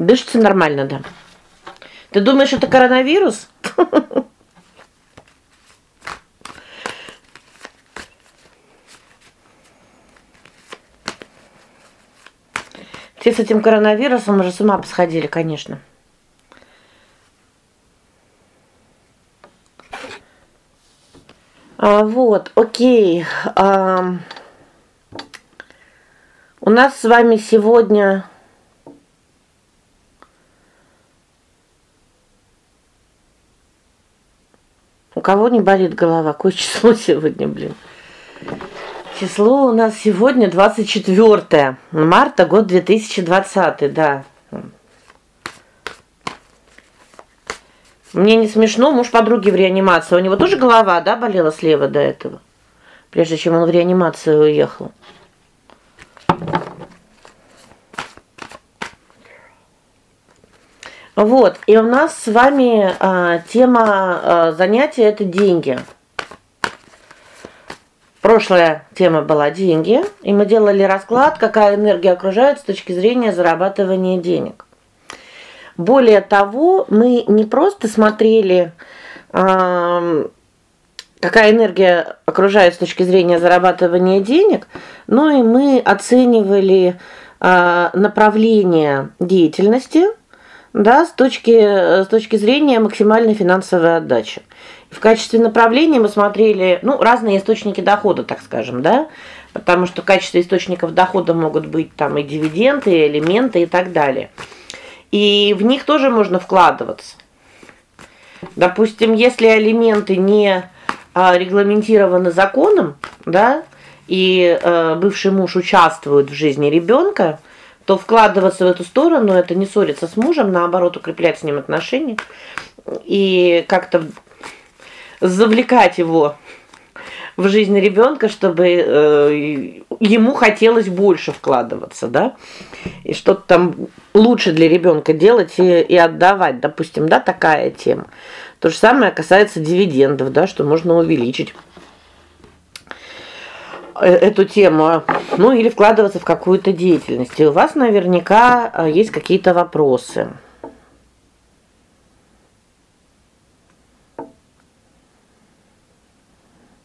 Дышится нормально, да. Ты думаешь, это коронавирус? Все с этим коронавирусом уже с ума посходили, конечно. А, вот, окей. А, у нас с вами сегодня кого не болит голова? Какое число сегодня, блин? Число у нас сегодня 24 марта, год 2020, да. Мне не смешно, муж подруги в реанимации. У него тоже голова, да, болела слева до этого, прежде чем он в реанимацию уехал. Вот, и у нас с вами а, тема а, занятия это деньги. Прошлая тема была деньги, и мы делали расклад, какая энергия окружает с точки зрения зарабатывания денег. Более того, мы не просто смотрели э, какая энергия окружает с точки зрения зарабатывания денег, но и мы оценивали э, направление деятельности, да, с точки с точки зрения максимальной финансовой отдачи. В качестве направления мы смотрели, ну, разные источники дохода, так скажем, да? Потому что в качестве источников дохода могут быть там и дивиденды, и элементы и так далее. И в них тоже можно вкладываться. Допустим, если элементы не а, регламентированы законом, да, и э, бывший муж участвует в жизни ребенка, то вкладываться в эту сторону это не ссориться с мужем, наоборот, укреплять с ним отношения и как-то завлекать его в жизнь ребенка, чтобы э, ему хотелось больше вкладываться, да? И что-то там лучше для ребенка делать и и отдавать, допустим, да, такая тема. То же самое касается дивидендов, да, что можно увеличить эту тему, ну или вкладываться в какую-то деятельность. И у вас наверняка э, есть какие-то вопросы.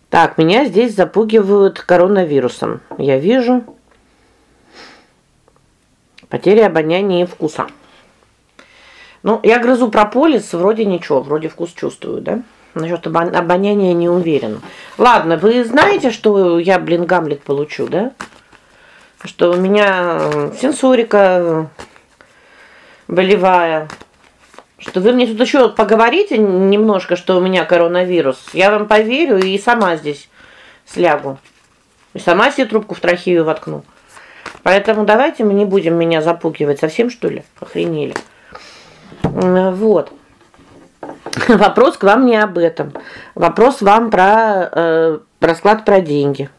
Так, меня здесь запугивают коронавирусом. Я вижу потеря обоняния и вкуса. Ну, я грызу прополис, вроде ничего, вроде вкус чувствую, да? Насчет обоняния не уверен. Ладно, вы знаете, что я, блин, Гамлет получу, да? Что у меня сенсорика болевая, что вы мне тут еще поговорите немножко, что у меня коронавирус. Я вам поверю и сама здесь слягу. И сама себе трубку в трахею воткну. Поэтому давайте мы не будем меня запугивать совсем, что ли? Охренели. Вот. Вопрос к вам не об этом. Вопрос вам про э, расклад про деньги.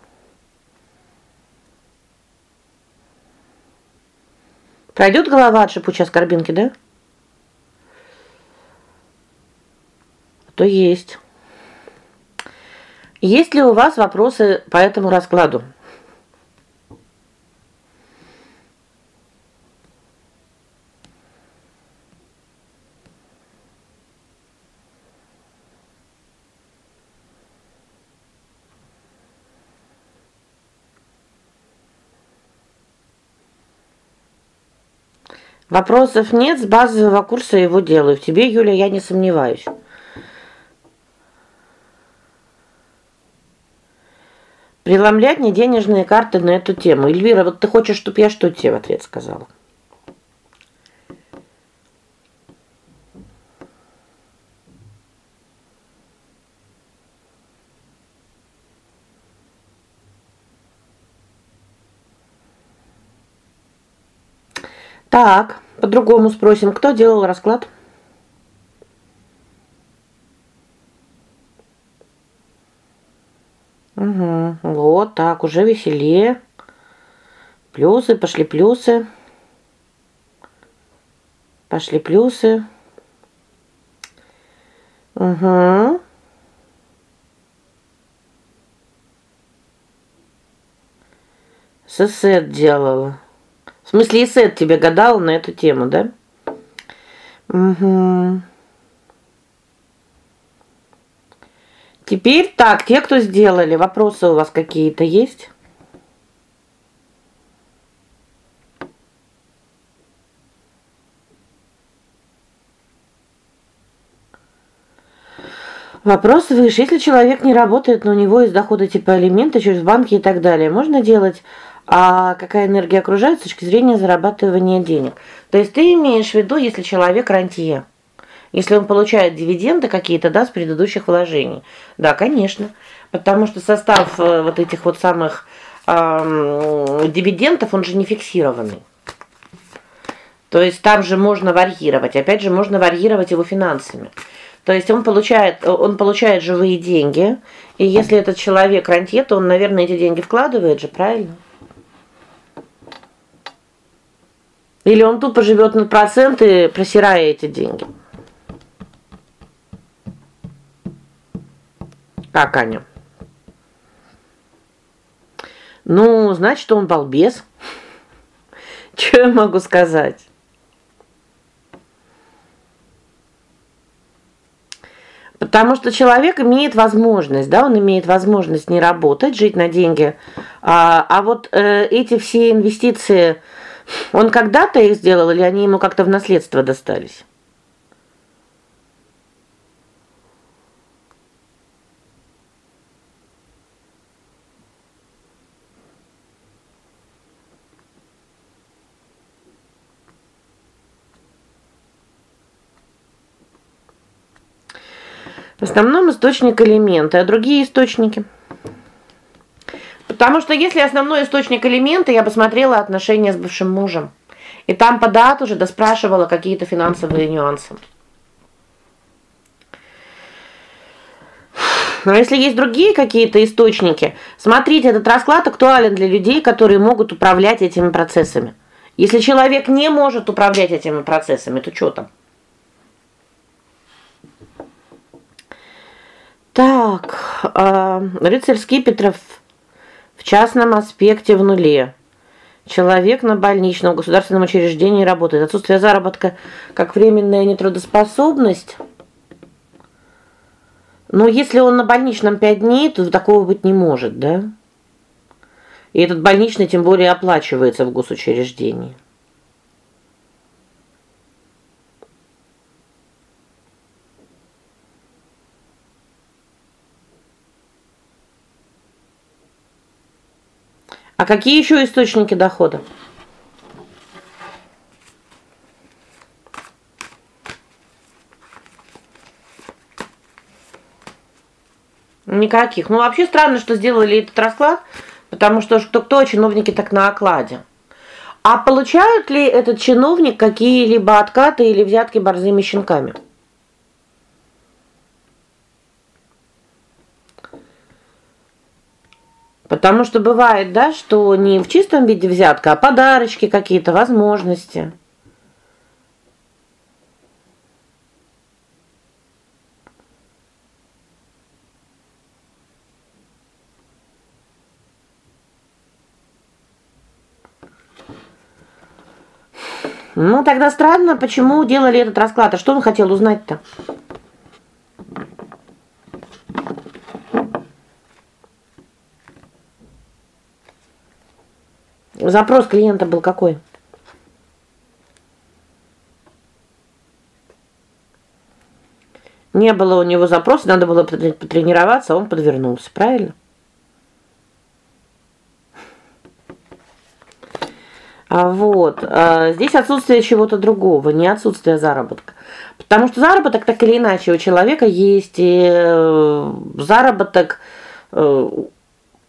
Пройдет голова от шипучей скорбинки, да? то есть. Есть ли у вас вопросы по этому раскладу? Вопросов нет, с базового курса его делаю. В тебе, Юля, я не сомневаюсь. Преломлять мне денежные карты на эту тему. Эльвира, вот ты хочешь, чтобы я что тебе в ответ сказала? Так, по-другому спросим, кто делал расклад? Угу. Вот так, уже веселее. Плюсы, пошли плюсы. Пошли плюсы. Угу. Сесет делала. В смысле, Исет тебе гадал на эту тему, да? Угу. Теперь так, те, кто сделали, вопросы у вас какие-то есть? Вопрос выше. Если человек не работает, но у него есть доходы типа алименты через банки и так далее, можно делать а какая энергия окружает с точки зрения зарабатывания денег? То есть ты имеешь в виду, если человек рантье, если он получает дивиденды какие-то, да, с предыдущих вложений. Да, конечно. Потому что состав э, вот этих вот самых э, дивидендов, он же не фиксированный. То есть там же можно варьировать. Опять же, можно варьировать его финансами. То есть он получает он получает живые деньги, и если этот человек рантье, то он, наверное, эти деньги вкладывает же, правильно? Или он тупо живет на проценты, просирая эти деньги? Как Аня? Ну, значит, он балбес. Что я могу сказать? Потому что человек имеет возможность, да, он имеет возможность не работать, жить на деньги. А, а вот э, эти все инвестиции он когда-то их сделал или они ему как-то в наследство достались? В основном источник элементы, а другие источники. Потому что если основной источник элемента, я посмотрела отношения с бывшим мужем. И там по дату уже доспрашивала какие-то финансовые нюансы. Но если есть другие какие-то источники, смотрите, этот расклад актуален для людей, которые могут управлять этими процессами. Если человек не может управлять этими процессами, то что там? Так, э, рыцарь Скипетров в частном аспекте в нуле. Человек на больничном государственном учреждении работает. Отсутствие заработка как временная нетрудоспособность. Но если он на больничном 5 дней, то такого быть не может, да? И этот больничный тем более оплачивается в госучреждении. А какие еще источники дохода? Никаких. Ну вообще странно, что сделали этот расклад, потому что кто кто чиновники так на окладе. А получают ли этот чиновник какие-либо откаты или взятки борзыми щенками? Потому что бывает, да, что не в чистом виде взятка, а подарочки какие-то, возможности. Ну тогда странно, почему делали этот расклад. А что он хотел узнать-то? Запрос клиента был какой? Не было у него запроса, надо было потренироваться, он подвернулся, правильно? А вот, а здесь отсутствие чего-то другого, не отсутствие заработка. Потому что заработок так или иначе у человека есть, и э, заработок э,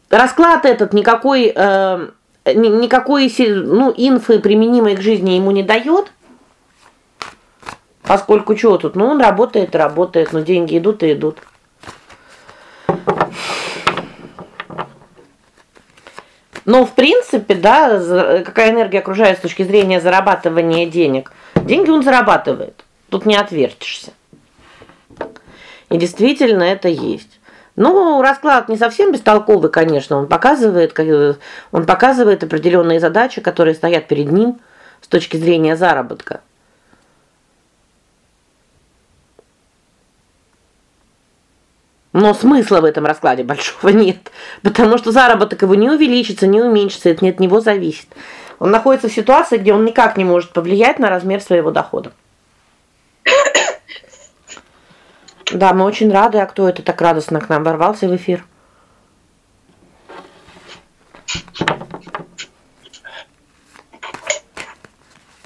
расклад этот никакой э, никакой ну, инфы применимой к жизни ему не дает. Поскольку что тут? Ну, он работает, работает, но деньги идут и идут. Но в принципе, да, какая энергия окружает с точки зрения зарабатывания денег? Деньги он зарабатывает. Тут не отвертишься. И действительно это есть. Ну, расклад не совсем бестолковый, конечно. Он показывает, э, он показывает определенные задачи, которые стоят перед ним с точки зрения заработка. Но смысла в этом раскладе большого нет, потому что заработок его не увеличится, не уменьшится, это не от него зависит. Он находится в ситуации, где он никак не может повлиять на размер своего дохода. Да, мы очень рады, а кто это так радостно к нам ворвался в эфир?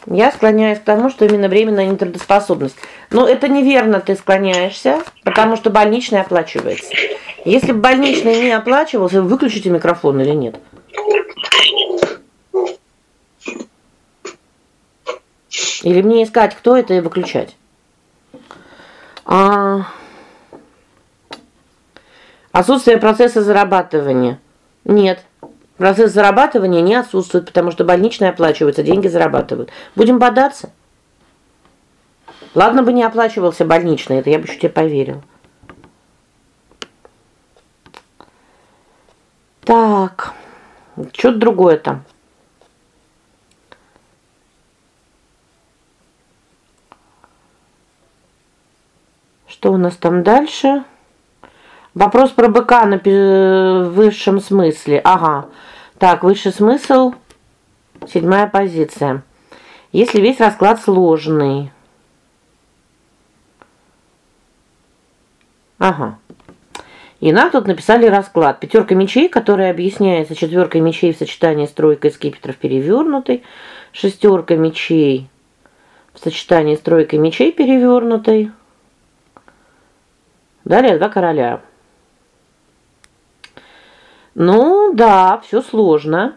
Я склоняюсь к тому, что именно временная нетрудоспособность. Но это неверно, ты склоняешься, потому что больничный оплачивается. Если больничный не оплачивался, вы выключите микрофон или нет? Или мне искать, кто это и выключать? А Отсутствие процесса зарабатывания. Нет. Процесс зарабатывания не отсутствует, потому что больничные оплачиваются, деньги зарабатывают. Будем бодаться. Ладно бы не оплачивался больничный, это я бы еще тебе поверил. Так. Что-то другое там. Что у нас там дальше? Вопрос про быка на высшем смысле. Ага. Так, высший смысл. Седьмая позиция. Если весь расклад сложный. Ага. И нам тут написали расклад. Пятерка мечей, которая объясняется четверкой мечей в сочетании с тройкой скипетров перевернутой, шестерка мечей в сочетании с тройкой мечей перевернутой. Далее два короля. Ну, да, все сложно.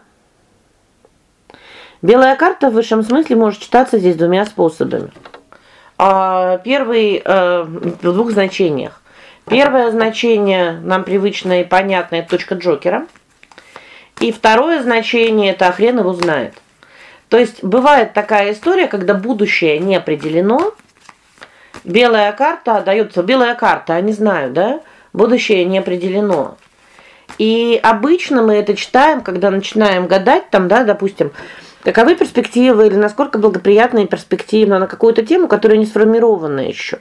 Белая карта в высшем смысле может читаться здесь двумя способами. А первый э, в двух значениях. Первое значение нам привычное и понятное точка Джокера. И второе значение это хрен его знает. То есть бывает такая история, когда будущее не определено, Белая карта дается белая карта, я не знаю, да? Будущее не определено. И обычно мы это читаем, когда начинаем гадать там, да, допустим, каковы перспективы или насколько благоприятные перспективы на какую-то тему, которая не сформирована еще.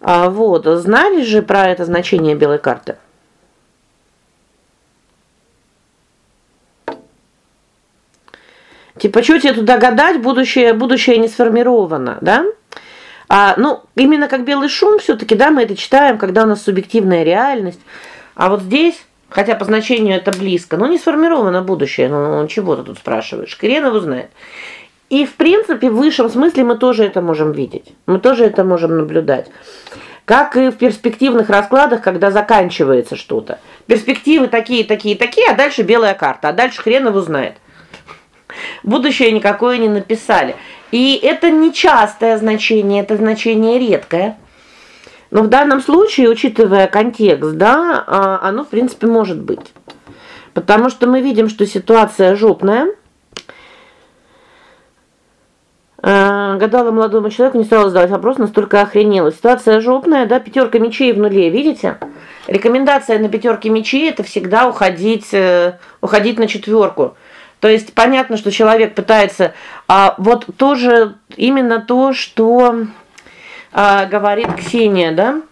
А вот, знали же про это значение белой карты? Типа что тебе туда гадать, будущее, будущее не сформировано, да? А, ну, именно как белый шум все таки да, мы это читаем, когда у нас субъективная реальность. А вот здесь, хотя по значению это близко, но не сформировано будущее. Ну, чего ты тут спрашиваешь? Хрен его знает. И в принципе, в высшем смысле мы тоже это можем видеть. Мы тоже это можем наблюдать. Как и в перспективных раскладах, когда заканчивается что-то. Перспективы такие, такие, такие, а дальше белая карта, а дальше хрен его знает. Будущее никакое не написали. И это не частое значение, это значение редкое. Но в данном случае, учитывая контекст, да, а, оно, в принципе, может быть. Потому что мы видим, что ситуация жопная. А, гадала молодому человеку, не стала задавать вопрос, настолько охренела. Ситуация жопная, да, пятерка мечей в нуле, видите? Рекомендация на пятерке мечей это всегда уходить э, уходить на четверку. То есть понятно, что человек пытается а вот тоже именно то, что а, говорит Ксения, да?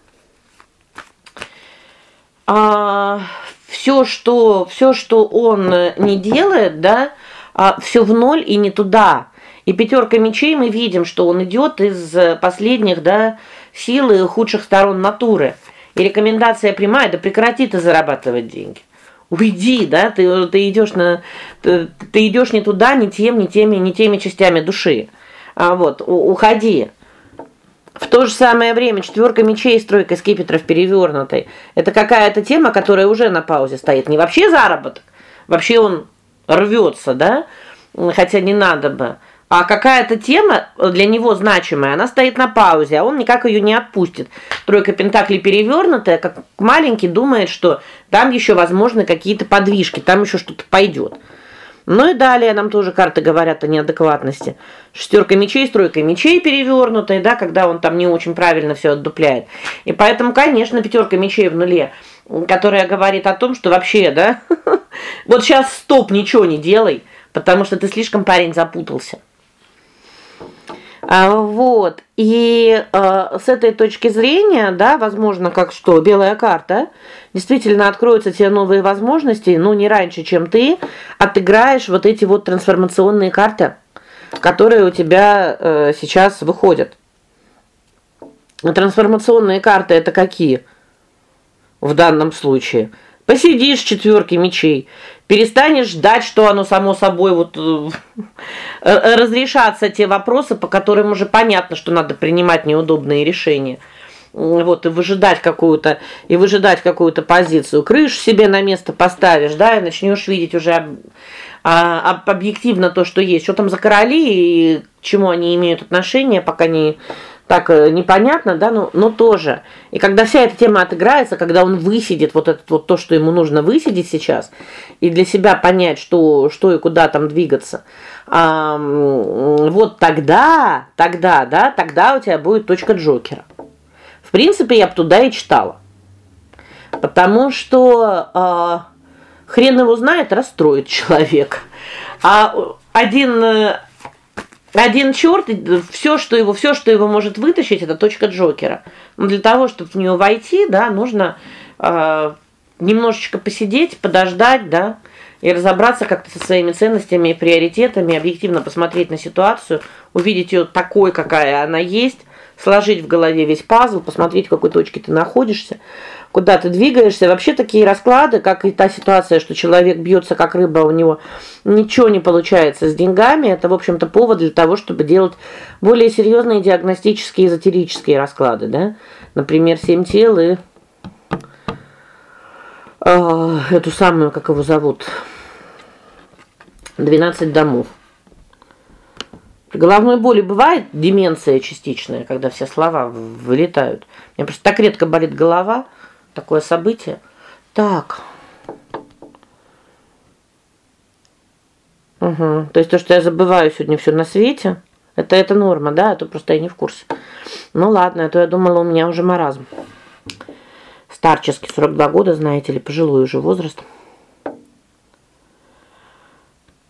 А все, что все, что он не делает, да, а, все в ноль и не туда. И пятерка мечей мы видим, что он идет из последних, да, сил и худших сторон натуры. И рекомендация прямая: да прекрати ты зарабатывать деньги. Уйди, да? Ты ты идешь на ты, ты идешь не туда, не тем, не теми, не теми частями души. А вот, у, уходи. В то же самое время четверка мечей с тройкой скипетров перевернутой. Это какая-то тема, которая уже на паузе стоит. Не вообще заработок. Вообще он рвется, да? Хотя не надо бы а какая-то тема для него значимая, она стоит на паузе, а он никак ее не отпустит. Тройка пентаклей перевернутая, как маленький думает, что там еще возможны какие-то подвижки, там еще что-то пойдет. Ну и далее нам тоже карты говорят о неадекватности. Шестерка мечей с тройкой мечей перевернутая, да, когда он там не очень правильно все отдупляет. И поэтому, конечно, пятерка мечей в нуле, которая говорит о том, что вообще, да? Вот сейчас стоп, ничего не делай, потому что ты слишком парень запутался. А вот. И э, с этой точки зрения, да, возможно, как что, белая карта, действительно откроются те новые возможности, но не раньше, чем ты отыграешь вот эти вот трансформационные карты, которые у тебя э, сейчас выходят. Трансформационные карты это какие? В данном случае посидишь четверки мечей, перестанешь ждать, что оно само собой вот э, э, разрешатся те вопросы, по которым уже понятно, что надо принимать неудобные решения. Вот и выжидать какую-то и выжидать какую-то позицию. Крышу себе на место поставишь, да, и начнешь видеть уже а, объективно то, что есть. Что там за короли и к чему они имеют отношение, пока не так э, непонятно, да, но но тоже. И когда вся эта тема отыграется, когда он высидит вот это вот то, что ему нужно высидеть сейчас, и для себя понять, что что и куда там двигаться. А, вот тогда, тогда, да, тогда у тебя будет точка Джокера. В принципе, я бы туда и читала. Потому что а, хрен его знает, расстроит человек. А один э, один черт, все, что его, все, что его может вытащить это точка Джокера. Но для того, чтобы в нее войти, да, нужно э, немножечко посидеть, подождать, да, и разобраться как-то со своими ценностями и приоритетами, объективно посмотреть на ситуацию, увидеть ее такой, какая она есть, сложить в голове весь пазл, посмотреть, в какой точке ты находишься, куда ты двигаешься. Вообще такие расклады, как и та ситуация, что человек бьется как рыба, у него ничего не получается с деньгами, это, в общем-то, повод для того, чтобы делать более серьезные диагностические эзотерические расклады, да? Например, семь тел и э, эту самую, как его зовут, 12 домов. При головной боли бывает деменция частичная, когда все слова вылетают. Мне просто так редко болит голова, такое событие. Так. Угу. То есть то, что я забываю сегодня все на свете, это это норма, да? Это просто я не в курсе. Ну ладно, а то я думала, у меня уже маразм. Старческий 42 года, знаете ли, пожилой уже возраст.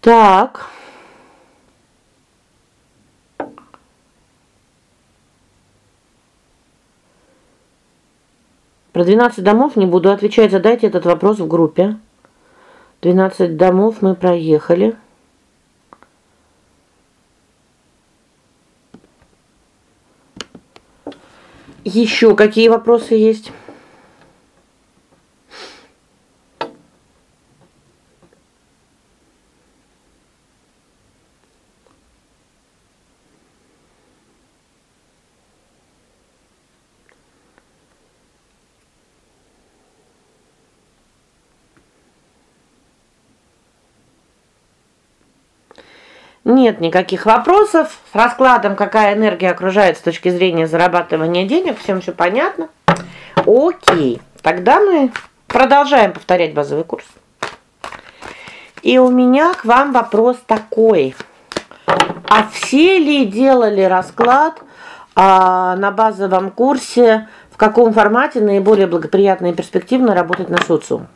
Так. Про 12 домов не буду отвечать, задайте этот вопрос в группе. 12 домов мы проехали. Еще какие вопросы есть? Нет никаких вопросов. С раскладом, какая энергия окружает с точки зрения зарабатывания денег, всем все понятно. О'кей. Тогда мы продолжаем повторять базовый курс. И у меня к вам вопрос такой: а все ли делали расклад а, на базовом курсе, в каком формате наиболее благоприятно и перспективно работать на социум?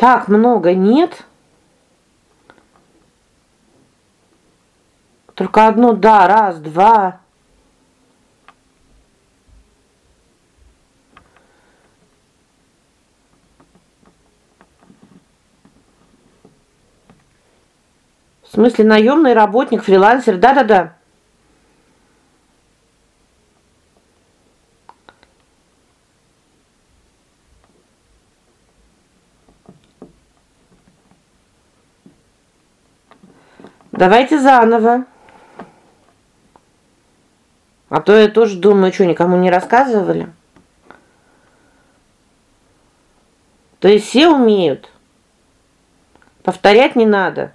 Так много нет. Только одно да, раз, два. В смысле наемный работник, фрилансер? Да-да-да. Давайте заново. А то я тоже думаю, что никому не рассказывали. То есть все умеют. Повторять не надо.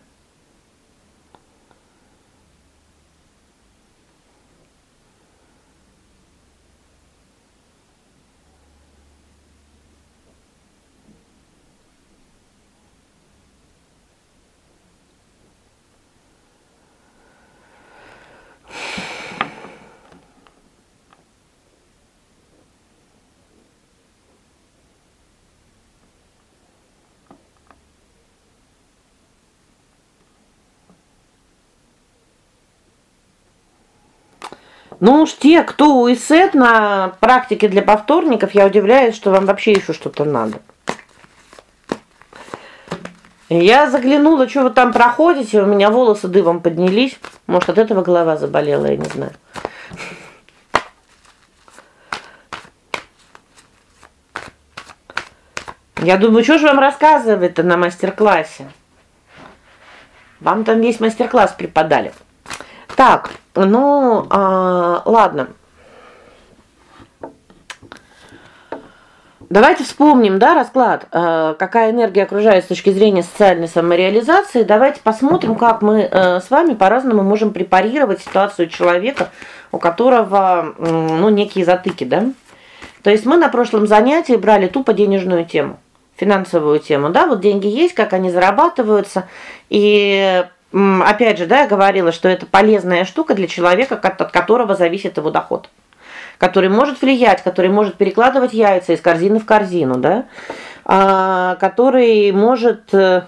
Ну уж те, кто УИСЭТ на практике для повторников, я удивляюсь, что вам вообще еще что-то надо. Я заглянула, что вы там проходите, у меня волосы дыбом поднялись. Может, от этого голова заболела, я не знаю. Я думаю, что же вам рассказывать-то на мастер-классе? Вам там весь мастер-класс преподали. Так, ну, а, ладно. Давайте вспомним, да, расклад, э, какая энергия окружает с точки зрения социальной самореализации. Давайте посмотрим, как мы э, с вами по-разному можем препарировать ситуацию человека, у которого, ну, некие затыки, да? То есть мы на прошлом занятии брали тупо денежную тему финансовую тему, да, вот деньги есть, как они зарабатываются. И опять же, да, я говорила, что это полезная штука для человека, от которого зависит его доход. Который может влиять, который может перекладывать яйца из корзины в корзину, да? А, который может э,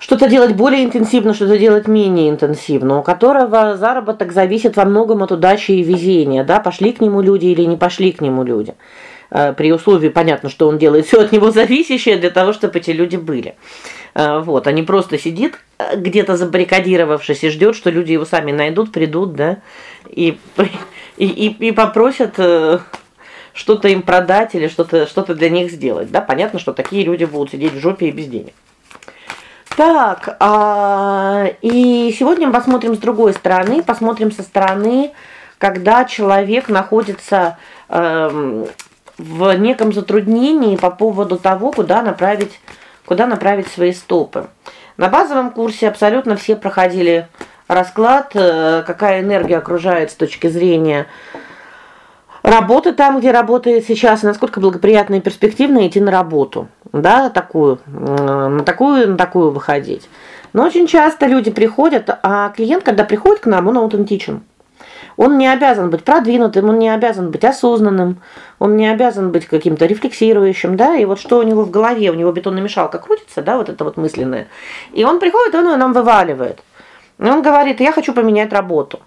что-то делать более интенсивно, что-то делать менее интенсивно, у которого заработок зависит во многом от удачи и везения, да, пошли к нему люди или не пошли к нему люди. Э, при условии, понятно, что он делает все от него зависящее для того, чтобы эти люди были. Э, вот, а не просто сидит э, где-то забаррикадировавшись и ждет, что люди его сами найдут, придут, да, и и и, и попросят что-то им продать или что-то что-то для них сделать. Да, понятно, что такие люди будут сидеть в жопе и без денег. Так, а, и сегодня мы посмотрим с другой стороны, посмотрим со стороны, когда человек находится э, в неком затруднении по поводу того, куда направить куда направить свои стопы. На базовом курсе абсолютно все проходили расклад, э, какая энергия окружает с точки зрения работы там, где работает сейчас, насколько благоприятно и перспективно идти на работу. Да, такую, на такую, на такую выходить. Но очень часто люди приходят, а клиент, когда приходит к нам, он аутентичен. Он не обязан быть продвинутым, он не обязан быть осознанным, он не обязан быть каким-то рефлексирующим, да? И вот что у него в голове, у него бетономешалка крутится, да, вот это вот мысленное. И он приходит, он ее нам вываливает. И он говорит: "Я хочу поменять работу".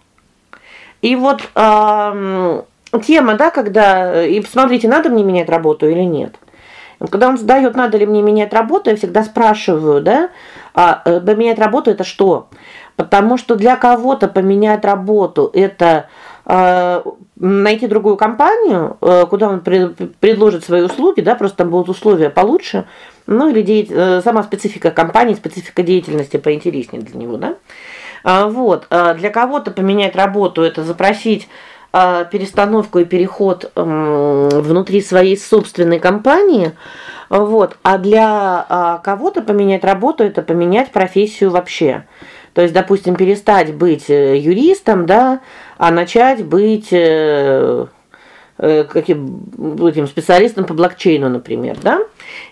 И вот э, тема, да, когда и посмотрите, надо мне менять работу или нет. Когда он задает, надо ли мне менять работу, я всегда спрашиваю, да? А э, поменять работу это что? Потому что для кого-то поменять работу это э, найти другую компанию, э, куда он пред, предложит свои услуги, да, просто там будут условия получше. Ну или деять, э, сама специфика компании, специфика деятельности поинтереснее для него, да? А, вот. Для кого-то поменять работу это запросить перестановку и переход внутри своей собственной компании. Вот. А для кого-то поменять работу это поменять профессию вообще. То есть, допустим, перестать быть э, юристом, да, а начать быть э, э, каким этим специалистом по блокчейну, например, да?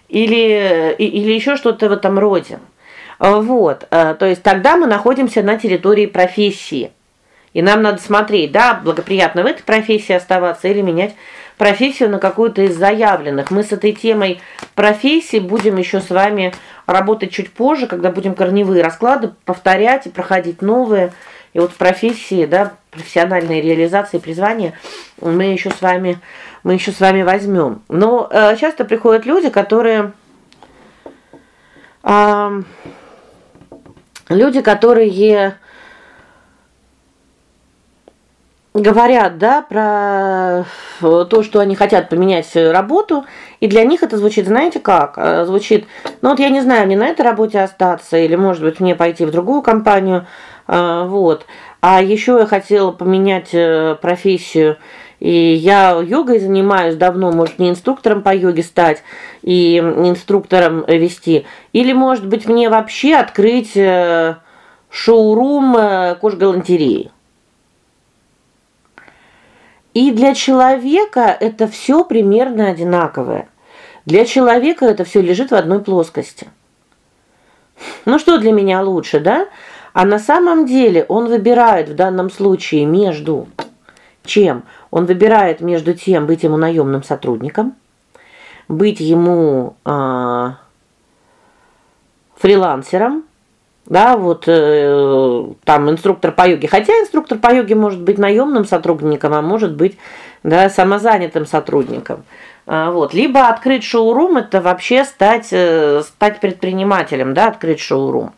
Или или еще что-то в этом роде. Вот. То есть тогда мы находимся на территории профессии. И нам надо смотреть, да, благоприятно в этой профессии оставаться или менять профессию на какую-то из заявленных. Мы с этой темой профессии будем еще с вами работать чуть позже, когда будем корневые расклады повторять и проходить новые. И вот в профессии, да, профессиональной реализации призвания мы еще с вами мы еще с вами возьмем. Но э, часто приходят люди, которые э, люди, которые говорят, да, про то, что они хотят поменять работу, и для них это звучит, знаете как? Э, звучит: "Ну вот я не знаю, мне на этой работе остаться или, может быть, мне пойти в другую компанию". Э, вот. А еще я хотела поменять э, профессию. И я йогой занимаюсь давно, может, не инструктором по йоге стать и инструктором вести. Или, может быть, мне вообще открыть шоурум кожгалантереи. И для человека это все примерно одинаковое. Для человека это все лежит в одной плоскости. Ну что для меня лучше, да? А на самом деле он выбирает в данном случае между чем? Он выбирает между тем быть ему наемным сотрудником, быть ему э, фрилансером, да, вот э, там инструктор по йоге. Хотя инструктор по йоге может быть наемным сотрудником, а может быть, да, самозанятым сотрудником. А, вот, либо открыть шоурум это вообще стать э, стать предпринимателем, да, открыть шоурум.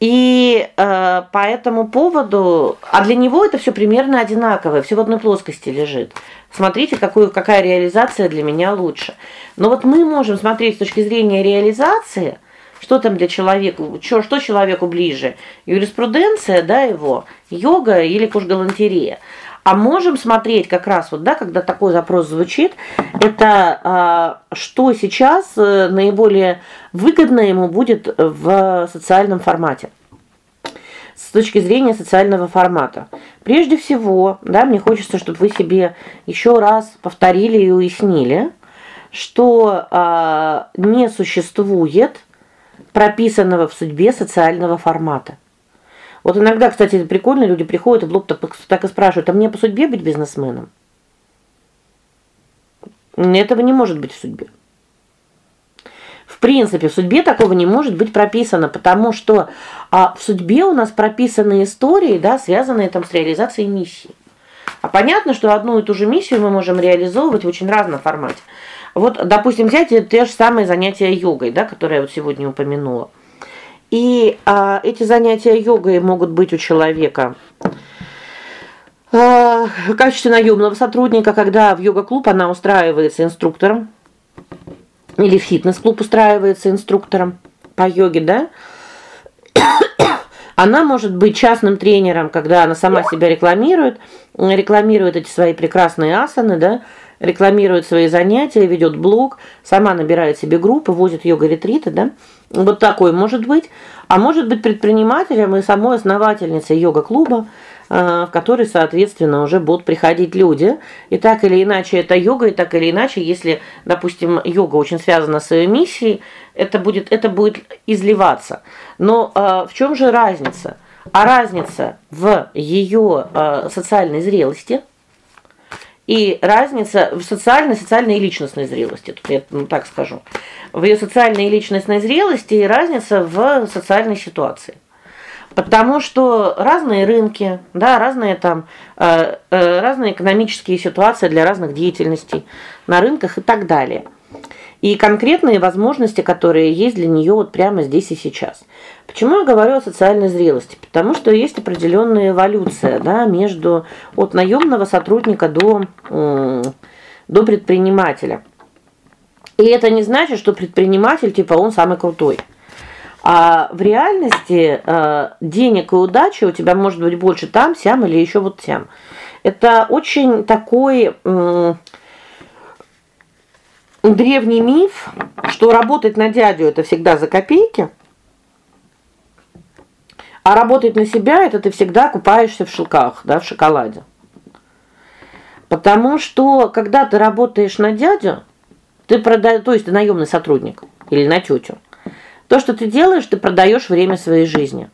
И э, по этому поводу, а для него это все примерно одинаковое, все в одной плоскости лежит. Смотрите, какую какая реализация для меня лучше. Но вот мы можем смотреть с точки зрения реализации, что там для человека, что что человеку ближе: юриспруденция, да, его, йога или кушгалантерея. А можем смотреть как раз вот, да, когда такой запрос звучит, это а, что сейчас э, наиболее выгодно ему будет в социальном формате. С точки зрения социального формата. Прежде всего, да, мне хочется, чтобы вы себе еще раз повторили и уяснили, что а, не существует прописанного в судьбе социального формата. Вот иногда, кстати, это прикольно, люди приходят и в лоб так, и спрашивают: "А мне по судьбе быть бизнесменом?" Этого не может быть в судьбе. В принципе, в судьбе такого не может быть прописано, потому что а в судьбе у нас прописаны истории, да, связанные там с реализацией миссии. А понятно, что одну и ту же миссию мы можем реализовывать в очень разном формате. Вот, допустим, взять те же самые занятия йогой, да, которые я вот сегодня упомянула. И а, эти занятия йогой могут быть у человека а, в качестве наемного сотрудника, когда в йога-клуб она устраивается инструктором или в фитнес-клуб устраивается инструктором по йоге, да? Она может быть частным тренером, когда она сама себя рекламирует, рекламирует эти свои прекрасные асаны, да? Рекламирует свои занятия, ведет блог, сама набирает себе группы, возит йога-ретриты, да? Вот такой может быть. А может быть предпринимателем и самой основательницей йога-клуба, э, в который, соответственно, уже будут приходить люди. И так или иначе это йога, и так или иначе, если, допустим, йога очень связана с ее миссией, это будет это будет изливаться. Но э, в чем же разница? А разница в ее э, социальной зрелости и разница в социальной, социальной и личностной зрелости. Тут я ну, так скажу. В ее социальной и личностной зрелости и разница в социальной ситуации. Потому что разные рынки, да, разные там э, э, разные экономические ситуации для разных деятельностей на рынках и так далее и конкретные возможности, которые есть для нее вот прямо здесь и сейчас. Почему я говорю о социальной зрелости? Потому что есть определенная эволюция, да, между от наемного сотрудника до до предпринимателя. И это не значит, что предприниматель типа он самый крутой. А в реальности э, денег и удачи у тебя может быть больше там, сям или еще вот тем. Это очень такой древний миф, что работать на дядю это всегда за копейки. А работать на себя это ты всегда купаешься в шелках, да, в шоколаде. Потому что когда ты работаешь на дядю, ты продаешь, то есть ты наемный сотрудник или на тетю. То, что ты делаешь, ты продаешь время своей жизни.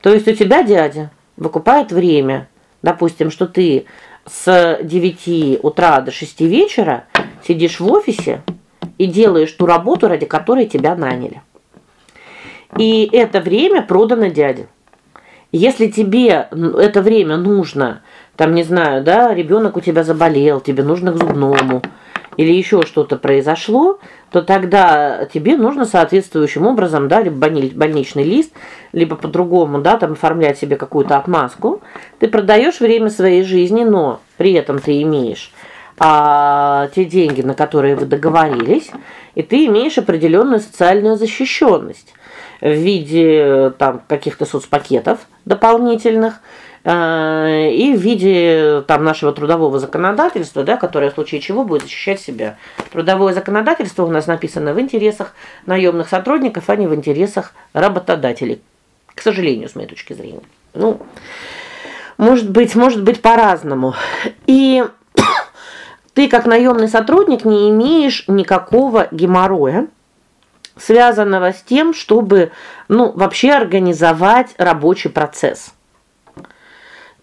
То есть у тебя дядя выкупает время. Допустим, что ты с 9 утра до 6 вечера сидишь в офисе и делаешь ту работу, ради которой тебя наняли. И это время продано дяде. Если тебе это время нужно, там, не знаю, да, ребенок у тебя заболел, тебе нужно к зубному или еще что-то произошло, то тогда тебе нужно соответствующим образом, да, либо больничный лист, либо по-другому, да, там оформлять себе какую-то отмазку. Ты продаешь время своей жизни, но при этом ты имеешь а те деньги, на которые вы договорились, и ты имеешь определенную социальную защищенность в виде там каких-то соцпакетов дополнительных э, и в виде там нашего трудового законодательства, да, которое в случае чего будет защищать себя. Трудовое законодательство у нас написано в интересах наемных сотрудников, а не в интересах работодателей. К сожалению, с моей точки зрения. Ну, может быть, может быть по-разному. И ты как наемный сотрудник не имеешь никакого геморроя, связанного с тем, чтобы, ну, вообще организовать рабочий процесс.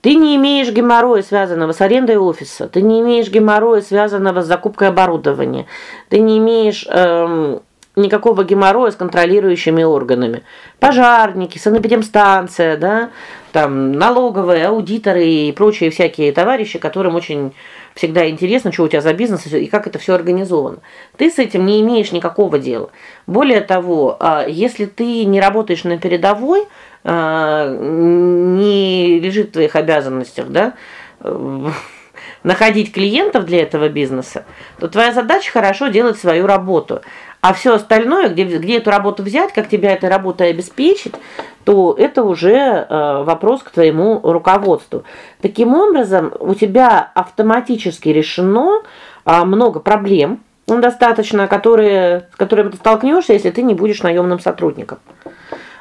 Ты не имеешь геморроя, связанного с арендой офиса. Ты не имеешь геморроя, связанного с закупкой оборудования. Ты не имеешь эм, никакого геморроя с контролирующими органами. Пожарники, санэпидемстанция, да, там налоговые, аудиторы и прочие всякие товарищи, которым очень всегда интересно, что у тебя за бизнес и как это все организовано. Ты с этим не имеешь никакого дела. Более того, а, если ты не работаешь на передовой, а, не лежит в твоих обязанностях, да, находить клиентов для этого бизнеса, то твоя задача хорошо делать свою работу. А все остальное, где где эту работу взять, как тебя этой работой обеспечить, то это уже э, вопрос к твоему руководству. Таким образом, у тебя автоматически решено э, много проблем, ну, достаточно, которые с которыми ты столкнешься, если ты не будешь наемным сотрудником.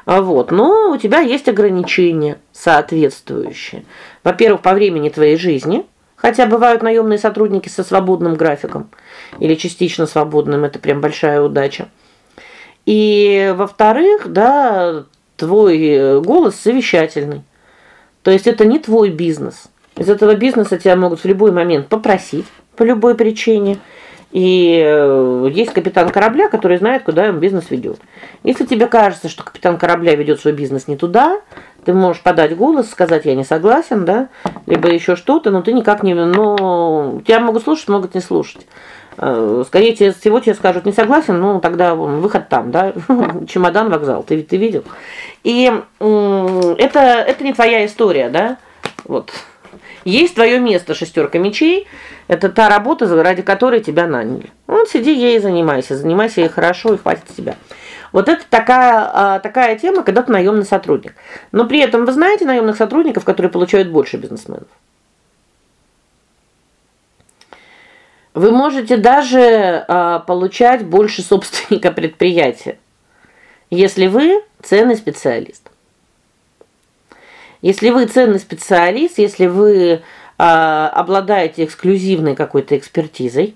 А вот. Но у тебя есть ограничения соответствующие. Во-первых, по времени твоей жизни, хотя бывают наемные сотрудники со свободным графиком или частично свободным, это прям большая удача. И во-вторых, да, твой э, голос совещательный. То есть это не твой бизнес. Из этого бизнеса тебя могут в любой момент попросить по любой причине. И э, есть капитан корабля, который знает, куда он бизнес ведет. Если тебе кажется, что капитан корабля ведет свой бизнес не туда, ты можешь подать голос, сказать я не согласен, да? Либо еще что-то, но ты никак не, ну, тебя могут слушать, могут не слушать. Э, скорее всего тебе скажут не согласен, ну тогда выход там, да? Чемодан, вокзал. Ты ты видел? И это это не твоя история, да? Вот. Есть твое место шестерка мечей. Это та работа, ради которой тебя наняли. Вот сиди ей занимайся, занимайся ей хорошо и хватит тебя. Вот это такая а, такая тема, когда ты наемный сотрудник. Но при этом вы знаете наемных сотрудников, которые получают больше бизнесменов. Вы можете даже а, получать больше собственника предприятия, если вы ценный специалист. Если вы ценный специалист, если вы а, обладаете эксклюзивной какой-то экспертизой,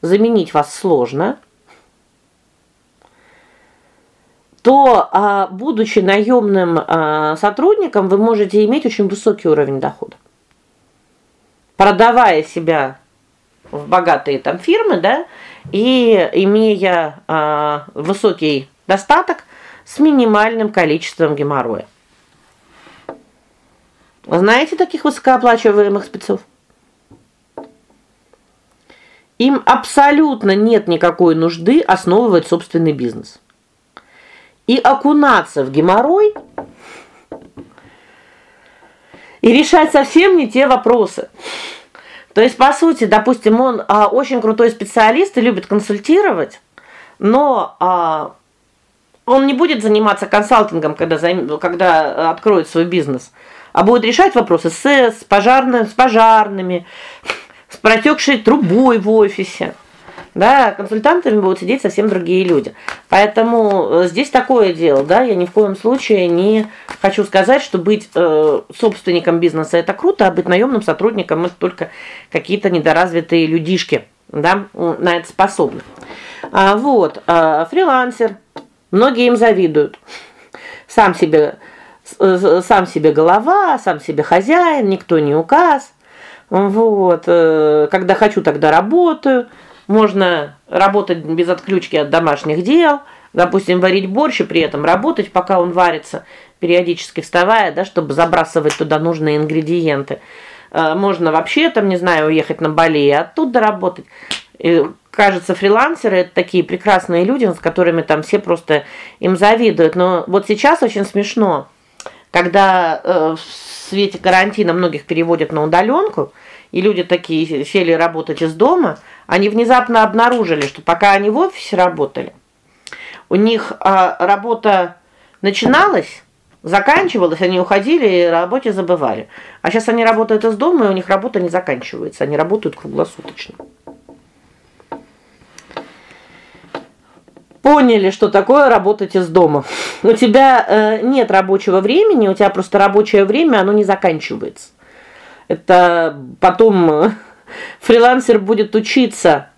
заменить вас сложно, то а, будучи наемным а, сотрудником, вы можете иметь очень высокий уровень дохода. Продавая себя в богатые там фирмы, да, и имея а, высокий достаток с минимальным количеством геморроя. Вы знаете таких высокооплачиваемых спецов? Им абсолютно нет никакой нужды основывать собственный бизнес. И окунаться в геморрой и решать совсем не те вопросы. То есть, по сути, допустим, он а, очень крутой специалист и любит консультировать, но а, он не будет заниматься консалтингом, когда когда откроет свой бизнес, а будет решать вопросы с, с пожарными, с пожарными, с протекшей трубой в офисе. Да, консультантами будут сидеть совсем другие люди. Поэтому э, здесь такое дело, да, я ни в коем случае не хочу сказать, что быть э, собственником бизнеса это круто, а быть наемным сотрудником это только какие-то недоразвитые людишки, да, на это способны. А вот, а, фрилансер. Многие им завидуют. Сам себе э, сам себе голова, сам себе хозяин, никто не указ. Вот, э, когда хочу, тогда работаю. Можно работать без отключки от домашних дел, допустим, варить борщ и при этом работать, пока он варится, периодически вставая, да, чтобы забрасывать туда нужные ингредиенты. Э, можно вообще там, не знаю, уехать на Бали и оттуда работать. И, кажется, фрилансеры это такие прекрасные люди, с которыми там все просто им завидуют. Но вот сейчас очень смешно, когда э, в свете карантина многих переводят на удаленку, и люди такие сели работать из дома, они внезапно обнаружили, что пока они в офисе работали, у них а, работа начиналась, заканчивалась, они уходили и работе забывали. А сейчас они работают из дома, и у них работа не заканчивается, они работают круглосуточно. Поняли, что такое работать из дома. У тебя э, нет рабочего времени, у тебя просто рабочее время, оно не заканчивается. Это потом фрилансер будет учиться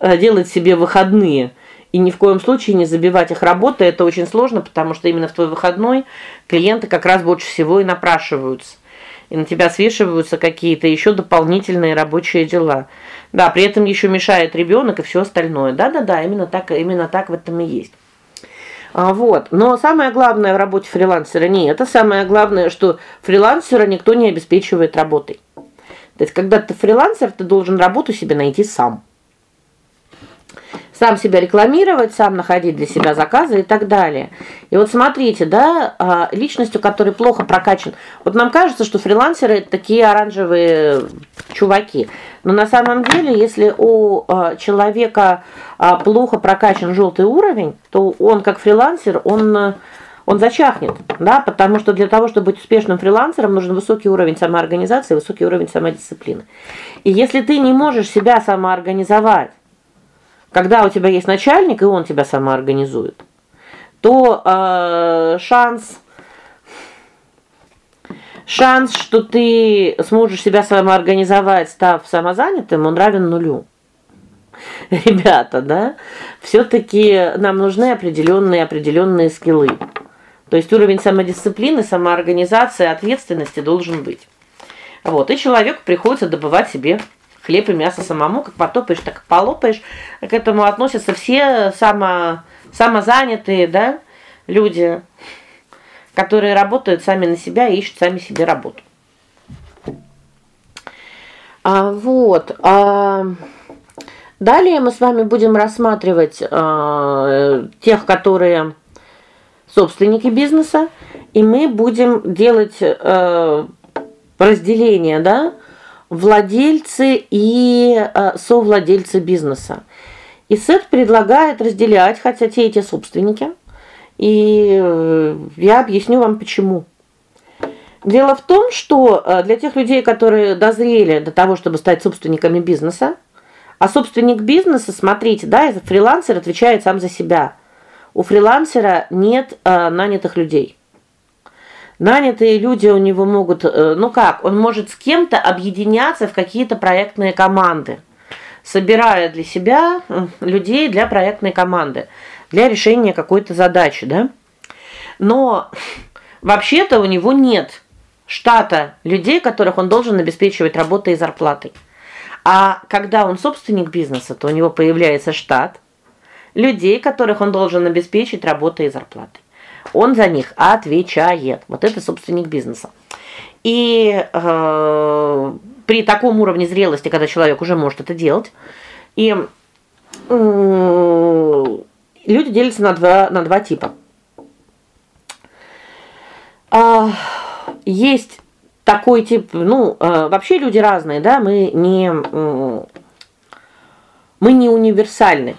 э, делать себе выходные и ни в коем случае не забивать их работой. Это очень сложно, потому что именно в твой выходной клиенты как раз больше всего и напрашиваются. и на тебя свешиваются какие-то еще дополнительные рабочие дела. Да, при этом еще мешает ребенок и все остальное. Да-да-да, именно так, именно так в этом и есть. А вот. Но самое главное в работе фрилансера не это, самое главное, что фрилансера никто не обеспечивает работой. То есть когда ты фрилансер, ты должен работу себе найти сам сам себя рекламировать, сам находить для себя заказы и так далее. И вот смотрите, да, а, личностью, который плохо прокачан. Вот нам кажется, что фрилансеры это такие оранжевые чуваки. Но на самом деле, если у а, человека а, плохо прокачан желтый уровень, то он как фрилансер, он он зачахнет, да, потому что для того, чтобы быть успешным фрилансером, нужен высокий уровень самоорганизации, высокий уровень самодисциплины. И если ты не можешь себя самоорганизовать, когда у тебя есть начальник, и он тебя самоорганизует, то э, шанс шанс, что ты сможешь себя самоорганизовать, став самозанятым, он равен нулю. Ребята, да? все таки нам нужны определенные определенные скиллы. То есть уровень самодисциплины, самоорганизации, ответственности должен быть. Вот, и человеку приходится добывать себе хлеб и мясо самому, как потопаешь, так полопаешь. К этому относятся все само самозанятые, да, люди, которые работают сами на себя и ищут сами себе работу. А вот, а далее мы с вами будем рассматривать а, тех, которые собственники бизнеса, и мы будем делать а, разделение, да, владельцы и э, совладельцы бизнеса. И СЭТ предлагает разделять, хотя те эти собственники. И э, я объясню вам почему. Дело в том, что э, для тех людей, которые дозрели до того, чтобы стать собственниками бизнеса, а собственник бизнеса, смотрите, да, фрилансер отвечает сам за себя. У фрилансера нет э, нанятых людей. Нанятые люди у него могут, э, ну как, он может с кем-то объединяться в какие-то проектные команды, собирая для себя людей для проектной команды, для решения какой-то задачи, да? Но вообще-то у него нет штата людей, которых он должен обеспечивать работой и зарплатой. А когда он собственник бизнеса, то у него появляется штат людей, которых он должен обеспечить работой и зарплатой. Он за них отвечает. Вот это собственник бизнеса. И э, при таком уровне зрелости, когда человек уже может это делать, и э, люди делятся на два на два типа. А, есть такой тип, ну, э, вообще люди разные, да, мы не мы не универсальны.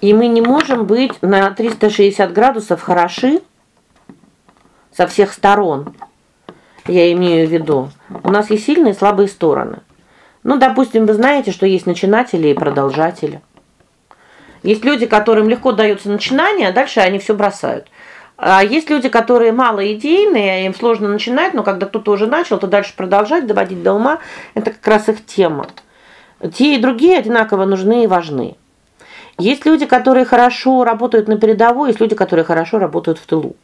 И мы не можем быть на 360 градусов хороши со всех сторон. Я имею в виду, у нас есть сильные и слабые стороны. Ну, допустим, вы знаете, что есть начинатели и продолжатели. Есть люди, которым легко дается начинание, а дальше они все бросают. А есть люди, которые малоидейные, им сложно начинать, но когда кто-то уже начал, то дальше продолжать, доводить до ума это как раз их тема. Те и другие одинаково нужны и важны. Есть люди, которые хорошо работают на передовой, есть люди, которые хорошо работают в тылу.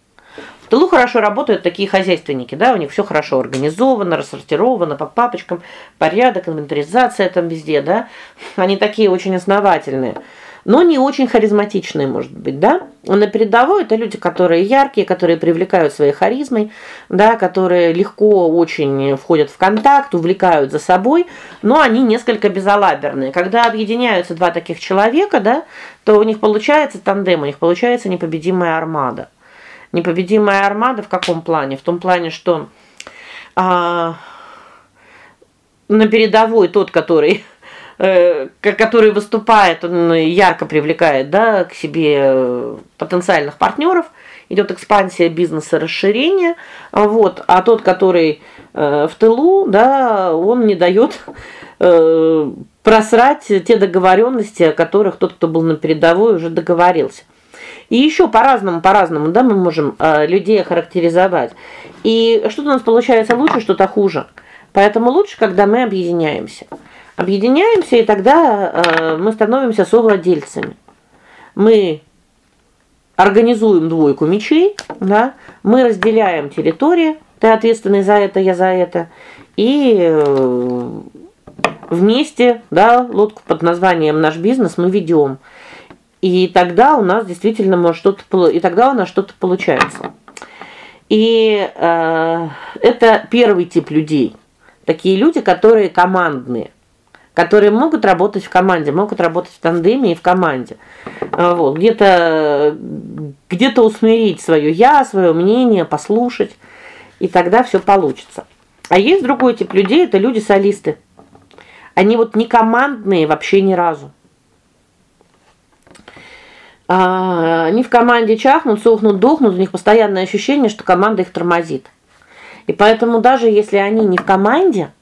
В тылу хорошо работают такие хозяйственники, да, у них все хорошо организовано, рассортировано по папочкам, порядок, инвентаризация там везде, да. Они такие очень основательные но не очень харизматичные, может быть, да? На передовой это люди, которые яркие, которые привлекают своей харизмой, да, которые легко очень входят в контакт, увлекают за собой, но они несколько безалаберные. Когда объединяются два таких человека, да, то у них получается тандем, у них получается непобедимая армада. Непобедимая армада в каком плане? В том плане, что а на передовой тот, который Э, который выступает, он ярко привлекает, да, к себе э, потенциальных партнеров, идет экспансия бизнеса, расширение. Вот, а тот, который э, в тылу, да, он не дает просрать те договоренности, о которых тот, кто был на передовой, уже договорился. И еще по-разному, по-разному, да, мы можем людей охарактеризовать. И что-то у нас получается лучше, что-то хуже. Поэтому лучше, когда мы объединяемся. Объединяемся, и тогда э, мы становимся совладельцами. Мы организуем двойку мечей, да? Мы разделяем территории, Ты ответственный за это, я за это. И э, вместе, да, лодку под названием наш бизнес мы ведем. И тогда у нас действительно может что-то и тогда у нас что-то получается. И э, это первый тип людей. Такие люди, которые командные, которые могут работать в команде, могут работать в тандеме и в команде. Э, вот, где-то где-то усмирить свое я, свое мнение, послушать, и тогда все получится. А есть другой тип людей это люди-солисты. Они вот не командные вообще ни разу. А, они в команде чахнут, сохнут, дохнут, у них постоянное ощущение, что команда их тормозит. И поэтому даже если они не в команде,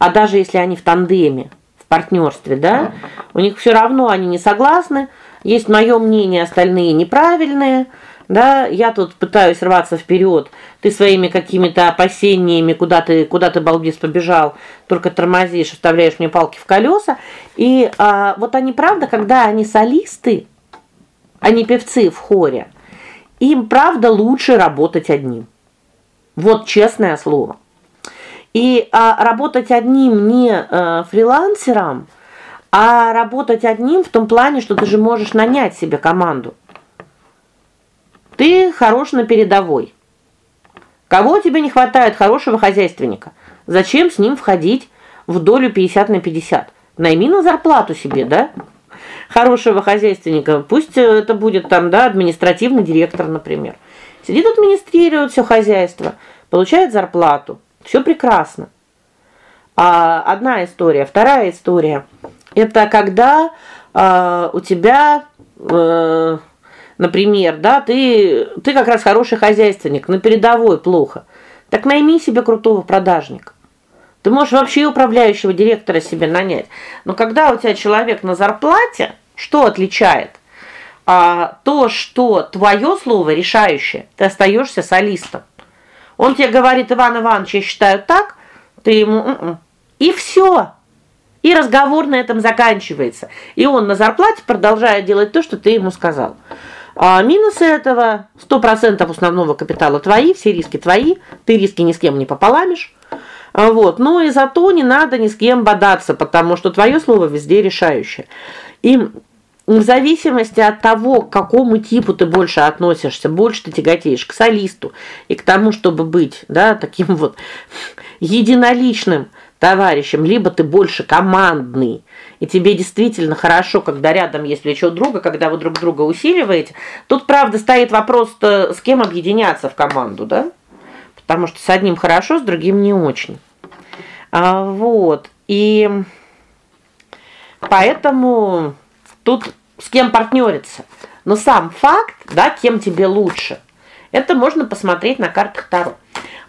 а даже если они в тандеме, в партнерстве, да, у них все равно они не согласны, есть мое мнение, остальные неправильные. Да, я тут пытаюсь рваться вперед. Ты своими какими-то опасениями куда ты куда ты балбес побежал, только тормозишь, вставляешь мне палки в колеса. И а, вот они правда, когда они солисты, они певцы в хоре, им правда лучше работать одним. Вот честное слово. И а, работать одним не а, фрилансером, а работать одним в том плане, что ты же можешь нанять себе команду. Ты хорош на передовой. Кого тебе не хватает хорошего хозяйственника? Зачем с ним входить в долю 50 на 50? Найми на зарплату себе, да? Хорошего хозяйственника. Пусть это будет там, да, административный директор, например. Сидит администрирует все хозяйство, получает зарплату. Все прекрасно. А одна история, вторая история это когда э, у тебя э, например, да, ты ты как раз хороший хозяйственник, на передовой плохо. Так найми себе крутого продажника. Ты можешь вообще управляющего директора себе нанять. Но когда у тебя человек на зарплате, что отличает? А то, что твое слово решающее, ты остаешься солистом. Он тебе говорит: "Иван Иванович, я считаю так", ты ему: "М-м". И все. И разговор на этом заканчивается. И он на зарплате продолжает делать то, что ты ему сказал. А минусы этого 100% основного капитала твои, все риски твои, ты риски ни с кем не пополамишь. А вот. Но и зато не надо ни с кем бодаться, потому что твое слово везде решающее. И в зависимости от того, к какому типу ты больше относишься, больше ты тяготеешь к солисту и к тому, чтобы быть, да, таким вот единоличным товарищем, либо ты больше командный, и тебе действительно хорошо, когда рядом есть плечо друга, когда вы друг друга усиливаете. Тут правда стоит вопрос с кем объединяться в команду, да? Потому что с одним хорошо, с другим не очень. А вот. И поэтому тут с кем партнериться. Но сам факт, да, кем тебе лучше. Это можно посмотреть на картах Таро.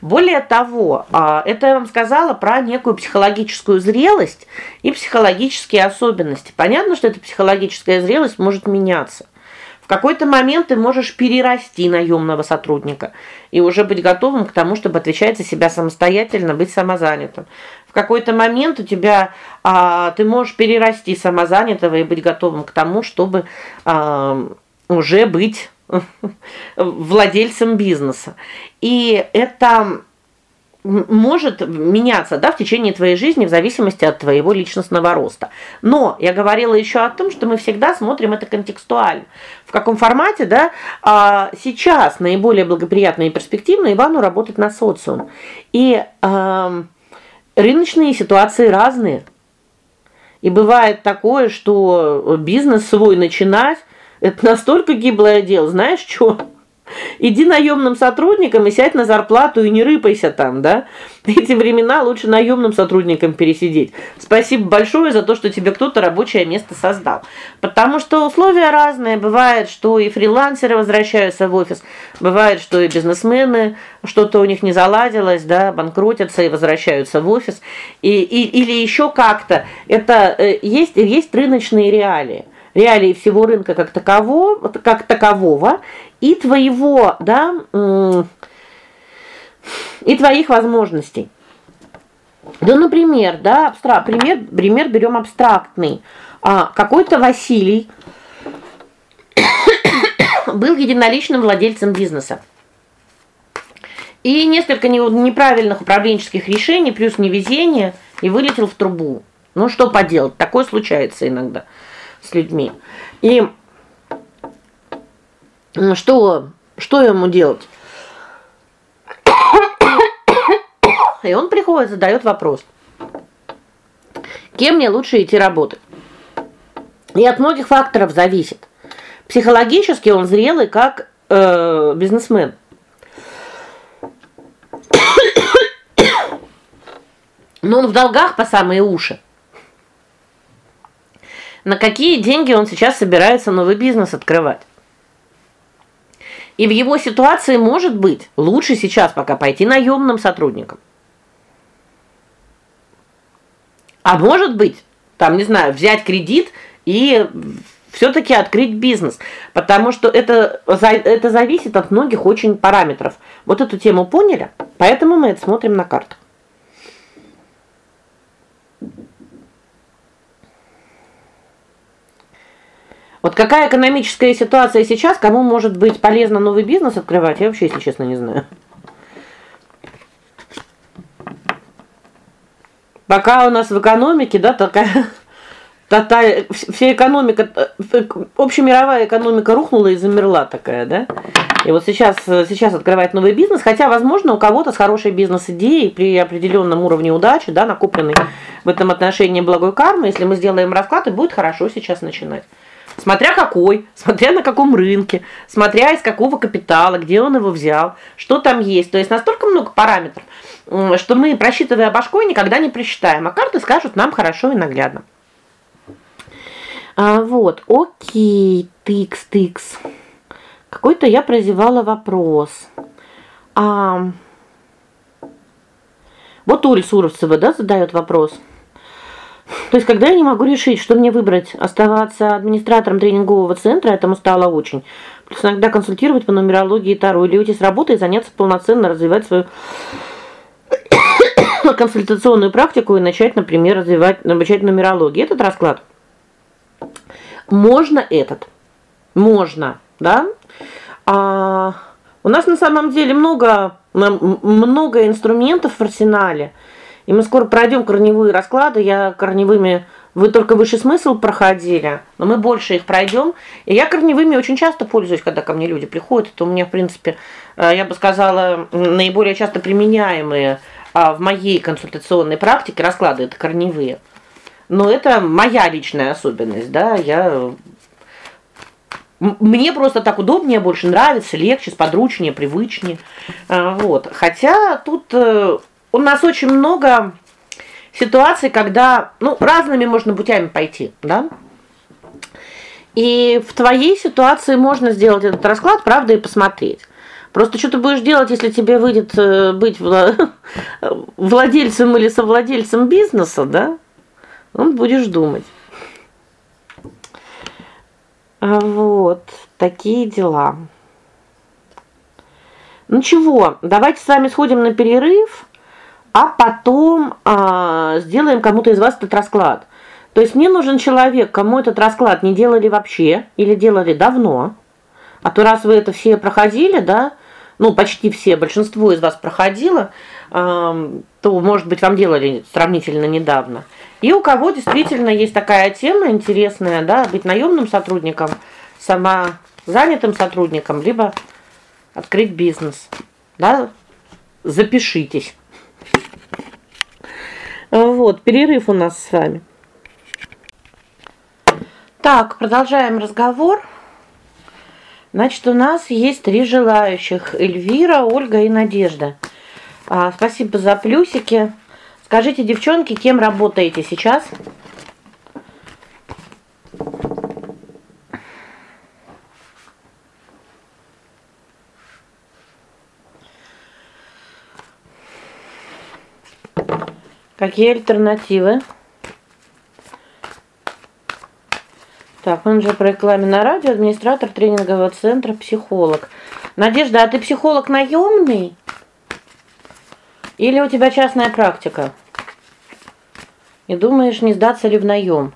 Более того, а, это я вам сказала про некую психологическую зрелость и психологические особенности. Понятно, что эта психологическая зрелость может меняться. В какой-то момент ты можешь перерасти наемного сотрудника и уже быть готовым к тому, чтобы отвечать за себя самостоятельно, быть самозанятым. В какой-то момент у тебя а, ты можешь перерасти самозанятого и быть готовым к тому, чтобы а, уже быть владельцем бизнеса. И это может меняться, да, в течение твоей жизни в зависимости от твоего личностного роста. Но я говорила еще о том, что мы всегда смотрим это контекстуально. В каком формате, да? А сейчас наиболее благоприятно и перспективно Ивану работать на социум. И э, рыночные ситуации разные. И бывает такое, что бизнес свой начинать это настолько гиблое дело, знаешь что? Иди наемным сотрудником и сядь на зарплату и не рыпайся там, да? Эти времена лучше наемным сотрудникам пересидеть. Спасибо большое за то, что тебе кто-то рабочее место создал. Потому что условия разные, бывает, что и фрилансеры возвращаются в офис, бывает, что и бизнесмены что-то у них не заладилось, да, банкротятся и возвращаются в офис. И, и или еще как-то. Это э, есть есть рыночные реалии реалии всего рынка как такового, как такового и твоего, да, и твоих возможностей. Да, например, да, абстракт, пример, пример берем абстрактный. А какой-то Василий был единоличным владельцем бизнеса. И несколько неправильных управленческих решений плюс невезение и вылетел в трубу. Ну что поделать, такое случается иногда с людьми. И что что ему делать? И он приходит, задает вопрос. Кем мне лучше идти работать? И от многих факторов зависит. Психологически он зрелый как э, бизнесмен. Но он в долгах по самые уши. На какие деньги он сейчас собирается новый бизнес открывать? И в его ситуации, может быть, лучше сейчас пока пойти наемным сотрудником. А может быть, там, не знаю, взять кредит и все таки открыть бизнес, потому что это это зависит от многих очень параметров. Вот эту тему поняли? Поэтому мы это смотрим на картах. Вот какая экономическая ситуация сейчас, кому может быть полезно новый бизнес открывать, я вообще, если честно, не знаю. Пока у нас в экономике, да, такая такая вся экономика э, общемировая экономика рухнула и замерла такая, да? И вот сейчас сейчас открывать новый бизнес, хотя, возможно, у кого-то с хорошей бизнес-идеей при определенном уровне удачи, да, накопленной в этом отношении благой кармы, если мы сделаем расклад, и будет хорошо сейчас начинать. Смотря какой, смотря на каком рынке, смотря из какого капитала, где он его взял, что там есть. То есть настолько много параметров, что мы, просчитывая башкой, никогда не просчитаем, а карты скажут нам хорошо и наглядно. А вот, окей, тыкс, тыкс. Какой-то я прозевала вопрос. А Вот Оля Суровцева, да, задает вопрос. То есть, когда я не могу решить, что мне выбрать: оставаться администратором тренингового центра, этому стало очень. Плюс иногда консультировать по нумерологии Таро или уйти с работы и заняться полноценно развивать свою консультационную практику и начать, например, развивать, обучать нумерологии. Этот расклад. Можно этот. Можно, да? А у нас на самом деле много много инструментов в арсенале. И мы скоро пройдем корневые расклады. Я корневыми вы только высший смысл проходили, но мы больше их пройдем. И я корневыми очень часто пользуюсь, когда ко мне люди приходят. Это у меня, в принципе, э, я бы сказала, наиболее часто применяемые а, в моей консультационной практике расклады это корневые. Но это моя личная особенность, да? Я мне просто так удобнее, больше нравится, легче, сподручнее, привычнее. Э, вот. Хотя тут э, у нас очень много ситуаций, когда, ну, разными можно путями пойти, да? И в твоей ситуации можно сделать этот расклад, правда, и посмотреть. Просто что ты будешь делать, если тебе выйдет э, быть владельцем или совладельцем бизнеса, да? Ну, будешь думать. А вот, такие дела. Ну чего, давайте с вами сходим на перерыв а потом а, сделаем кому-то из вас этот расклад. То есть мне нужен человек, кому этот расклад не делали вообще или делали давно. А то раз вы это все проходили, да? Ну, почти все, большинство из вас проходило, э, то, может быть, вам делали сравнительно недавно. И у кого действительно есть такая тема интересная, да, быть наемным сотрудником, сама занятым сотрудником, либо открыть бизнес. Да? Запишитесь. Вот, перерыв у нас с вами. Так, продолжаем разговор. Значит, у нас есть три желающих: Эльвира, Ольга и Надежда. А, спасибо за плюсики. Скажите, девчонки, кем работаете сейчас? Какие альтернативы? Так, он же по рекламе на радио, администратор тренингового центра, психолог. Надежда, а ты психолог наемный? Или у тебя частная практика? И думаешь, не сдаться ли в наем?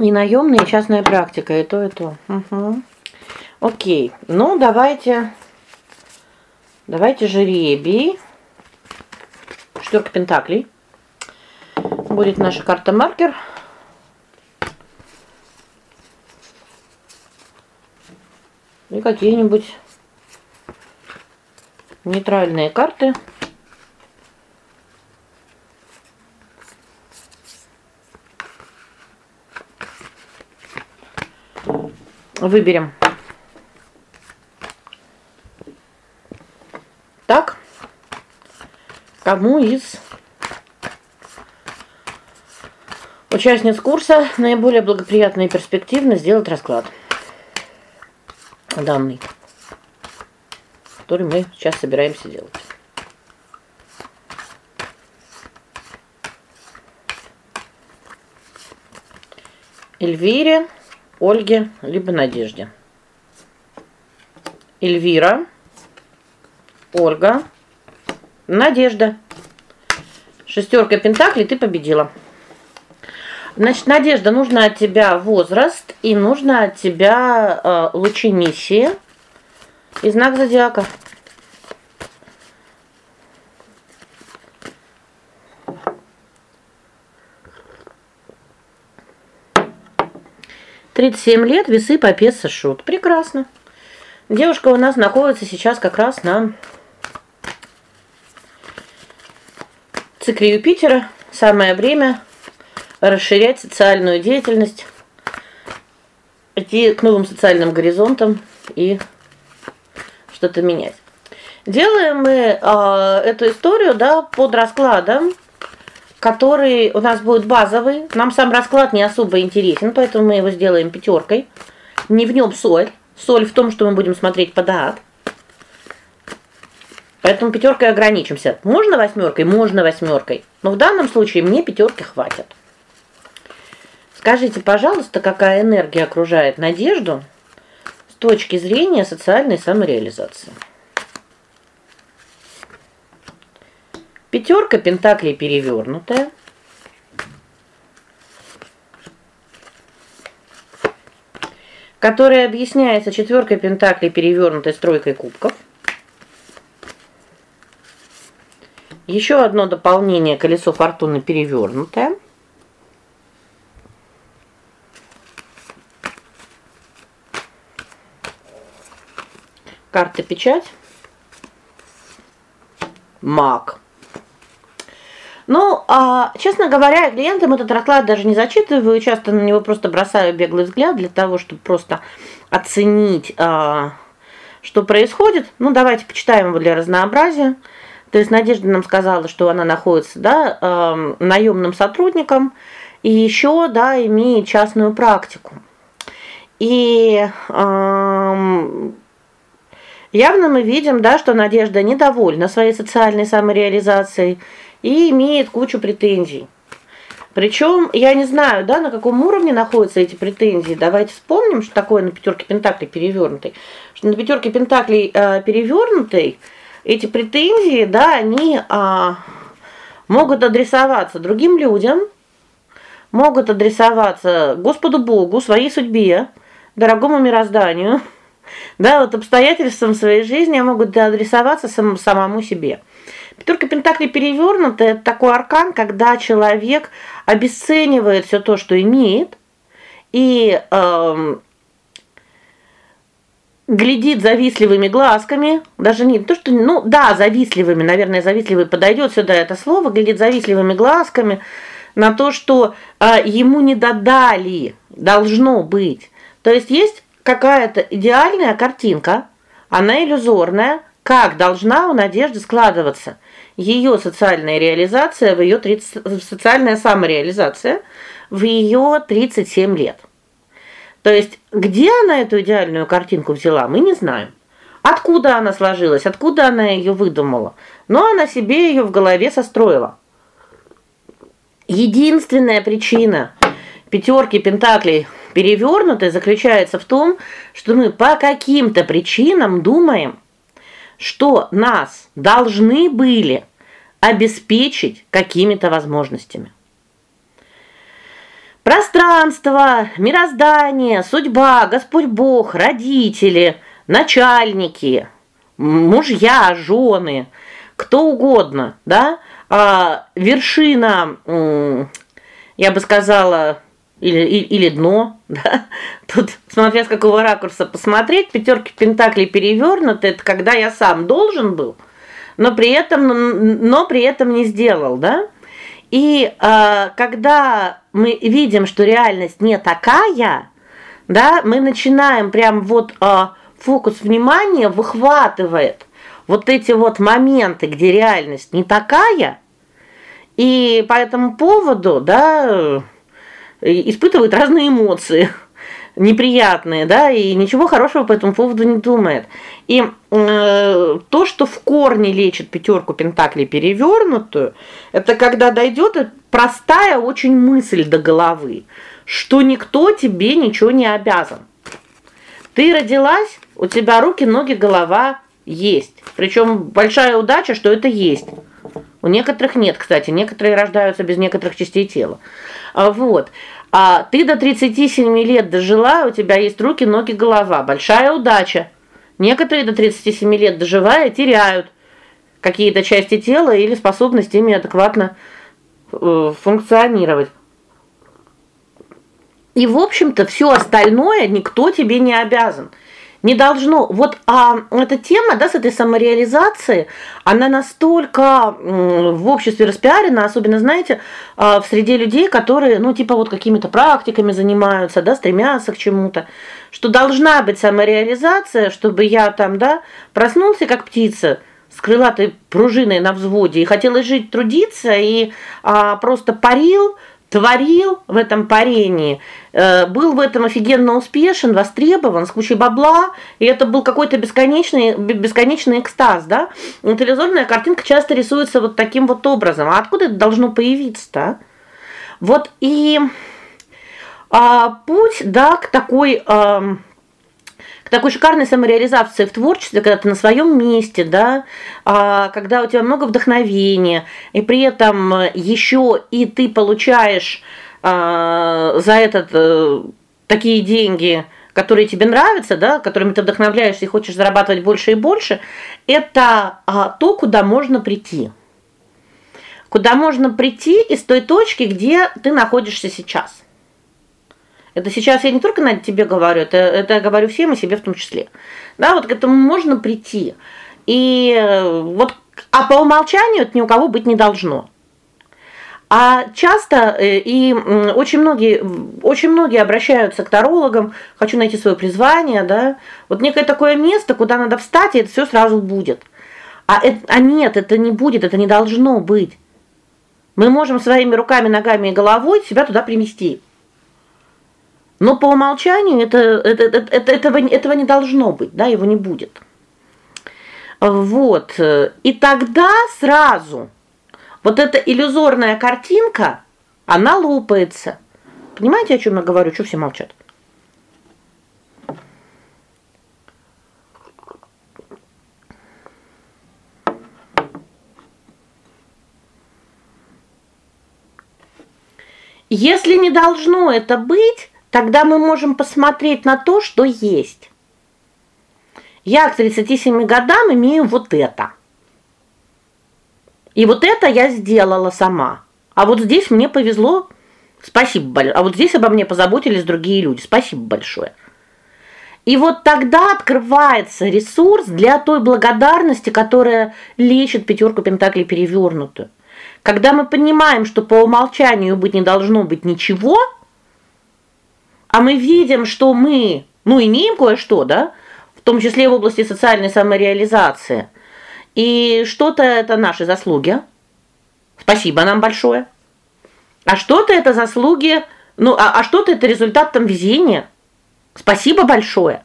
И наемная, и частная практика, и то, и то. Угу. О'кей. Ну, давайте Давайте жеребий. Шестерка пентаклей. Будет наша карта маркер. И какие-нибудь нейтральные карты. Выберем. Так. Кому из участниц курса наиболее благоприятно и перспективно сделать расклад данный, который мы сейчас собираемся делать. Эльвире, Ольге, либо Надежде. Эльвира, Ольга, Надежда. Шестерка пентаклей, ты победила. Значит, Надежда, нужно от тебя возраст и нужно от тебя э, лучи миссии и знак зодиака. Тридцать семь лет, весы, попеса, шут. Прекрасно. Девушка у нас находится сейчас как раз на цикле Юпитера. Самое время расширять социальную деятельность, идти к новым социальным горизонтам и что-то менять. Делаем мы э, эту историю, да, под раскладом, который у нас будет базовый. Нам сам расклад не особо интересен, поэтому мы его сделаем пятеркой. Не в нем соль. Соль в том, что мы будем смотреть по дат. Поэтому пятеркой ограничимся. Можно восьмеркой, можно восьмеркой, Но в данном случае мне пятерки хватит. Скажите, пожалуйста, какая энергия окружает Надежду с точки зрения социальной самореализации? Пятерка пентаклей перевернутая. которая объясняется четверкой пентаклей перевернутой с тройкой кубков. Еще одно дополнение колесо фортуны перевернутое. Карта печать. Маг. Ну, а, честно говоря, клиентам этот расклад даже не зачитываю, часто на него просто бросаю беглый взгляд для того, чтобы просто оценить, а, что происходит. Ну, давайте почитаем его для разнообразия. То есть Надежда нам сказала, что она находится, да, э, наемным сотрудником и еще, да, имеет частную практику. И э, Явно мы видим, да, что Надежда недовольна своей социальной самореализацией и имеет кучу претензий. Причем я не знаю, да, на каком уровне находятся эти претензии. Давайте вспомним, что такое на пятерке пентаклей перевернутой. Что на пятерке пентаклей э, перевернутой эти претензии, да, они а, могут адресоваться другим людям, могут адресоваться Господу Богу, своей судьбе, дорогому мирозданию. Да, вот обстоятельствам своей жизни могут адресоваться сам, самому себе. Пятерка пентаклей перевернута это такой аркан, когда человек обесценивает все то, что имеет, и э, глядит завистливыми глазками, даже не то, что, ну, да, завистливыми, наверное, завистливый подойдет сюда это слово, глядит завистливыми глазками на то, что э, ему не додали, должно быть. То есть есть какая-то идеальная картинка, она иллюзорная, как должна у Надежды складываться ее социальная реализация в ее 30 социальная самореализация в ее 37 лет. То есть, где она эту идеальную картинку взяла, мы не знаем. Откуда она сложилась, откуда она ее выдумала. Но она себе ее в голове состроила. Единственная причина пятерки пентаклей перевернутой заключается в том, что мы по каким-то причинам думаем, что нас должны были обеспечить какими-то возможностями. Пространство, мироздание, судьба, Господь Бог, родители, начальники, мужья, жены, кто угодно, да? А вершина, я бы сказала, или или дно, да? Тут смотря с какого ракурса посмотреть, пятерки пентаклей перевернуты это когда я сам должен был, но при этом но при этом не сделал, да? И э, когда мы видим, что реальность не такая, да, мы начинаем прям вот э, фокус внимания выхватывает вот эти вот моменты, где реальность не такая, и по этому поводу, да, испытывает разные эмоции неприятные, да, и ничего хорошего по этому поводу не думает. И э, то, что в корне лечит пятерку пентаклей перевернутую, это когда дойдет простая очень мысль до головы, что никто тебе ничего не обязан. Ты родилась, у тебя руки, ноги, голова есть. Причем большая удача, что это есть. У некоторых нет, кстати, некоторые рождаются без некоторых частей тела. А вот. А ты до 37 лет дожила, у тебя есть руки, ноги, голова. Большая удача. Некоторые до 37 лет доживая теряют какие-то части тела или способность ими адекватно э, функционировать. И в общем-то все остальное никто тебе не обязан не должно. Вот а эта тема, да, с этой самореализацией, она настолько в обществе распиарена, особенно, знаете, а, в среде людей, которые, ну, типа вот какими-то практиками занимаются, да, стремятся к чему-то, что должна быть самореализация, чтобы я там, да, проснулся как птица, с крылатой пружиной на взводе и хотелось жить, трудиться и а, просто парил творил в этом парении, э, был в этом офигенно успешен, востребован, с кучей бабла, и это был какой-то бесконечный бесконечный экстаз, да? Телевизорная картинка часто рисуется вот таким вот образом. А откуда это должно появиться-то? А? Вот и а, путь, да, к такой а, такой шикарной самореализации в творчестве, когда ты на своем месте, да, а, когда у тебя много вдохновения, и при этом еще и ты получаешь а, за этот э, такие деньги, которые тебе нравятся, да, которыми ты вдохновляешься и хочешь зарабатывать больше и больше, это а, то, куда можно прийти. Куда можно прийти из той точки, где ты находишься сейчас. Это сейчас я не только на тебе говорю, это это я говорю всем и себе в том числе. Да, вот к этому можно прийти. И э, вот а по умолчанию это ни у кого быть не должно. А часто э, и очень многие очень многие обращаются к тарологам, хочу найти свое призвание, да? Вот некое такое место, куда надо встать, и это все сразу будет. А это а нет, это не будет, это не должно быть. Мы можем своими руками, ногами и головой себя туда примести. Но по умолчанию это это, это, это этого этого не должно быть, да, его не будет. Вот. И тогда сразу вот эта иллюзорная картинка, она лопается. Понимаете, о чем я говорю? Что все молчат? Если не должно это быть, Тогда мы можем посмотреть на то, что есть. Я к 37 годам имею вот это. И вот это я сделала сама. А вот здесь мне повезло. Спасибо большое. А вот здесь обо мне позаботились другие люди. Спасибо большое. И вот тогда открывается ресурс для той благодарности, которая лечит пятерку пентаклей перевернутую. Когда мы понимаем, что по умолчанию быть не должно быть ничего, а мы видим, что мы, ну, имеем кое-что, да, в том числе в области социальной самореализации. И что-то это наши заслуги. Спасибо нам большое. А что-то это заслуги, ну, а, а что-то это результат там везения. Спасибо большое.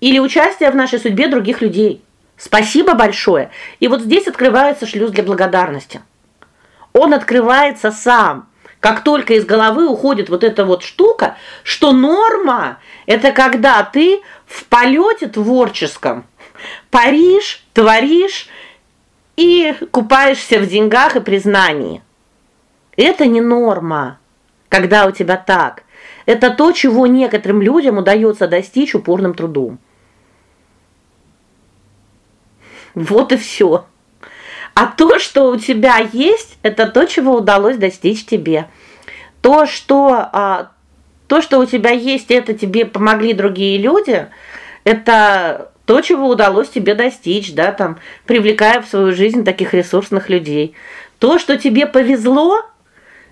Или участие в нашей судьбе других людей. Спасибо большое. И вот здесь открывается шлюз для благодарности. Он открывается сам. Как только из головы уходит вот эта вот штука, что норма это когда ты в полете творческом паришь, творишь и купаешься в деньгах и признании. Это не норма. когда у тебя так. Это то, чего некоторым людям удается достичь упорным трудом. Вот и все. А то, что у тебя есть, это то, чего удалось достичь тебе. То, что а, то, что у тебя есть, это тебе помогли другие люди, это то, чего удалось тебе достичь, да, там, привлекая в свою жизнь таких ресурсных людей. То, что тебе повезло,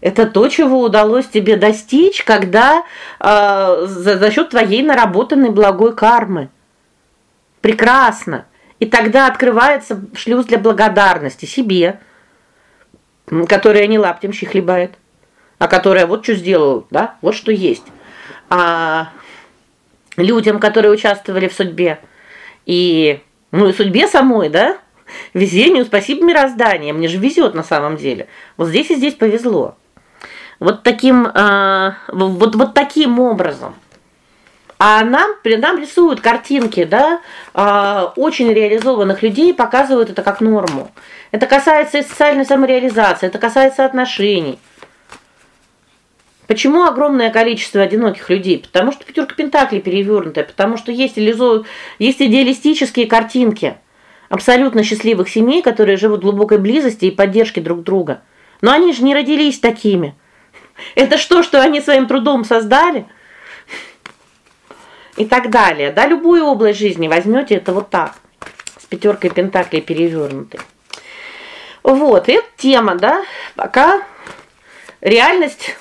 это то, чего удалось тебе достичь, когда э, за, за счет твоей наработанной благой кармы. Прекрасно. И тогда открывается шлюз для благодарности себе, которая не лаптем хлебает, а которая вот что сделала, да? Вот что есть. А людям, которые участвовали в судьбе и ну и судьбе самой, да? Везению, спасибо мирозданию. Мне же везет на самом деле. Вот здесь и здесь повезло. Вот таким э, вот вот таким образом. А нам нам рисуют картинки, да, э, очень реализованных людей, показывают это как норму. Это касается и социальной самореализации, это касается отношений. Почему огромное количество одиноких людей? Потому что пятерка пентаклей перевернутая, потому что есть иллюзо... есть идеалистические картинки абсолютно счастливых семей, которые живут в глубокой близости и поддержке друг друга. Но они же не родились такими. Это что, что они своим трудом создали? И так далее. Да, любую область жизни возьмете это вот так. С пятеркой пентаклей перевернутой. Вот, это тема, да? Пока реальность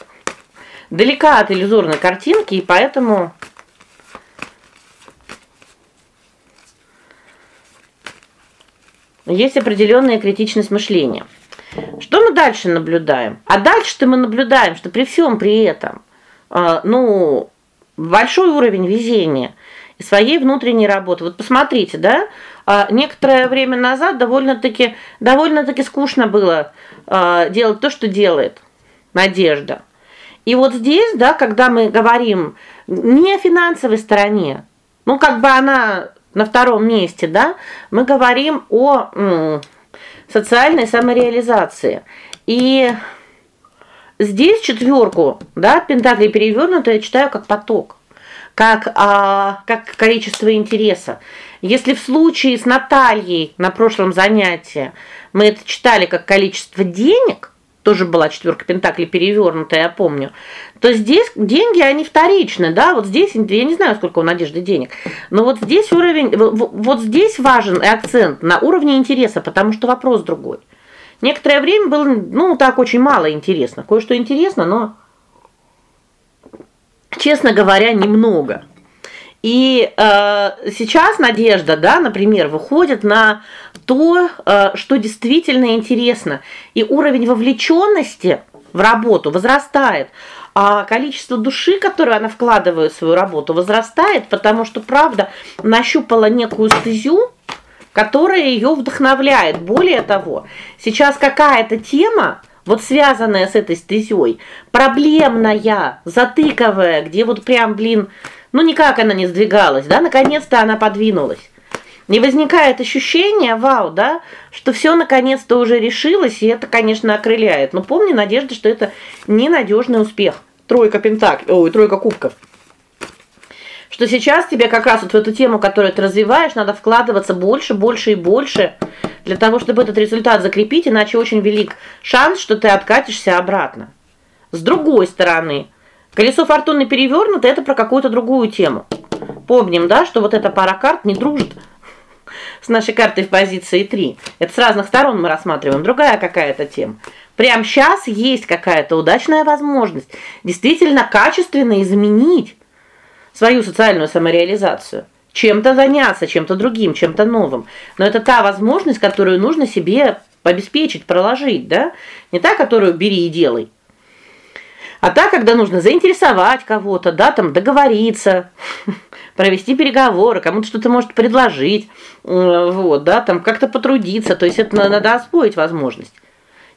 далека от иллюзорной картинки, и поэтому есть определенная критичность мышления. Что мы дальше наблюдаем? А дальше-то мы наблюдаем, что при всем при этом, э, ну, большой уровень везения и своей внутренней работы. Вот посмотрите, да? А некоторое время назад довольно-таки довольно-таки скучно было э, делать то, что делает Надежда. И вот здесь, да, когда мы говорим не о финансовой стороне, ну как бы она на втором месте, да, мы говорим о социальной самореализации. И здесь четверку, да, пентаклей перевернутую я читаю как поток, как а, как количество интереса. Если в случае с Натальей на прошлом занятии мы это читали как количество денег, тоже была четверка пентаклей перевернутая, я помню. То здесь деньги они вторичны, да? Вот здесь я не знаю, сколько у Надежды денег. Но вот здесь уровень вот здесь важен акцент на уровне интереса, потому что вопрос другой. Некоторое время было, ну, так очень мало интересно. Кое-что интересно, но честно говоря, немного. И э, сейчас Надежда, да, например, выходит на то, э, что действительно интересно, и уровень вовлеченности в работу возрастает. А количество души, которую она вкладывает в свою работу, возрастает, потому что правда нащупала некую стезю, которая ее вдохновляет. Более того, сейчас какая-то тема вот связанная с этой стезей, проблемная, затыковая, где вот прям, блин, ну никак она не сдвигалась, да? Наконец-то она подвинулась. И возникает ощущение, вау, да, что все наконец-то уже решилось, и это, конечно, окрыляет. Но помни, Надежда, что это ненадежный успех. Тройка пентаклей, ой, тройка кубков. Что сейчас тебе как раз вот в эту тему, которую ты развиваешь, надо вкладываться больше, больше и больше для того, чтобы этот результат закрепить, иначе очень велик шанс, что ты откатишься обратно. С другой стороны, Колесо фортуны перевернуто это про какую-то другую тему. Помним, да, что вот эта пара карт не дружит с нашей картой в позиции 3. Это с разных сторон мы рассматриваем, другая какая-то тема. Прямо сейчас есть какая-то удачная возможность действительно качественно изменить свою социальную самореализацию, чем-то заняться, чем-то другим, чем-то новым. Но это та возможность, которую нужно себе обеспечить, проложить, да? Не та, которую бери и делай. А так, когда нужно заинтересовать кого-то, да, там договориться, провести переговоры, кому-то что-то может предложить, вот, да, там как-то потрудиться, то есть это надо освоить возможность.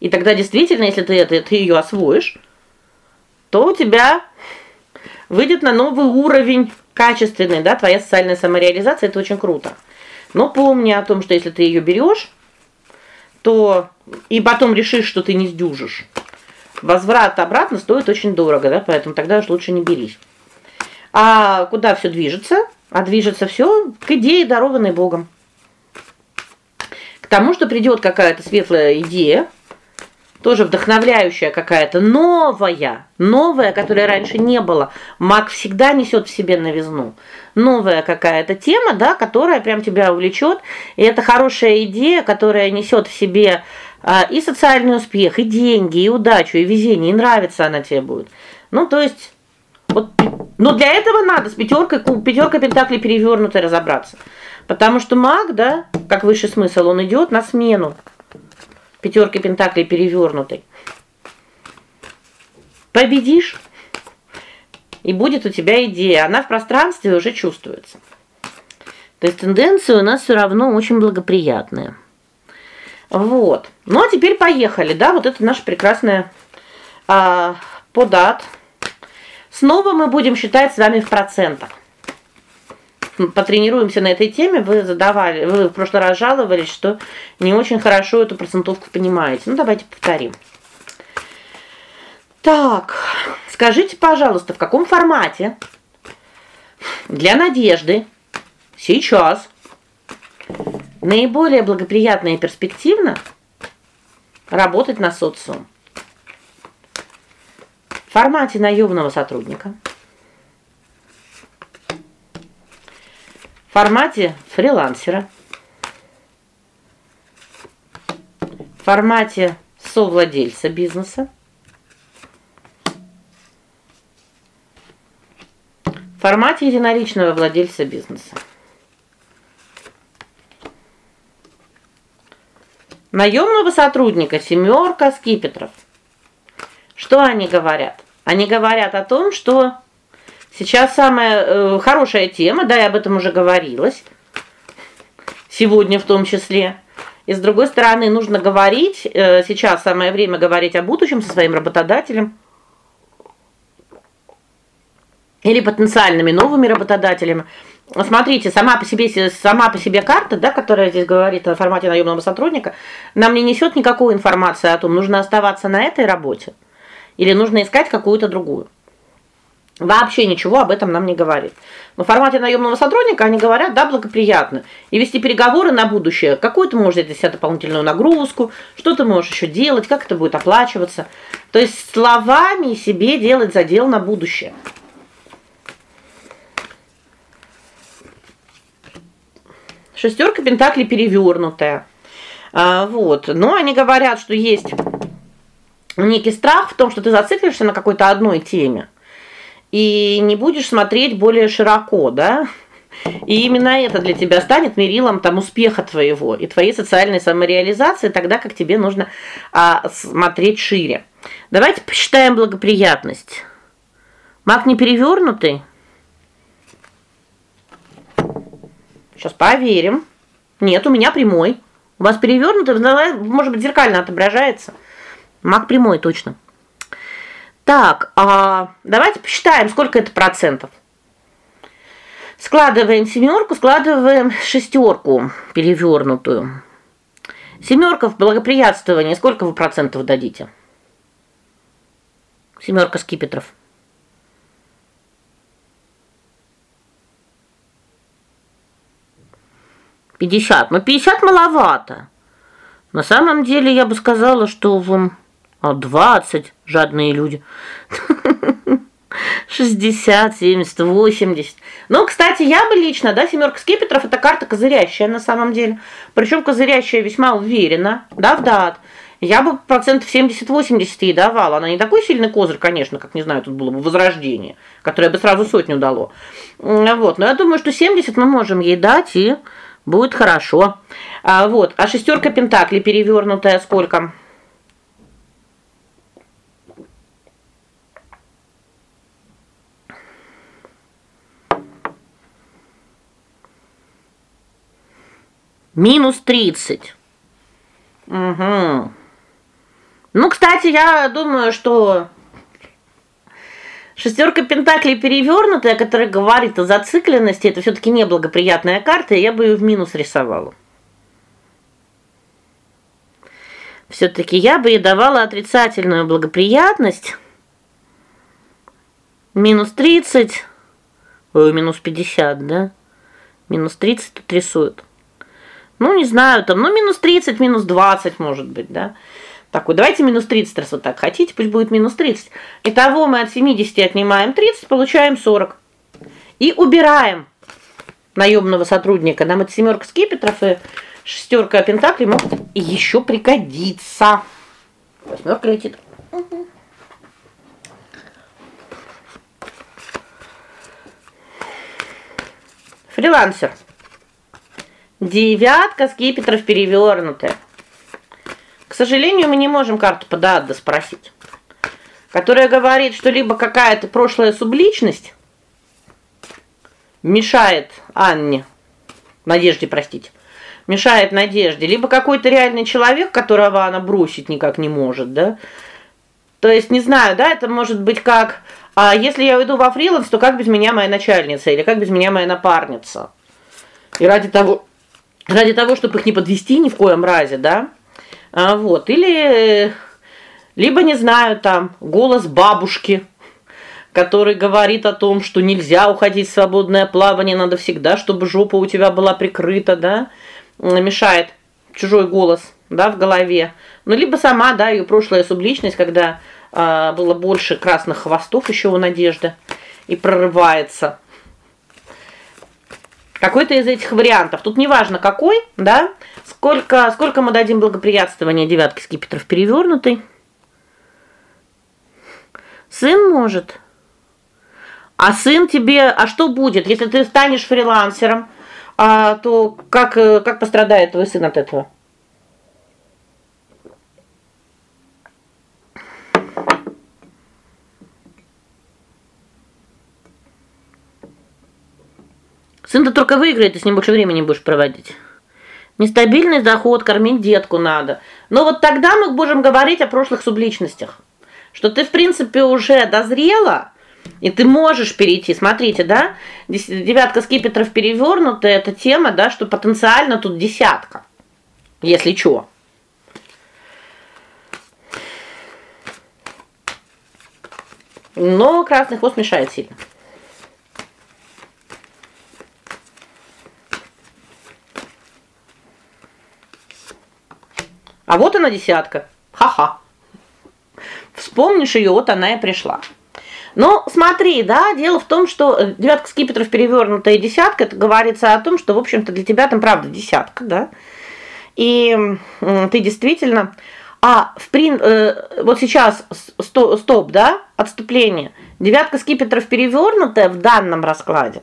И тогда действительно, если ты это ты ее освоишь, то у тебя выйдет на новый уровень качественный, да, твоя социальная самореализация это очень круто. Но помни о том, что если ты ее берешь, то и потом решишь, что ты не сдюжишь возврат обратно стоит очень дорого, да, поэтому тогда уж лучше не берись. А куда все движется? А движется все к идее, дарованной Богом. К тому, что придет какая-то светлая идея, тоже вдохновляющая какая-то, новая, новая, которой раньше не было. Маг всегда несет в себе новизну. Новая какая-то тема, да, которая прям тебя увлечет. И это хорошая идея, которая несет в себе а, и социальный успех, и деньги, и удачу, и везение, и нравится она тебе будет. Ну, то есть вот но для этого надо с пятеркой, пятеркой пентаклей перевернутой разобраться. Потому что маг, да, как высший смысл, он идет на смену пятерки пентаклей перевернутой. Победишь, и будет у тебя идея, она в пространстве уже чувствуется. То есть тенденция у нас все равно очень благоприятная. Вот. Ну а теперь поехали, да? Вот это наша прекрасная а, подат. Снова мы будем считать с вами в процентах потренируемся на этой теме. Вы задавали, вы в прошлый раз жаловались, что не очень хорошо эту процентовку понимаете. Ну давайте повторим. Так, скажите, пожалуйста, в каком формате для Надежды сейчас наиболее благоприятно и перспективно работать на социум? В формате наемного сотрудника – формате фрилансера, в формате совладельца бизнеса, в формате единоличного владельца бизнеса. Наемного сотрудника семерка скипетров. Что они говорят? Они говорят о том, что Сейчас самая э, хорошая тема, да, я об этом уже говорилось. Сегодня в том числе. И с другой стороны, нужно говорить, э, сейчас самое время говорить о будущем со своим работодателем или потенциальными новыми работодателями. Смотрите, сама по себе сама по себе карта, да, которая здесь говорит о формате наемного сотрудника, нам не несет никакой информации о том, нужно оставаться на этой работе или нужно искать какую-то другую. Вообще ничего об этом нам не говорит. Но в формате наемного сотрудника они говорят: "Да, благоприятно". И вести переговоры на будущее. Какую ты можешь для себя дополнительную нагрузку, что ты можешь еще делать, как это будет оплачиваться. То есть словами себе делать задел на будущее. Шестерка пентаклей перевернутая. А, вот. Но они говорят, что есть некий страх в том, что ты зациклишься на какой-то одной теме и не будешь смотреть более широко, да? И именно это для тебя станет мерилом там успеха твоего и твоей социальной самореализации, тогда как тебе нужно а, смотреть шире. Давайте посчитаем благоприятность. Маг не перевернутый. Сейчас проверим. Нет, у меня прямой. У вас перевернутый, может быть, зеркально отображается. Маг прямой точно. Так, а давайте посчитаем, сколько это процентов. Складываем семерку, складываем шестерку перевернутую. Семерка в благоприятствовании, сколько вы процентов дадите? Семерка скипетров. Пятьдесят. Но пятьдесят маловато. На самом деле, я бы сказала, что вам а 20 жадные люди. 60, 70, 80. Ну, кстати, я бы лично, да, семерка скипетров это карта козырящая на самом деле. Причем козырящая весьма уверенно, да, в дат. Я бы процентов 70-80 ей давала. Она не такой сильный козырь, конечно, как, не знаю, тут было бы возрождение, которое бы сразу сотню дало. Вот, но я думаю, что 70 мы можем ей дать, и будет хорошо. А вот, а шестерка пентаклей перевернутая сколько? Минус 30. Угу. Ну, кстати, я думаю, что шестерка пентаклей перевернутая, которая говорит о зацикленности, это все таки неблагоприятная карта, и я бы ее в минус рисовала. все таки я бы ей давала отрицательную благоприятность. Минус 30, ой, минус 50, да? Минус 30 тут рисуют. Ну, не знаю, там, ну минус 30, минус 20, может быть, да? Такой, давайте минус 30 раз вот так хотите, пусть будет минус 30. Итого мы от 70 отнимаем 30, получаем 40. И убираем наемного сотрудника. Нам эта семерка скипетров и шестерка пентаклей могут еще пригодиться. Восьмерка летит. Фрилансер. Девятка скипетров перевернутая. К сожалению, мы не можем карту Падаадда спросить, которая говорит, что либо какая-то прошлая субличность мешает Анне, Надежде, простите, мешает Надежде, либо какой-то реальный человек, которого она бросить никак не может, да? То есть, не знаю, да, это может быть как а если я уйду во фриланс, то как без меня моя начальница или как без меня моя напарница? И ради того ради того, чтобы их не подвести ни в коем разе, да? А вот, или либо не знаю, там голос бабушки, который говорит о том, что нельзя уходить в свободное плавание, надо всегда, чтобы жопа у тебя была прикрыта, да? Мешает чужой голос, да, в голове. Ну либо сама, да, ее прошлая субличность, когда а, было больше красных хвостов еще у Надежды и прорывается. Какой-то из этих вариантов. Тут неважно какой, да? Сколько сколько мы дадим благоприятствования девятки скипетров перевернутой? Сын может. А сын тебе, а что будет, если ты станешь фрилансером? А то как как пострадает твой сын от этого? Сын-то только выиграет, ты с ним больше времени будешь проводить. Нестабильный доход, кормить детку надо. Но вот тогда мы будем говорить о прошлых субличностях. Что ты, в принципе, уже дозрела, и ты можешь перейти. Смотрите, да? Девятка скипетров перевернутая это тема, да, что потенциально тут десятка. Если что. Но красный хвост мешает сильно. А вот она десятка. Ха-ха. Вспомнишь ее, вот она и пришла. Но смотри, да, дело в том, что э, девятка скипетров перевернутая десятка, это говорится о том, что, в общем-то, для тебя там правда десятка, да? И ты действительно а в прин э, вот сейчас стоп, стоп, да? Отступление. Девятка скипетров перевернутая в данном раскладе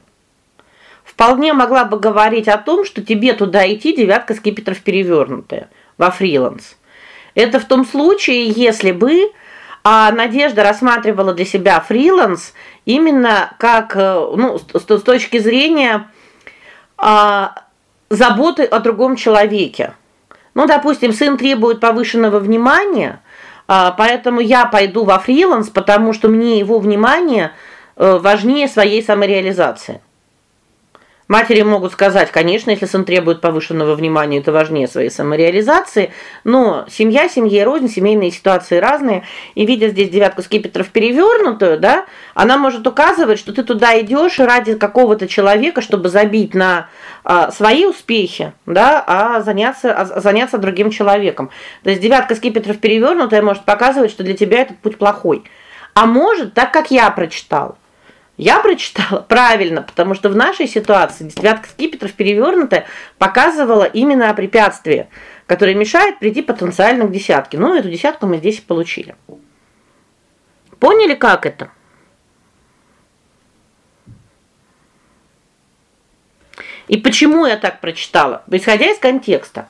вполне могла бы говорить о том, что тебе туда идти девятка скипетров перевернутая во фриланс. Это в том случае, если бы а Надежда рассматривала для себя фриланс именно как, э, ну, с, точки зрения а заботы о другом человеке. Ну, допустим, сын требует повышенного внимания, а, поэтому я пойду во фриланс, потому что мне его внимание э, важнее своей самореализации. Матери могут сказать: "Конечно, если сын требует повышенного внимания, это важнее своей самореализации", но семья семье рознь, семейные ситуации разные, и видя здесь девятку скипетров перевернутую, да, она может указывать, что ты туда идешь ради какого-то человека, чтобы забить на а, свои успехи, да, а заняться а, заняться другим человеком. То есть девятка скипетров перевернутая может показывать, что для тебя этот путь плохой. А может, так как я прочитал, я прочитала правильно, потому что в нашей ситуации девятка скипетров перевернутая показывала именно препятствие, которое мешает прийти потенциально к десятке. Ну, эту десятку мы здесь и получили. Поняли, как это? И почему я так прочитала? Исходя из контекста.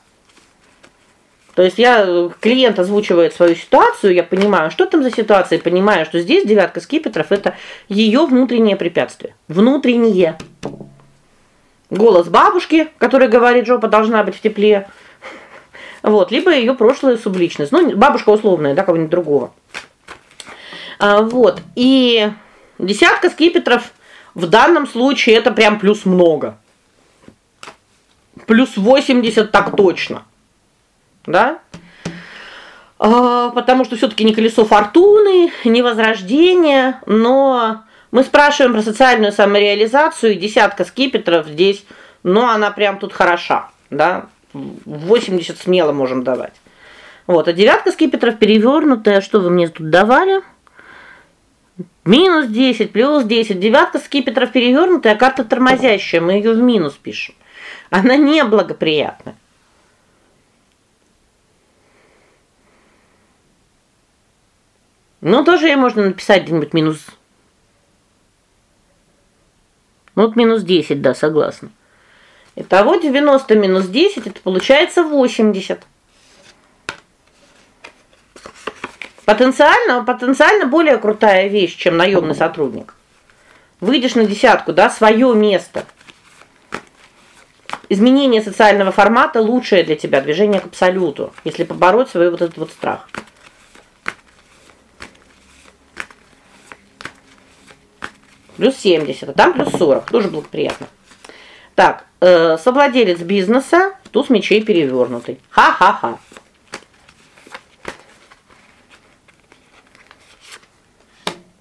То есть я э, клиент озвучивает свою ситуацию, я понимаю, что там за ситуация, понимаю, что здесь девятка скипетров это ее внутреннее препятствие. Внутреннее. Голос бабушки, который говорит, жопа должна быть в тепле. Вот, либо ее прошлая субличность. Ну, бабушка условная, да, кого-нибудь другого. А, вот. И десятка скипетров в данном случае это прям плюс много. Плюс 80 так точно да? А, потому что все таки не колесо фортуны, не возрождение, но мы спрашиваем про социальную самореализацию, и десятка скипетров здесь, но она прям тут хороша, да? 80 смело можем давать. Вот, а девятка скипетров перевернутая, что вы мне тут давали? Минус 10, плюс 10. Девятка скипетров перевернутая, а карта тормозящая, мы ее в минус пишем. Она не Ну, тоже ей можно написать где-нибудь минус. Ну, вот минус 10, да, согласна. Итого 90 минус 10 это получается 80. Потенциально, потенциально более крутая вещь, чем наемный сотрудник. Выйдешь на десятку, да, свое место. Изменение социального формата лучшее для тебя движение к абсолюту, если побороть свой вот этот вот страх. Плюс 70, а там плюс 40, тоже благоприятно. Так, э, совладелец бизнеса, туз мечей перевернутый. Ха-ха-ха.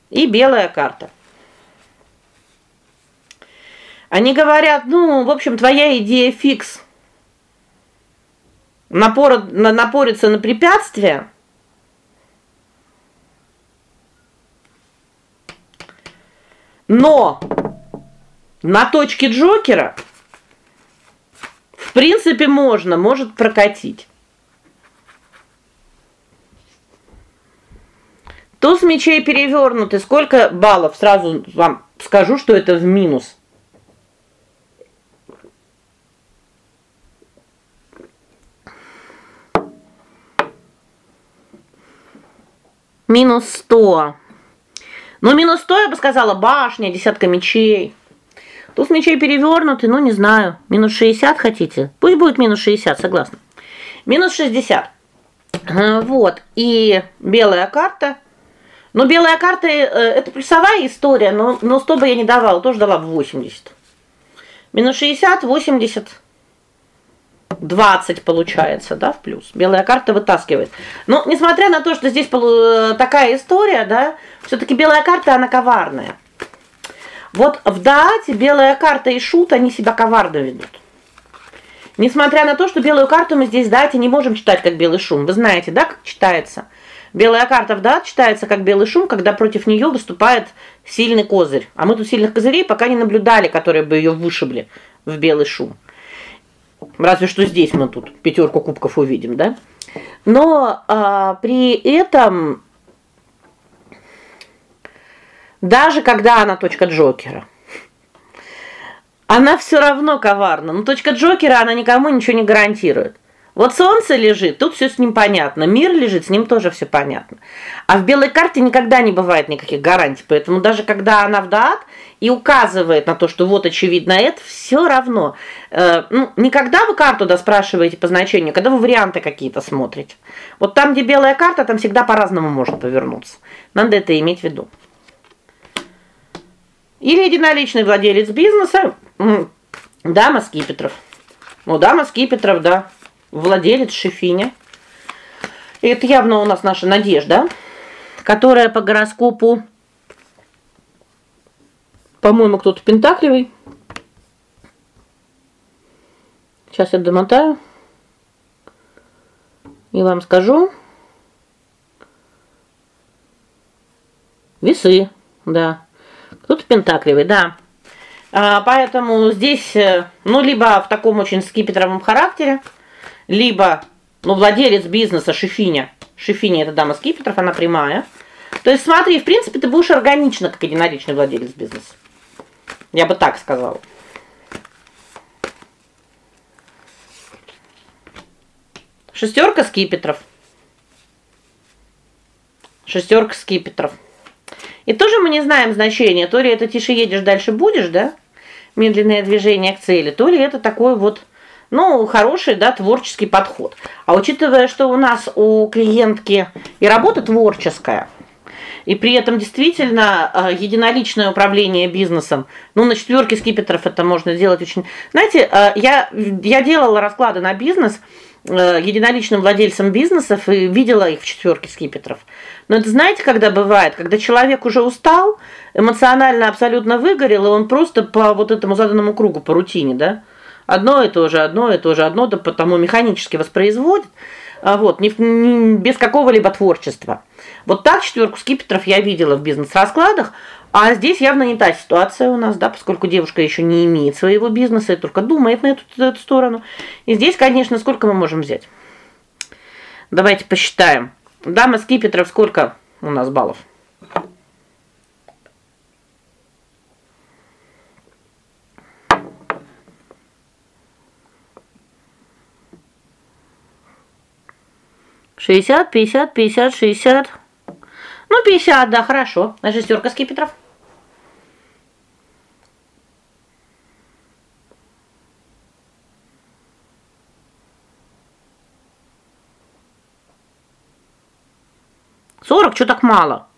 И белая карта. Они говорят: "Ну, в общем, твоя идея фикс. Напор напориться на препятствия, Но на точке Джокера в принципе можно, может прокатить. Туз мечей перевернутый. Сколько баллов? Сразу вам скажу, что это в минус. Минус сто. Ну, минус 100, я бы сказала, башня, десятка мечей. Туз мечей перевернутый, ну, не знаю. Минус 60 хотите? Пусть будет минус 60, согласна. Минус 60. Вот. И белая карта. Но белая карта э, это плюсовая история, но но 100 бы я не давала, тоже дала бы 80. Минус 60, 80 20 получается, да, в плюс. Белая карта вытаскивает. Но несмотря на то, что здесь такая история, да, все таки белая карта она коварная. Вот в Даате белая карта и шут, они себя коварно ведут. Несмотря на то, что белую карту мы здесь в Даате не можем читать как белый шум. Вы знаете, да, как читается? Белая карта в Даат читается как белый шум, когда против нее выступает сильный козырь. А мы тут сильных козырей пока не наблюдали, которые бы ее вышибли в белый шум. Разве что здесь мы тут пятерку кубков увидим, да? Но а, при этом даже когда она точка Джокера, она все равно коварна. Но точка Джокера она никому ничего не гарантирует. Вот солнце лежит, тут все с ним понятно. Мир лежит, с ним тоже все понятно. А в белой карте никогда не бывает никаких гарантий, поэтому даже когда она в даат и указывает на то, что вот очевидно это, все равно. Э, ну, никогда вы карту да спрашиваете по значению, когда вы варианты какие-то смотрите. Вот там, где белая карта, там всегда по-разному может повернуться. Надо это иметь в виду. Или единоличный владелец бизнеса, дама скипетров. Ну, дама скипетров, да владелец Шефиня. И это явно у нас наша Надежда, которая по гороскопу по-моему, кто-то пентаклевый. Сейчас я домотаю. И вам скажу. Весы, да. Кто-то пентаклевый, да. А, поэтому здесь, э, ну, либо в таком очень скипетровом характере, либо ну, владелец бизнеса Шефиня. Шефиня это дама скипетров, она прямая. То есть смотри, в принципе, ты будешь органично как единоличный владелец бизнеса. Я бы так сказала. Шестерка скипетров. Шестерка скипетров. И тоже мы не знаем значения, то ли это тише едешь, дальше будешь, да? Медленное движение к цели, то ли это такой вот ну, хороший, да, творческий подход. А учитывая, что у нас у клиентки и работа творческая, и при этом действительно э, единоличное управление бизнесом. Ну, на четверке скипетров это можно сделать очень. Знаете, э, я я делала расклады на бизнес э, единоличным владельцам бизнесов и видела их в четверке скипетров. Но это знаете, когда бывает, когда человек уже устал, эмоционально абсолютно выгорел, и он просто по вот этому заданному кругу по рутине, да? Одно и то же, одно и то же, одно да потому механически воспроизводит. А вот, не, не без какого-либо творчества. Вот так четверку скипетров я видела в бизнес-раскладах, а здесь явно не та ситуация у нас, да, поскольку девушка еще не имеет своего бизнеса и только думает на эту, эту сторону. И здесь, конечно, сколько мы можем взять? Давайте посчитаем. Дама скипетров сколько у нас баллов? Шестьдесят, пятьдесят, пятьдесят, шестьдесят. Ну, пятьдесят, да, хорошо. А шестерка скипетров? Сорок, что так мало?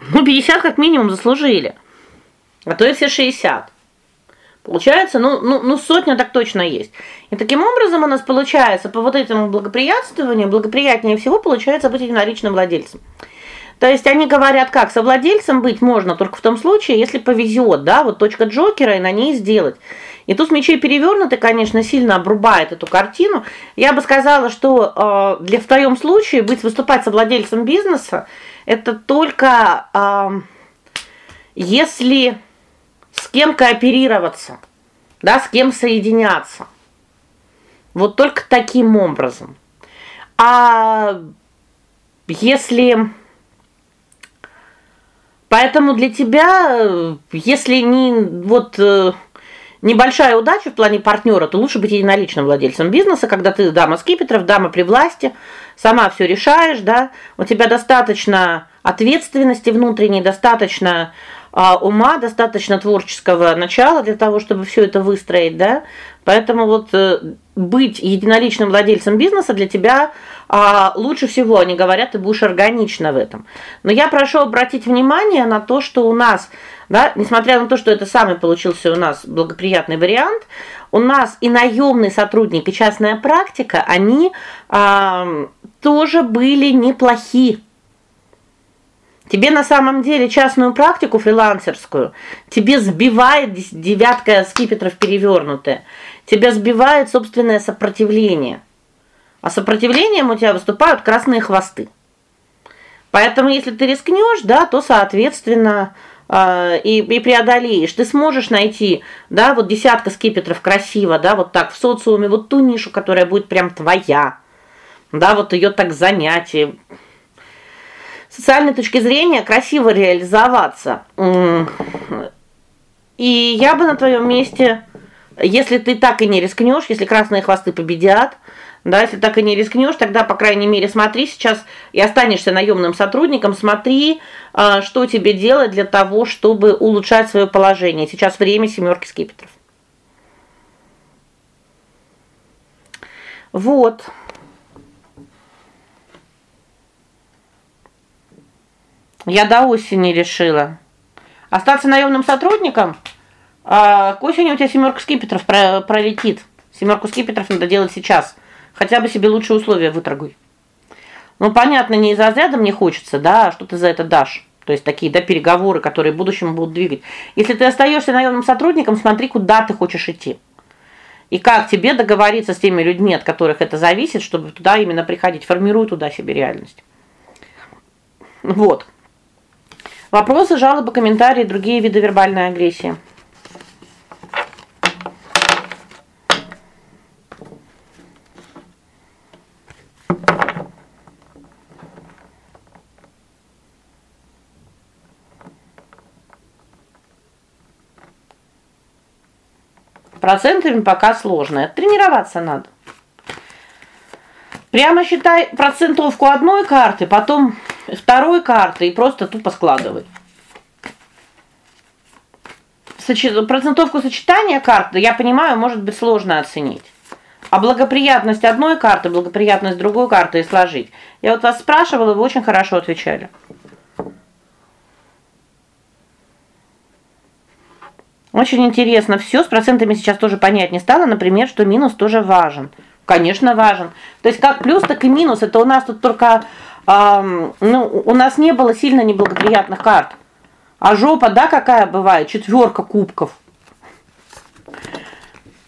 Ну, 50 как минимум заслужили. А то и все 60. Получается, ну, ну, ну сотня так точно есть. И таким образом у нас получается по вот этому благоприятствованию, благоприятнее всего получается быть единоличным владельцем. То есть они говорят, как совладельцем быть можно только в том случае, если повезет, да, вот точка Джокера и на ней сделать. И тут мечей перевернутый, конечно, сильно обрубает эту картину. Я бы сказала, что э, для в твоем случае быть выступать совладельцем бизнеса это только э, если с кем кооперироваться, да, с кем соединяться. Вот только таким образом. А если Поэтому для тебя, если не вот э, небольшая удача в плане партнера, то лучше быть единоличным владельцем бизнеса, когда ты дама скипетров, дама при власти, сама все решаешь, да? У тебя достаточно ответственности внутренней, достаточно а, ума, достаточно творческого начала для того, чтобы все это выстроить, да? Поэтому вот э, быть единоличным владельцем бизнеса для тебя а, лучше всего, они говорят, ты будешь органично в этом. Но я прошу обратить внимание на то, что у нас, да, несмотря на то, что это самый получился у нас благоприятный вариант, у нас и наемный сотрудник, и частная практика, они а, тоже были неплохи. Тебе на самом деле частную практику фрилансерскую тебе сбивает девятка скипетров перевернутая. Тебя сбивает собственное сопротивление. А сопротивлением у тебя выступают красные хвосты. Поэтому если ты рискнешь, да, то, соответственно, э, и и преодолеешь. Ты сможешь найти, да, вот десятка скипетров красиво, да, вот так в социуме вот ту нишу, которая будет прям твоя. Да, вот ее так занять и социальной точки зрения красиво реализоваться. И я бы на твоем месте, если ты так и не рискнешь, если красные хвосты победят, да, если так и не рискнешь, тогда, по крайней мере, смотри сейчас и останешься наемным сотрудником, смотри, а, что тебе делать для того, чтобы улучшать свое положение. Сейчас время семерки скипетров. Вот. Я до осени решила остаться наемным сотрудником. А к осени у тебя семерка скипетров пролетит. Семерку скипетров надо делать сейчас. Хотя бы себе лучшие условия выторгуй. Ну, понятно, не из разряда мне хочется, да, а что ты за это дашь? То есть такие, да, переговоры, которые в будущем будут двигать. Если ты остаешься наемным сотрудником, смотри, куда ты хочешь идти. И как тебе договориться с теми людьми, от которых это зависит, чтобы туда именно приходить, формируй туда себе реальность. Вот. Вопросы, жалобы, комментарии, другие виды вербальной агрессии. Процентами пока сложно. Тренироваться надо. Прямо считай процентовку одной карты, потом второй карты и просто тупо складывай. Процентовку сочетания карт, я понимаю, может быть сложно оценить. а благоприятность одной карты, благоприятность другой карты и сложить. Я вот вас спрашивала, вы очень хорошо отвечали. Очень интересно. все с процентами сейчас тоже понять не стало, например, что минус тоже важен. Конечно, важен. То есть как плюс, так и минус. Это у нас тут только ну, у нас не было сильно неблагоприятных карт. А жопа, да, какая бывает? Четверка кубков.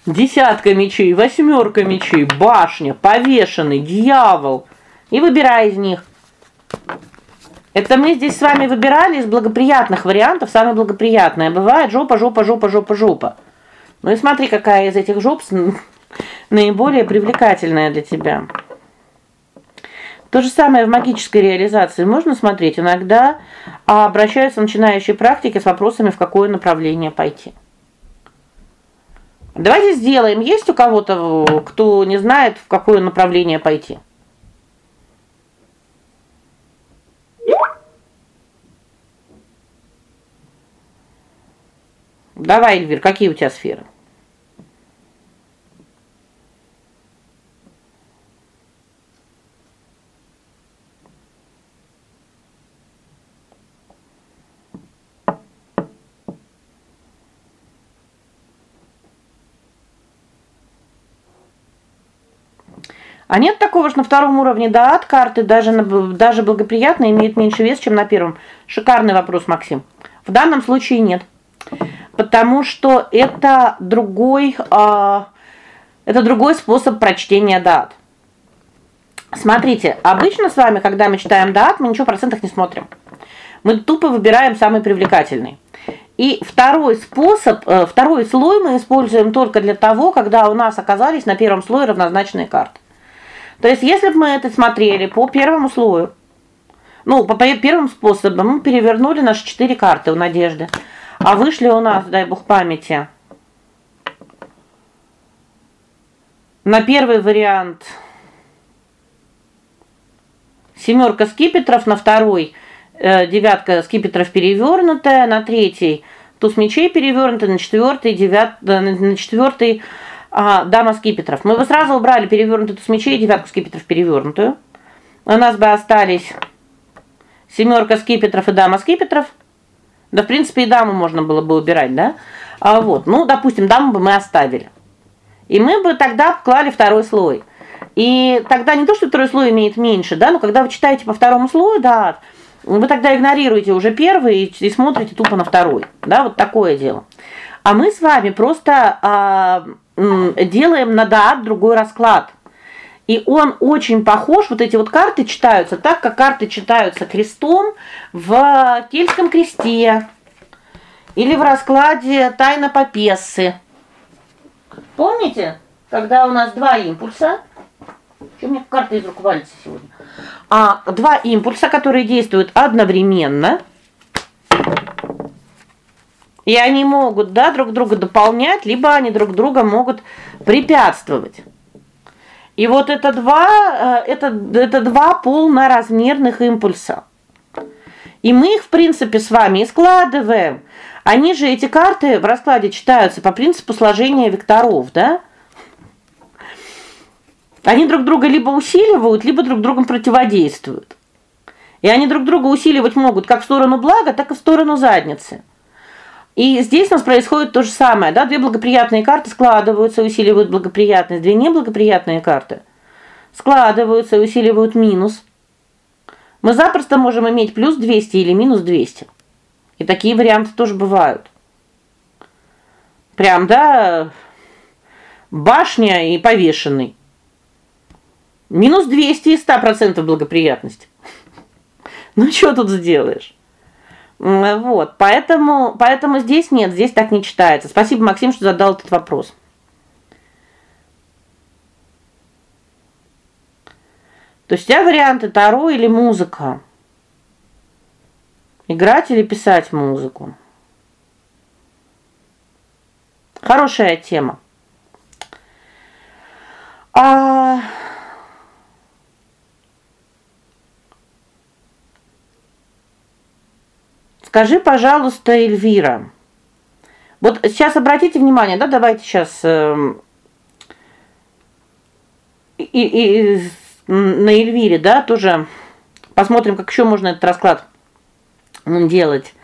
Десятка мечей, восьмерка мечей, башня, повешенный, дьявол. И выбирай из них. Это мы здесь с вами выбирали из благоприятных вариантов, самый благоприятный. Бывает жопа, жопа, жопа, жопа, жопа. Ну и смотри, какая из этих жоп наиболее привлекательная для тебя. То же самое в магической реализации можно смотреть. Иногда обращаются начинающие практики с вопросами, в какое направление пойти. Давайте сделаем. Есть у кого-то, кто не знает, в какое направление пойти? Давай, Эльвир, какие у тебя сферы? А нет такого, что на втором уровне да от карты даже даже благоприятно имеют меньше вес, чем на первом. Шикарный вопрос, Максим. В данном случае нет. Потому что это другой э, это другой способ прочтения дат. Смотрите, обычно с вами, когда мы читаем дат, мы ничего в процентах не смотрим. Мы тупо выбираем самый привлекательный. И второй способ, э, второй слой мы используем только для того, когда у нас оказались на первом слое равнозначные карты. То есть, если бы мы это смотрели по первому слою, ну, по первым способам, мы перевернули наши четыре карты у Надежды. А вышли у нас, дай бог памяти. На первый вариант семерка скипетров, на второй э, девятка скипетров перевернутая, на третий туз мечей перевернутый, на четвертый девят э, на четвертый а, дама скипетров. Мы бы сразу убрали перевернутый туз мечей девятку скипетров перевернутую. У нас бы остались семерка скипетров и дама скипетров. Да, в принципе, и даму можно было бы убирать, да? А вот, ну, допустим, даму бы мы оставили. И мы бы тогда клали второй слой. И тогда не то, что второй слой имеет меньше, да, но когда вы читаете по второму слою, да, вы тогда игнорируете уже первый и, и смотрите тупо на второй. Да, вот такое дело. А мы с вами просто а, делаем на даат другой расклад. И он очень похож, вот эти вот карты читаются так, как карты читаются крестом в кельтском кресте или в раскладе Тайна Папессы. Помните, когда у нас два импульса? Что мне карта из рук валится сегодня? А два импульса, которые действуют одновременно. И они могут, да, друг друга дополнять, либо они друг друга могут препятствовать. И вот это два э, это это два полноразмерных импульса. И мы их, в принципе, с вами и складываем. Они же эти карты в раскладе читаются по принципу сложения векторов, да? Они друг друга либо усиливают, либо друг другу противодействуют. И они друг друга усиливать могут как в сторону блага, так и в сторону задницы. И здесь у нас происходит то же самое, да? Две благоприятные карты складываются, усиливают благоприятность, две неблагоприятные карты складываются усиливают минус. Мы запросто можем иметь плюс 200 или минус 200. И такие варианты тоже бывают. Прям, да, башня и повешенный. Минус 200 и 100% благоприятность. Ну что тут сделаешь? Вот. Поэтому поэтому здесь нет, здесь так не читается. Спасибо, Максим, что задал этот вопрос. То есть у тебя варианты таро или музыка. Играть или писать музыку. Хорошая тема. А Скажи, пожалуйста, Эльвира. Вот сейчас обратите внимание, да, давайте сейчас э, и, и на Эльвире, да, тоже посмотрим, как еще можно этот расклад делать.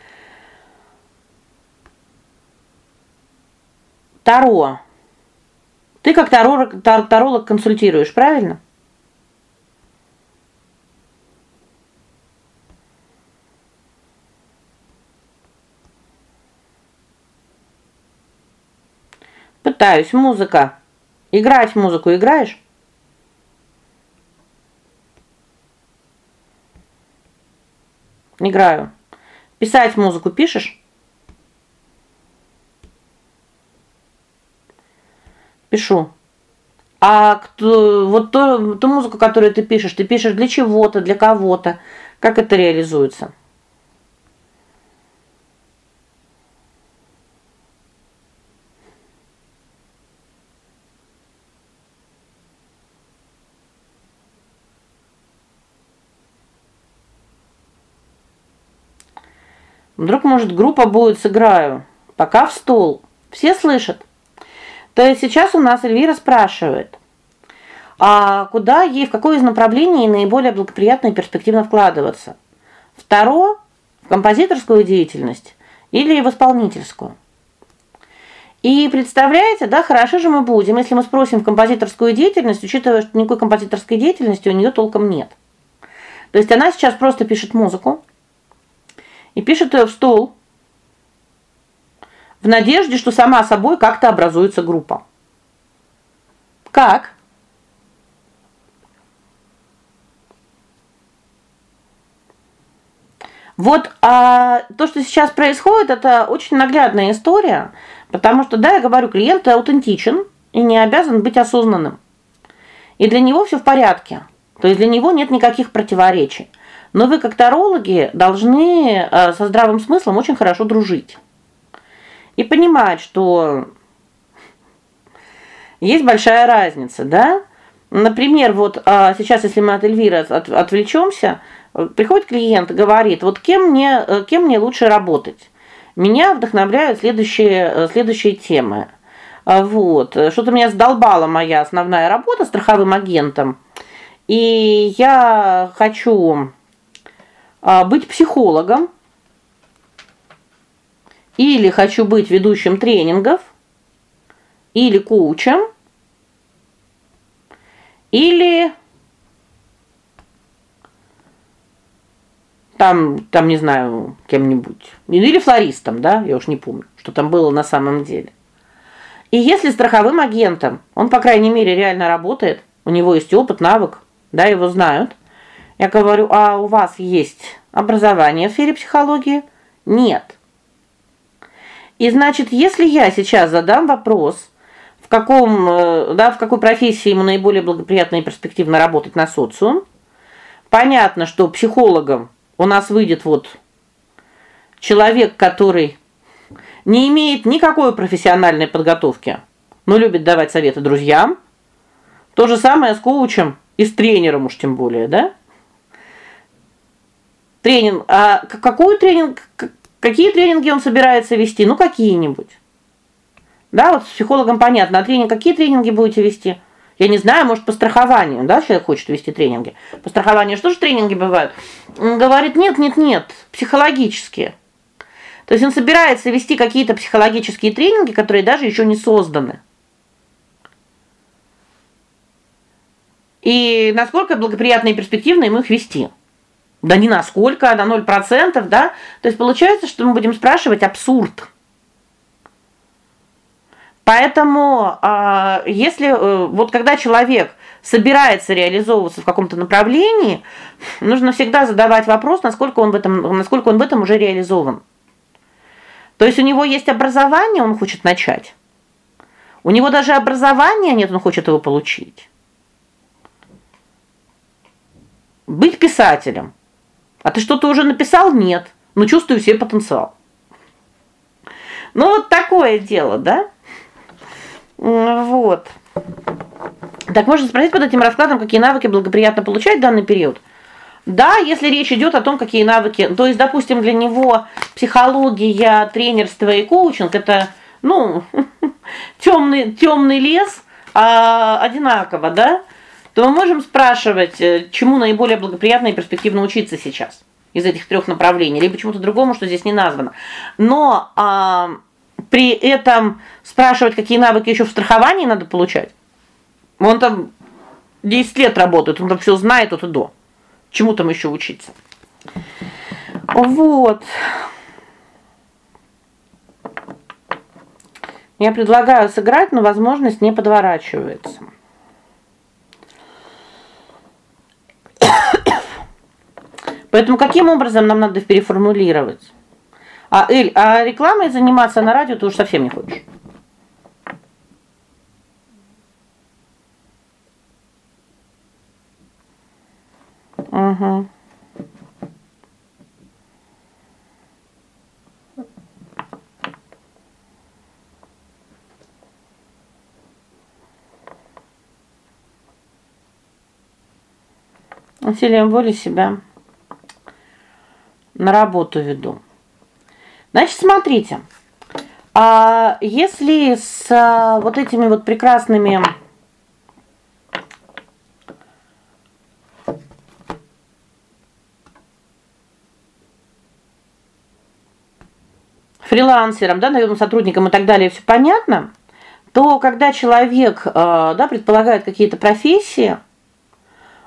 Таро. Ты как таролог, таролог консультируешь, правильно? Пытаюсь. Музыка. Играть музыку играешь? Играю. Писать музыку пишешь? Пишу. А кто вот то, ту музыку, которую ты пишешь, ты пишешь для чего-то, для кого-то? Как это реализуется? Вдруг, может, группа будет сыграю. Пока в стол. Все слышат. То есть сейчас у нас Эльвира спрашивает: а куда ей в какое из направлений наиболее благоприятно и перспективно вкладываться? Второе в композиторскую деятельность или в исполнительскую? И представляете, да, хорошо же мы будем, если мы спросим в композиторскую деятельность, учитывая, что никакой композиторской деятельности у нее толком нет. То есть она сейчас просто пишет музыку, и пишет ее в стол в надежде, что сама собой как-то образуется группа. Как? Вот а то, что сейчас происходит, это очень наглядная история, потому что да, я говорю, клиент аутентичен и не обязан быть осознанным. И для него все в порядке. То есть для него нет никаких противоречий. Но вы как тарологи должны э, со здравым смыслом очень хорошо дружить. И понимать, что есть большая разница, да? Например, вот а, сейчас, если мы от Эльвиры от, отвлечемся, приходит клиент говорит: "Вот кем мне э, кем мне лучше работать?" Меня вдохновляют следующие э, следующие темы. А, вот. Что-то меня сдолбала моя основная работа страховым агентом. И я хочу быть психологом или хочу быть ведущим тренингов или коучем или там, там не знаю, кем-нибудь. Или флористом, да? Я уж не помню, что там было на самом деле. И если страховым агентом, он, по крайней мере, реально работает, у него есть опыт, навык, да, его знают, я говорю: "А у вас есть образование в сфере психологии?" Нет. И значит, если я сейчас задам вопрос, в каком, э, да, в какой профессии ему наиболее благоприятно и перспективно работать на социум, понятно, что психологом у нас выйдет вот человек, который не имеет никакой профессиональной подготовки, но любит давать советы друзьям. То же самое с коучем и с тренером уж тем более, да? Тренинг, а какой тренинг, какие тренинги он собирается вести? Ну какие-нибудь. Да, вот с психологом понятно, а тренинг какие тренинги будете вести? Я не знаю, может, по страхованию, да, человек хочет вести тренинги. По страхованию что же тренинги бывают? Он говорит: "Нет, нет, нет, психологические". То есть он собирается вести какие-то психологические тренинги, которые даже еще не созданы. И насколько благоприятно и перспективно ему их вести? Да не насколько, а на 0%, да? То есть получается, что мы будем спрашивать абсурд. Поэтому, а, если э, вот когда человек собирается реализовываться в каком-то направлении, нужно всегда задавать вопрос, насколько он в этом насколько он в этом уже реализован. То есть у него есть образование, он хочет начать. У него даже образования нет, он хочет его получить. Быть писателем а ты что-то уже написал? Нет. Но чувствую себе потенциал. Ну вот такое дело, да? Вот. Так можно спросить под этим раскладом, какие навыки благоприятно получать в данный период? Да, если речь идет о том, какие навыки, то есть, допустим, для него психология, тренерство и коучинг это, ну, темный темный лес, а одинаково, да? То мы можем спрашивать, э, чему наиболее благоприятно и перспективно учиться сейчас из этих трех направлений, либо чему-то другому, что здесь не названо. Но а, при этом спрашивать, какие навыки еще в страховании надо получать. Он там 10 лет работает, он там все знает от и до. Чему там еще учиться? Вот. Я предлагаю сыграть, но возможность не подворачивается. Поэтому каким образом нам надо переформулировать? А Эль, а рекламой заниматься на радио ты уж совсем не хочешь. Угу. Усилием воли себя на работу веду. Значит, смотрите. А если с а, вот этими вот прекрасными фрилансером, да, наемным сотрудником и так далее, все понятно, то когда человек, э, да, предполагает какие-то профессии,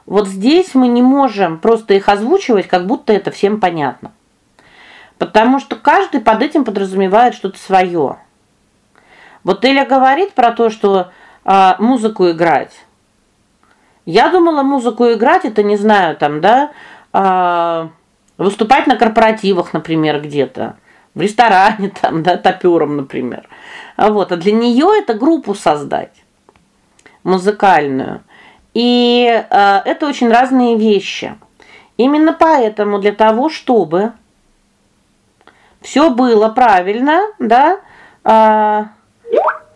вот здесь мы не можем просто их озвучивать, как будто это всем понятно. Потому что каждый под этим подразумевает что-то свое. Вот Эля говорит про то, что э, музыку играть. Я думала, музыку играть это, не знаю, там, да, э, выступать на корпоративах, например, где-то, в ресторане там, да, топером, например. А вот, а для нее это группу создать музыкальную. И э, это очень разные вещи. Именно поэтому для того, чтобы все было правильно, да? Э,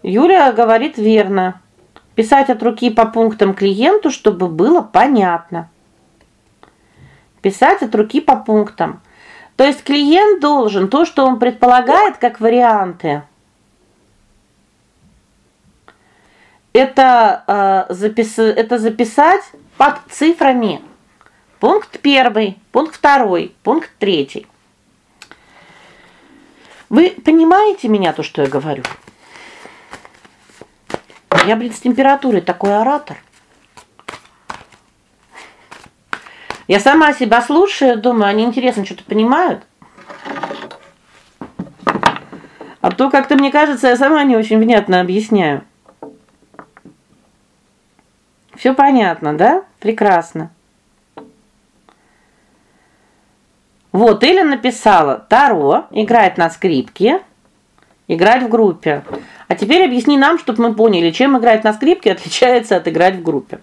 Юля говорит верно. Писать от руки по пунктам клиенту, чтобы было понятно. Писать от руки по пунктам. То есть клиент должен то, что он предполагает как варианты, это э, запис это записать под цифрами. Пункт первый, пункт второй, пункт третий. Вы понимаете меня то, что я говорю? Я, блин, с температурой такой оратор. Я сама себя слушаю, думаю, они интересно что-то понимают. А то как-то мне кажется, я сама не очень внятно объясняю. Все понятно, да? Прекрасно. Вот Эля написала: "Таро играет на скрипке, играть в группе". А теперь объясни нам, чтобы мы поняли, чем играть на скрипке отличается от играть в группе.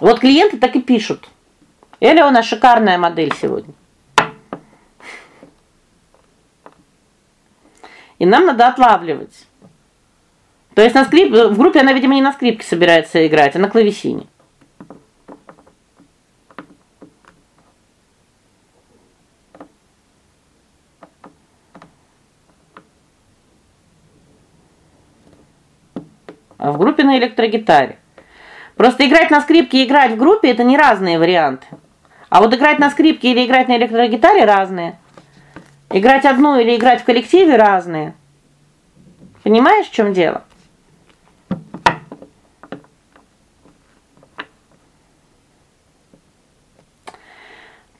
Вот клиенты так и пишут. Эля у нас шикарная модель сегодня. И нам надо отлавливать. То есть на скрип в группе она, видимо, не на скрипке собирается играть, а на клавесине. А в группе на электрогитаре. Просто играть на скрипке и играть в группе это не разные варианты. А вот играть на скрипке или играть на электрогитаре разные. Играть одну или играть в коллективе разные. Понимаешь, в чем дело?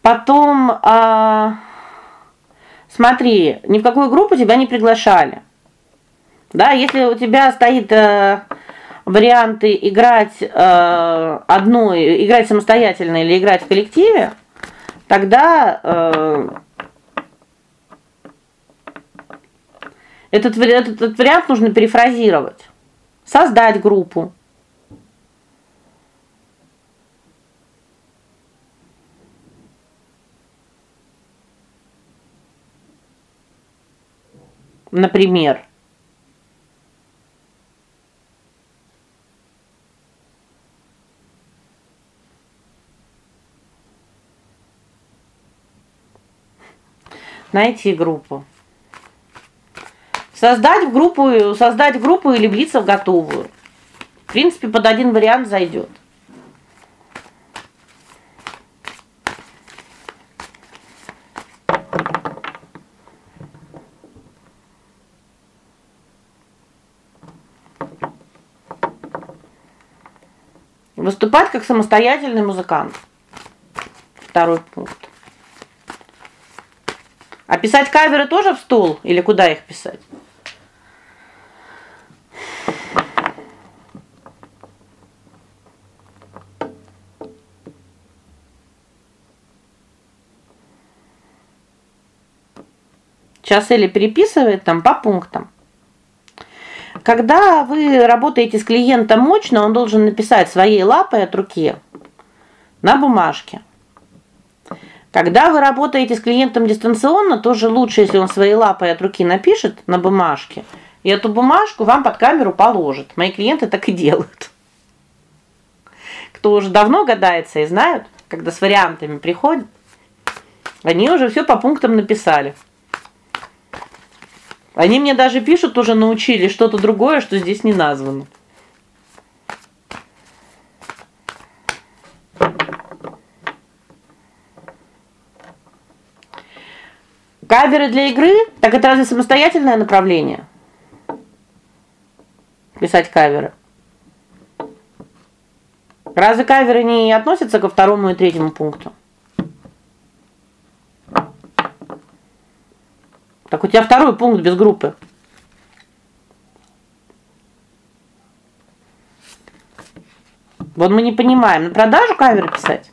Потом, а, смотри, ни в какую группу тебя не приглашали. Да, если у тебя стоит э, варианты играть э, одной, играть самостоятельно или играть в коллективе, тогда э, Этот, этот, этот вариант нужно перефразировать. Создать группу. Например, найти группу. Создать группу, создать группу или влиться в готовую. В принципе, под один вариант зайдет. Выступать как самостоятельный музыкант. Второй пункт. А писать каверы тоже в стол или куда их писать? Сейчас Эли переписывает там по пунктам. Когда вы работаете с клиентом мощно, он должен написать своей лапой от руки на бумажке. Когда вы работаете с клиентом дистанционно, тоже лучше, если он своей лапой от руки напишет на бумажке, и эту бумажку вам под камеру положит. Мои клиенты так и делают. Кто уже давно гадается и знают, когда с вариантами приходят, они уже все по пунктам написали. Они мне даже пишут, уже научили что-то другое, что здесь не названо. Каверы для игры? Так это разве самостоятельное направление? Писать каверы. Разве каверы не относятся ко второму и третьему пункту? Так у тебя второй пункт без группы. Вот мы не понимаем, на продажу кавер писать?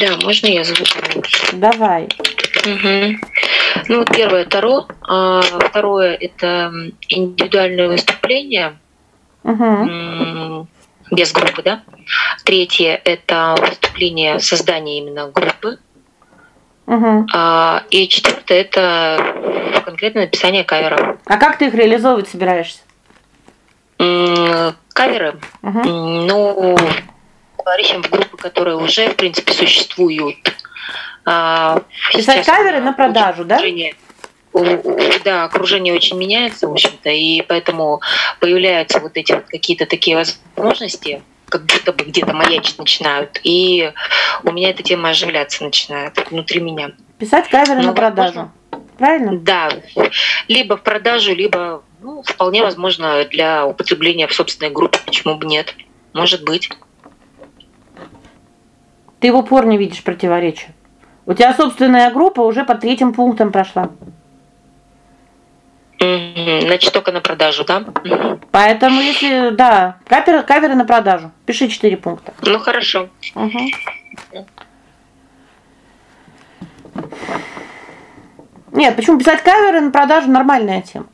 Да, можно я звук Давай. Угу. Ну, первое Таро, а второе это индивидуальное выступление. Угу. Без группы, да? Третье это выступление создания именно группы. Угу. А, и четвертое это конкретное написание кавера. А как ты их реализовывать собираешься? Каверы. Угу. Ну, товарищам в группы, которые уже, в принципе, существуют. А, Писать каверы на продажу, да? Да, окружение очень меняется, в общем-то, и поэтому появляются вот эти вот какие-то такие возможности, как будто бы где-то маячить начинают, и у меня эта тема оживляться начинает внутри меня. Писать каверы ну, на продажу. Правильно? Да. Либо в продажу, либо ну, вполне возможно для употребления в собственной группе, почему бы нет? Может быть. Ты в упор не видишь противоречия. У тебя собственная группа уже по третьим пунктам прошла. Значит, только на продажу, да? Поэтому если, да, каверы, каверы на продажу. Пиши четыре пункта. Ну хорошо. Угу. Нет, почему писать каверы на продажу нормальная тема.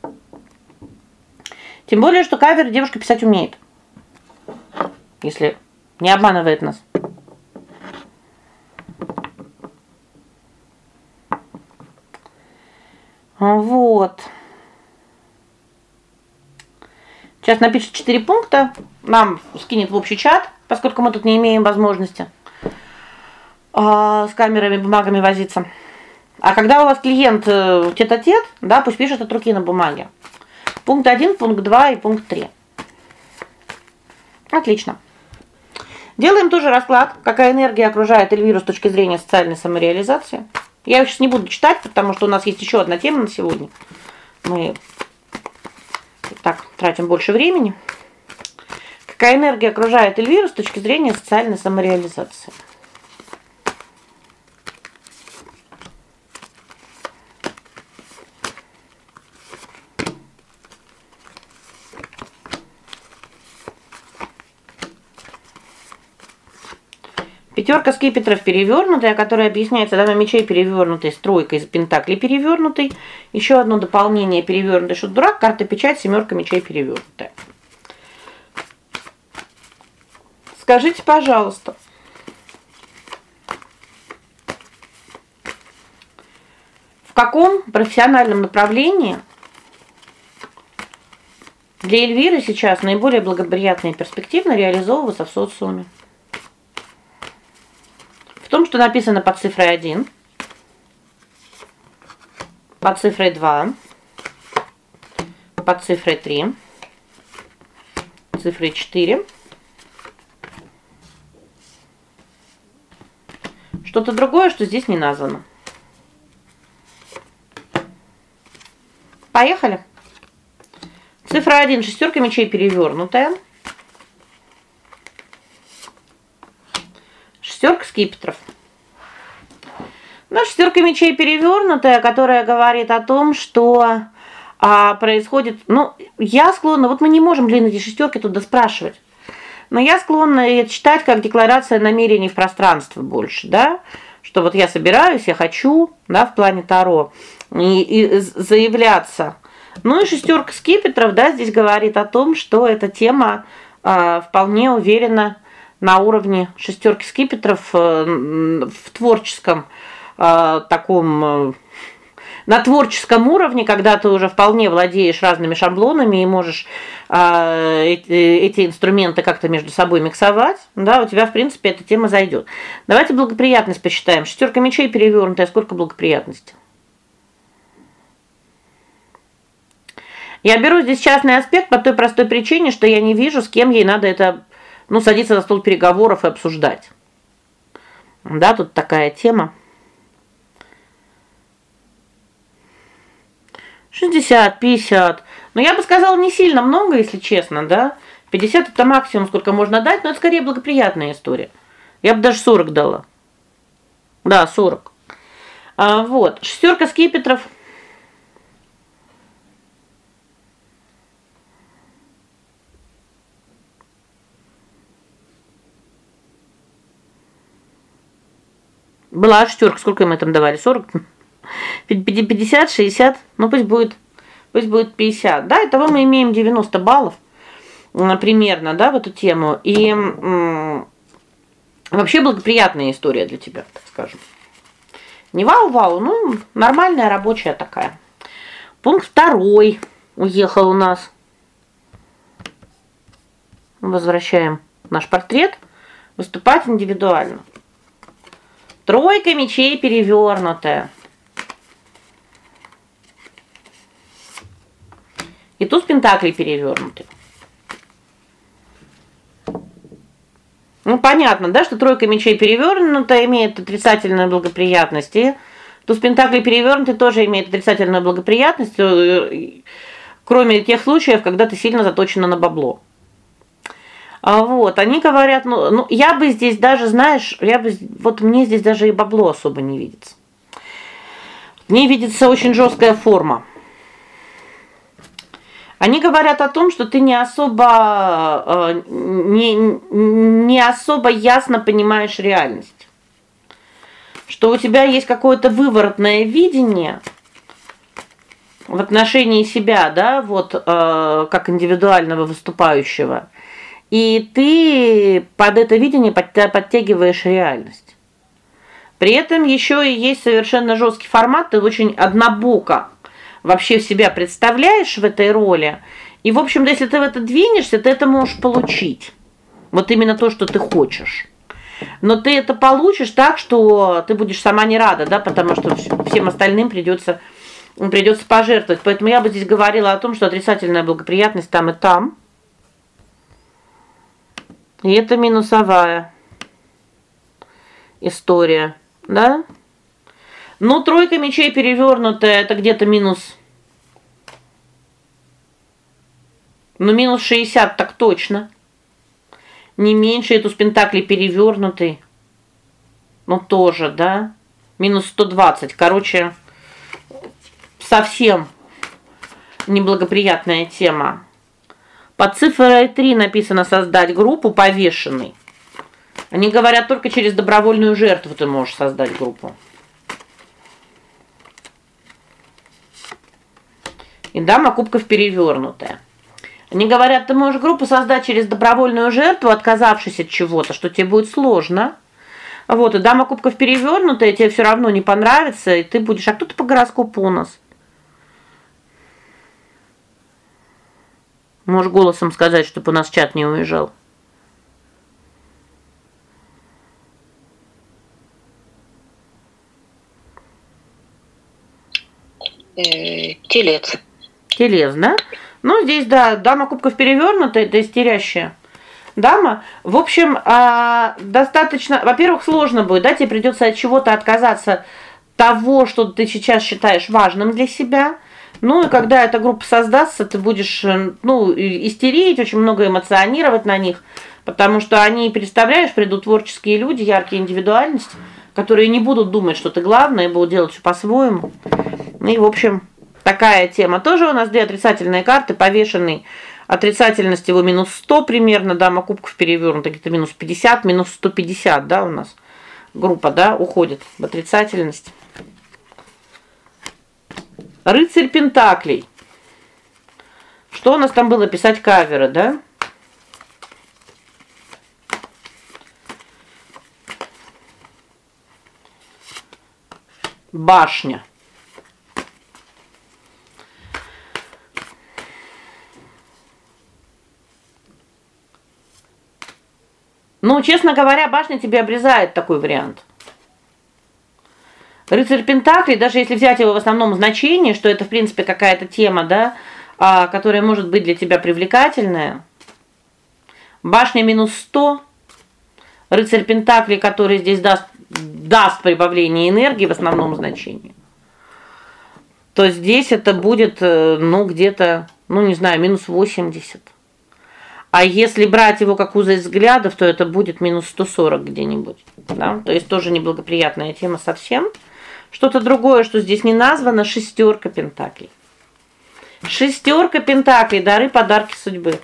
Тем более, что кавер девушка писать умеет. Если не обманывает нас. Вот. Сейчас напишет четыре пункта, нам скинет в общий чат, поскольку мы тут не имеем возможности а, с камерами, бумагами возиться. А когда у вас клиент э, тет-а-тет, да, пусть пишет от руки на бумаге. Пункт 1, пункт 2 и пункт 3. Отлично. Делаем тоже расклад, какая энергия окружает Эльвиру с точки зрения социальной самореализации. Я их сейчас не буду читать, потому что у нас есть еще одна тема на сегодня. Мы так тратим больше времени. Какая энергия окружает Эльвиру с точки зрения социальной самореализации? Пятерка скипетров перевернутая, которая объясняется дама мечей перевернутой с тройкой из пентаклей перевернутой. Еще одно дополнение перевернутый шут дурак, карта печать, семерка мечей перевернутая. Скажите, пожалуйста, в каком профессиональном направлении для Эльвиры сейчас наиболее благоприятно и перспективно реализовываться в социуме? Что написано под цифрой 1, под цифрой 2, под цифрой 3, цифрой 4. Что-то другое, что здесь не названо. Поехали. Цифра 1 шестерка мечей перевернутая. Шестерка скипетров. Ну, шестерка мечей перевернутая, которая говорит о том, что а, происходит, ну, я склонна, вот мы не можем блин эти шестерки туда спрашивать. Но я склонна это читать как декларация намерений в пространстве больше, да? Что вот я собираюсь, я хочу, да, в плане таро и, и заявляться ну и шестерка скипетров, да, здесь говорит о том, что эта тема э, вполне уверенно на уровне шестерки скипетров э, в творческом э, таком э, на творческом уровне, когда ты уже вполне владеешь разными шаблонами и можешь э, эти, эти инструменты как-то между собой миксовать, да, у тебя, в принципе, эта тема зайдет. Давайте благоприятность посчитаем. Шестерка мечей перевернутая, сколько благоприятности? Я беру здесь частный аспект по той простой причине, что я не вижу, с кем ей надо это, ну, садиться за стол переговоров и обсуждать. Да, тут такая тема. 60, 50. Но я бы сказала, не сильно много, если честно, да? 50 это максимум, сколько можно дать, но это скорее благоприятная история. Я бы даже 40 дала. Да, 40. А вот, шестерка скипетров Была шестерка, сколько мы там давали? 40? 50, 60, ну пусть будет пусть будет 50. Да, итого мы имеем 90 баллов примерно, да, в эту тему. И вообще благоприятная история для тебя, так скажем. Не вау-вау, ну, нормальная рабочая такая. Пункт второй уехал у нас. Возвращаем наш портрет. Выступать индивидуально. Тройка мечей перевернутая. И туз пентаклей перевернутый. Ну понятно, да, что тройка мечей перевернутая имеет отрицательную благоприятность, и туз пентаклей перевернутый тоже имеет отрицательную благоприятность, э, кроме тех случаев, когда ты сильно заточена на бабло. А вот, они говорят, ну, ну я бы здесь даже, знаешь, я бы вот мне здесь даже и бабло особо не видится. Мне видится очень жесткая форма. Они говорят о том, что ты не особо э, не не особо ясно понимаешь реальность. Что у тебя есть какое-то выворотное видение в отношении себя, да, вот э, как индивидуального выступающего и ты под это видение подтягиваешь реальность. При этом еще и есть совершенно жесткий формат, ты очень однобоко вообще себя представляешь в этой роли. И, в общем-то, если ты в это двинешься, ты это можешь получить. Вот именно то, что ты хочешь. Но ты это получишь так, что ты будешь сама не рада, да, потому что всем остальным придется придется пожертвовать. Поэтому я бы здесь говорила о том, что отрицательная благоприятность там и там. И это минусовая история, да? Ну, тройка мечей перевернутая это где-то минус Ну минус 60 так точно. Не меньше эту спентакли перевернутый. Ну тоже, да? Минус 120. Короче, совсем неблагоприятная тема. Под цифрой 3 написано создать группу повешенный. Они говорят, только через добровольную жертву ты можешь создать группу. И дама кубков перевернутая. Они говорят, ты можешь группу создать через добровольную жертву, отказавшись от чего-то, что тебе будет сложно. Вот, и дама кубков перевернутая, тебе все равно не понравится, и ты будешь, а кто ты по гороскопу у нас? Можешь голосом сказать, чтобы у нас чат не уезжал. Э, телец. Телец, да? Ну, здесь да, дама кубков перевернутая, это истерящая дама. В общем, а, достаточно, во-первых, сложно будет, да, тебе придется от чего-то отказаться того, что ты сейчас считаешь важным для себя. Ну и когда эта группа создастся, ты будешь, э, ну, истерить, очень много эмоционировать на них, потому что они, представляешь, придут творческие люди, яркие индивидуальности, которые не будут думать, что ты главное, и будут делать все по-своему. И, в общем, такая тема. Тоже у нас две отрицательные карты, повешенный отрицательность его минус 100 примерно, дама кубков перевернута, где-то минус 50, минус 150, да, у нас группа, да, уходит в отрицательность. Рыцарь пентаклей. Что у нас там было писать каверы, да? Башня. Ну, честно говоря, башня тебе обрезает такой вариант. Рыцарь Пентаклей, даже если взять его в основном значении, что это, в принципе, какая-то тема, да, а, которая может быть для тебя привлекательная. Башня минус 100. Рыцарь Пентаклей, который здесь даст даст прибавление энергии в основном значении. То здесь это будет, э, ну, где-то, ну, не знаю, минус 80. А если брать его как узость взглядов, то это будет минус 140 где-нибудь, да? То есть тоже неблагоприятная тема совсем. Что-то другое, что здесь не названо шестерка пентаклей. Шестерка пентаклей дары, подарки судьбы.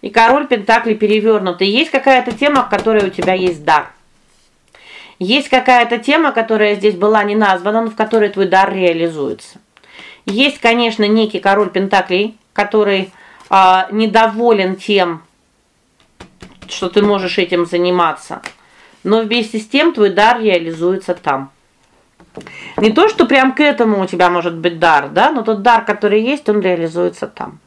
И король пентаклей перевернутый. Есть какая-то тема, в которой у тебя есть дар. Есть какая-то тема, которая здесь была не названа, но в которой твой дар реализуется. Есть, конечно, некий король пентаклей, который а, недоволен тем, что ты можешь этим заниматься. Но вместе с тем твой дар реализуется там. Не то, что прям к этому у тебя может быть дар, да, но тот дар, который есть, он реализуется там.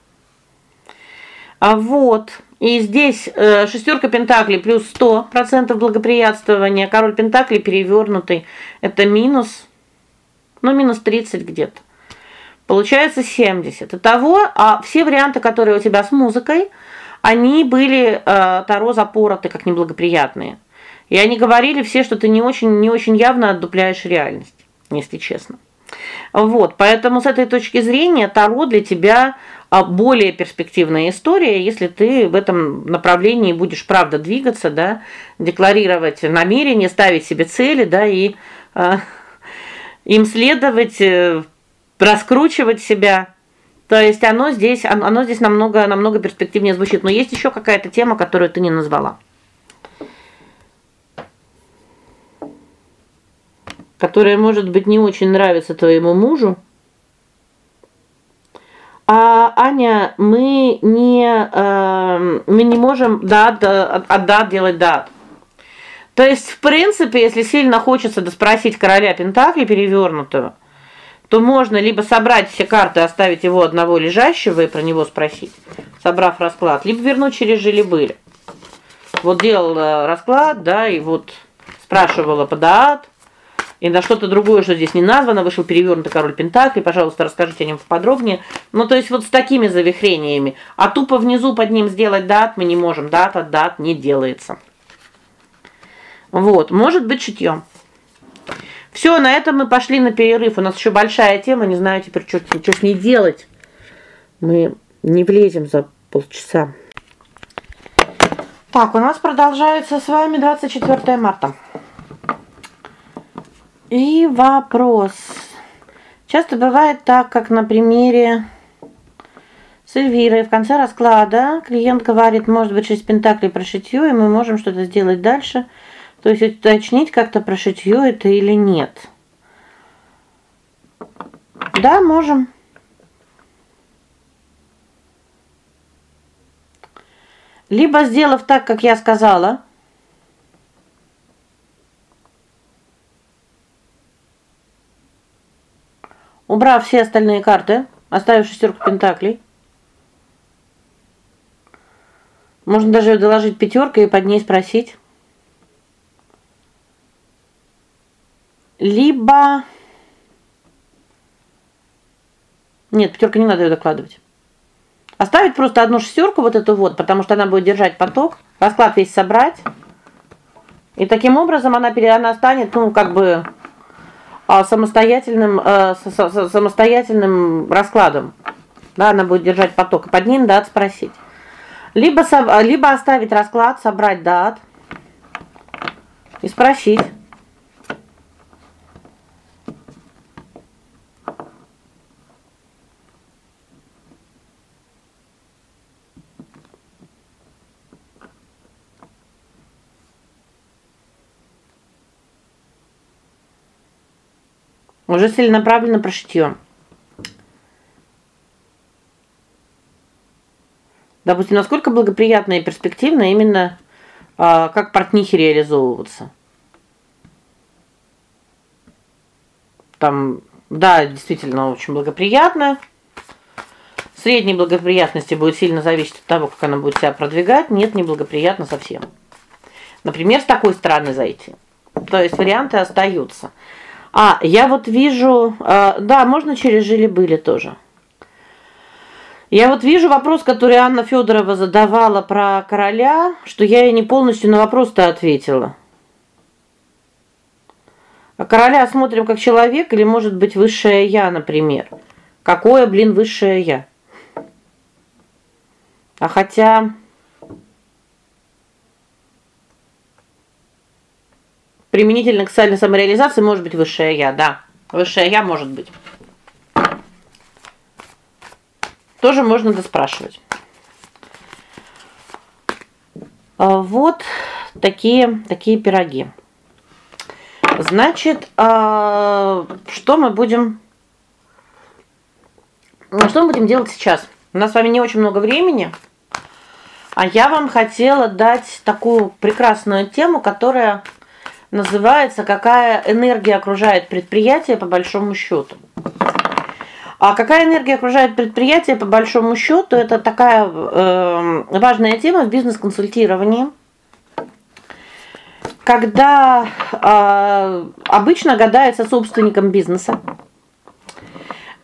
А вот. И здесь э, шестерка пентаклей плюс 100% благоприятствования, король пентаклей перевернутый это минус ну минус 30 где-то. Получается 70. Итого, а все варианты, которые у тебя с музыкой, они были э, таро запороты как неблагоприятные. И они говорили все, что ты не очень не очень явно отдупляешь реальность, если честно. Вот, поэтому с этой точки зрения таро для тебя а, более перспективная история, если ты в этом направлении будешь правда двигаться, да, декларировать намерения, ставить себе цели, да, и э, им следовать э, раскручивать себя. То есть оно здесь оно, здесь намного намного перспективнее звучит, но есть еще какая-то тема, которую ты не назвала. Которая, может быть, не очень нравится твоему мужу. А Аня, мы не э, мы не можем да, да от да делать да. То есть, в принципе, если сильно хочется доспросить короля пентаклей перевернутого, то можно либо собрать все карты, оставить его одного лежащего и про него спросить, собрав расклад, либо вернуть через жили-были. Вот делал расклад, да, и вот спрашивала подаат, и на что-то другое, что здесь не названо, вышел перевернутый король пентаклей. Пожалуйста, расскажите о нем подробнее. Ну, то есть вот с такими завихрениями. А тупо внизу под ним сделать дат мы не можем. Дата дат не делается. Вот, может быть, шитьем. Все, на этом мы пошли на перерыв. У нас еще большая тема, не знаю теперь что что с ней делать. Мы не влезем за полчаса. Так, у нас продолжается с вами 24 марта. И вопрос. Часто бывает так, как на примере с Эльвирой в конце расклада клиент говорит: "Может быть, шесть пентаклей про шитьё, и мы можем что-то сделать дальше". То есть уточнить как-то про шитьё это или нет. Да, можем. Либо сделав так, как я сказала, убрав все остальные карты, оставив шестерку пентаклей. Можно даже доложить пятеркой и под ней спросить. Либо Нет, пятерка не надо ее докладывать. Оставить просто одну шестерку вот эту вот, потому что она будет держать поток, расклад весь собрать. И таким образом она она станет, ну, как бы а, самостоятельным э, самостоятельным раскладом. Да, она будет держать поток, и под ним дат спросить. Либо либо оставить расклад, собрать дат и спросить Уже целенаправленно про шитье. Допустим, насколько благоприятно и перспективно именно а, как портнихе реализовываться. Там, да, действительно очень благоприятно. Средней благоприятности будет сильно зависеть от того, как она будет себя продвигать. Нет, не благоприятно совсем. Например, с такой стороны зайти. То есть варианты остаются. А, я вот вижу, э, да, можно через жили-были тоже. Я вот вижу вопрос, который Анна Федорова задавала про короля, что я ей не полностью на вопрос-то ответила. А короля смотрим как человек или, может быть, высшее я, например. Какое, блин, высшее я? А хотя применительно к социальной самореализации может быть высшее я, да. Высшее я может быть. Тоже можно доспрашивать. А, вот такие такие пироги. Значит, а, что мы будем что мы будем делать сейчас? У нас с вами не очень много времени. А я вам хотела дать такую прекрасную тему, которая называется Какая энергия окружает предприятие по большому счету. А какая энергия окружает предприятие по большому счету это такая э, важная тема в бизнес-консультировании. Когда э, обычно гадается собственником бизнеса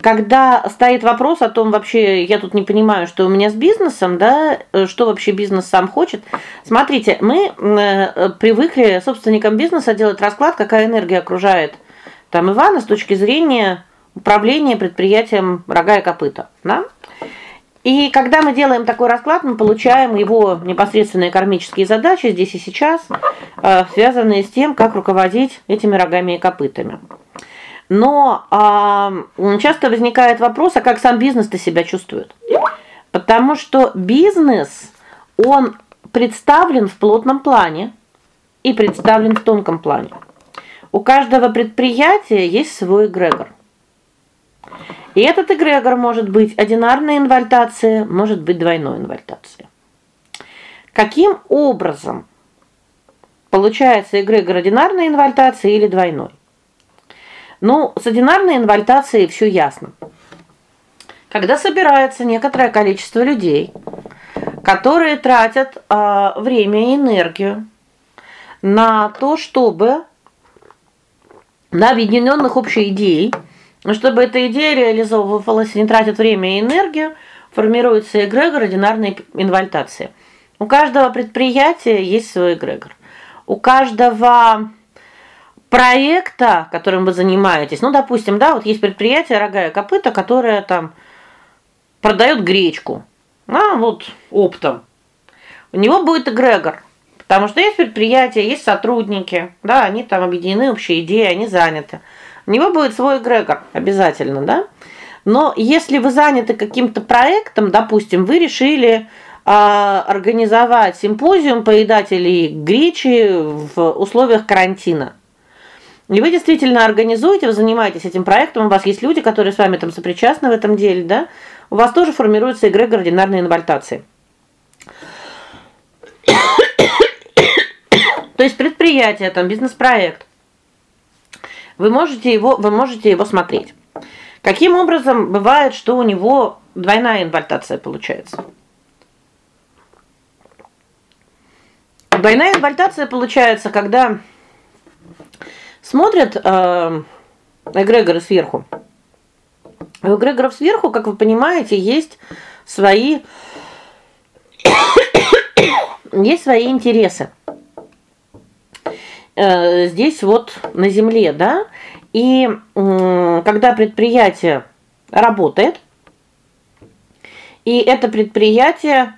когда стоит вопрос о том, вообще я тут не понимаю, что у меня с бизнесом, да, э, что вообще бизнес сам хочет. Смотрите, мы э, привыкли собственникам бизнеса делать расклад, какая энергия окружает там Ивана с точки зрения управления предприятием рога и копыта, да? И когда мы делаем такой расклад, мы получаем его непосредственные кармические задачи здесь и сейчас, э, связанные с тем, как руководить этими рогами и копытами. Но а, часто возникает вопрос, а как сам бизнес-то себя чувствует? Потому что бизнес, он представлен в плотном плане и представлен в тонком плане. У каждого предприятия есть свой эгрегор. И этот эгрегор может быть одинарной инвальтацией, может быть двойной инвальтацией. Каким образом получается эгрегор одинарной инвальтации или двойной? Ну, с одинарной инвальтацией все ясно. Когда собирается некоторое количество людей, которые тратят э, время и энергию на то, чтобы на объединенных общей идей, чтобы эта идея реализовывалась, не тратят время и энергию, формируется эгрегор одинарной инвальтации. У каждого предприятия есть свой эгрегор. У каждого проекта, которым вы занимаетесь. Ну, допустим, да, вот есть предприятие Рога и копыта, которое там продает гречку. А вот оптом. У него будет эгрегор. Потому что есть предприятие, есть сотрудники, да, они там объединены общей идеей, они заняты. У него будет свой эгрегор обязательно, да? Но если вы заняты каким-то проектом, допустим, вы решили а, организовать симпозиум поедателей гречи в условиях карантина. И вы действительно организуете, вы занимаетесь этим проектом, у вас есть люди, которые с вами там сопричастны в этом деле, да? У вас тоже формируется эгрегор ординарной инвальтации. То есть предприятие, там бизнес-проект. Вы можете его вы можете его смотреть. Каким образом бывает, что у него двойная инвальтация получается? Двойная инвальтация получается, когда смотрят э эгрегоры сверху. У эгрегоров сверху, как вы понимаете, есть свои есть свои интересы. Э здесь вот на земле, да? И когда предприятие работает, и это предприятие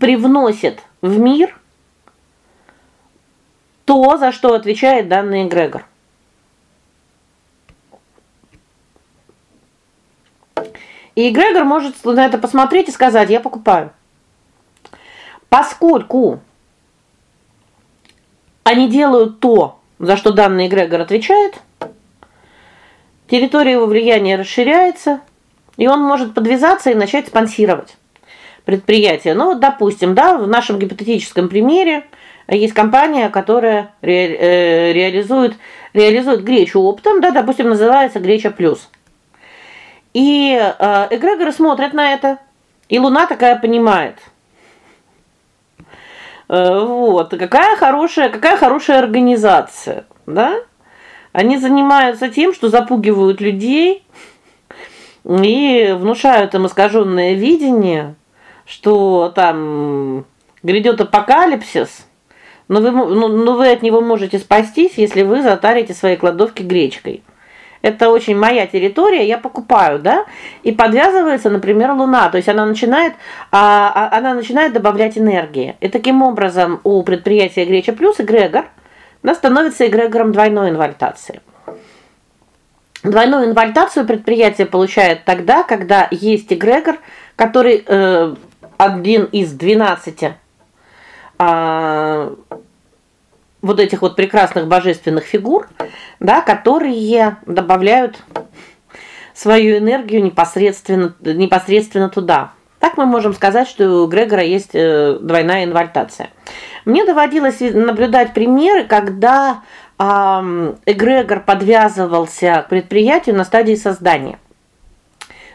привносит в мир то, за что отвечает данный эгрегор. И эгрегор может на это посмотреть и сказать: "Я покупаю". Поскольку они делают то, за что данный эгрегор отвечает, территория его влияния расширяется, и он может подвязаться и начать спонсировать предприятие. Ну, вот, допустим, да, в нашем гипотетическом примере есть компания, которая ре, э, реализует реализует гречу оптом, да, допустим, называется Греча плюс. И э, эгрегоры смотрят на это, и Луна такая понимает. Э, вот, какая хорошая, какая хорошая организация, да? Они занимаются тем, что запугивают людей и внушают им искаженное видение, что там грядет апокалипсис. Но вы ну, но вы от него можете спастись, если вы затарите свои кладовки гречкой. Это очень моя территория, я покупаю, да? И подвязывается, например, луна, то есть она начинает а, а она начинает добавлять энергии. И таким образом у предприятия Греча плюс эгрегор да, становится эгрегором двойной инвальтации. Двойную инвальтацию предприятие получает тогда, когда есть эгрегор, который э, один из 12 а, вот этих вот прекрасных божественных фигур, да, которые добавляют свою энергию непосредственно непосредственно туда. Так мы можем сказать, что у Грегора есть э, двойная инвальтация. Мне доводилось наблюдать примеры, когда эгрегор подвязывался к предприятию на стадии создания.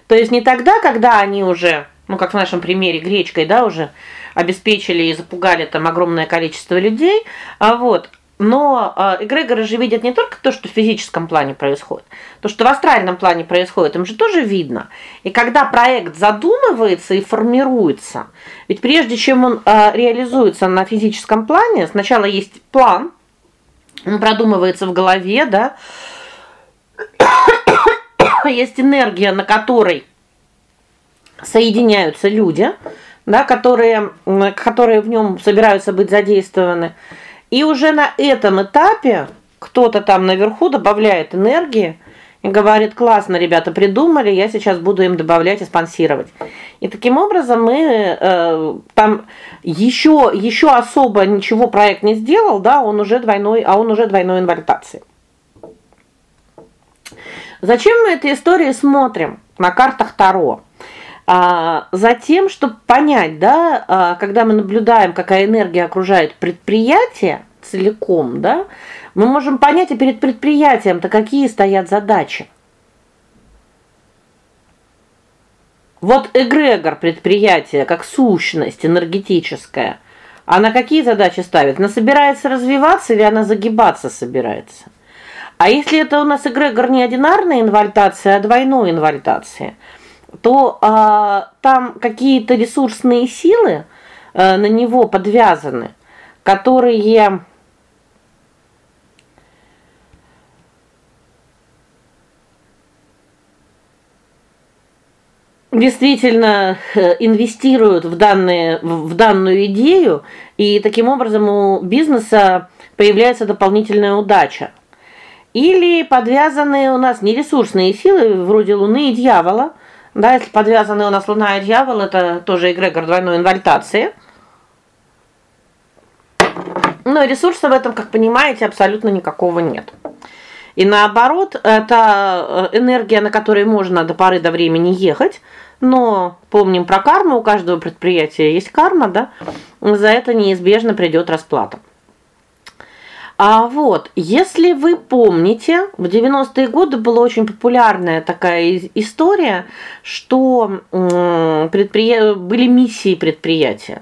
То есть не тогда, когда они уже, ну как в нашем примере гречкой, да, уже обеспечили и запугали там огромное количество людей, а вот но э, эгрегоры же видят не только то, что в физическом плане происходит, то, что в астральном плане происходит, им же тоже видно. И когда проект задумывается и формируется, ведь прежде чем он э, реализуется на физическом плане, сначала есть план, он продумывается в голове, да? есть энергия, на которой соединяются люди, да, которые которые в нем собираются быть задействованы. И уже на этом этапе кто-то там наверху добавляет энергии и говорит: "Классно, ребята, придумали, я сейчас буду им добавлять и спонсировать". И таким образом мы э, там еще еще особо ничего проект не сделал, да, он уже двойной, а он уже двойной инвальтации. Зачем мы этой истории смотрим на картах Таро? А затем, чтобы понять, да, а, когда мы наблюдаем, какая энергия окружает предприятие целиком, да, мы можем понять и перед предприятием-то какие стоят задачи. Вот эгрегор предприятия как сущность энергетическая, она какие задачи ставит? Она собирается развиваться или она загибаться собирается? А если это у нас эгрегор не одинарная инвальтация, а двойной инвальтация – то а, там какие-то ресурсные силы а, на него подвязаны, которые действительно э, инвестируют в данные в данную идею, и таким образом у бизнеса появляется дополнительная удача. Или подвязаны у нас нересурсные силы вроде Луны и дьявола, да, если подвязаны у нас Луна и Дьявол, это тоже эгрегор двойной инвальтации. Но ресурса в этом, как понимаете, абсолютно никакого нет. И наоборот, это э, энергия, на которой можно до поры до времени ехать, но помним про карму, у каждого предприятия есть карма, да? За это неизбежно придет расплата. А вот, если вы помните, в 90-е годы была очень популярная такая история, что предприя... были миссии предприятия.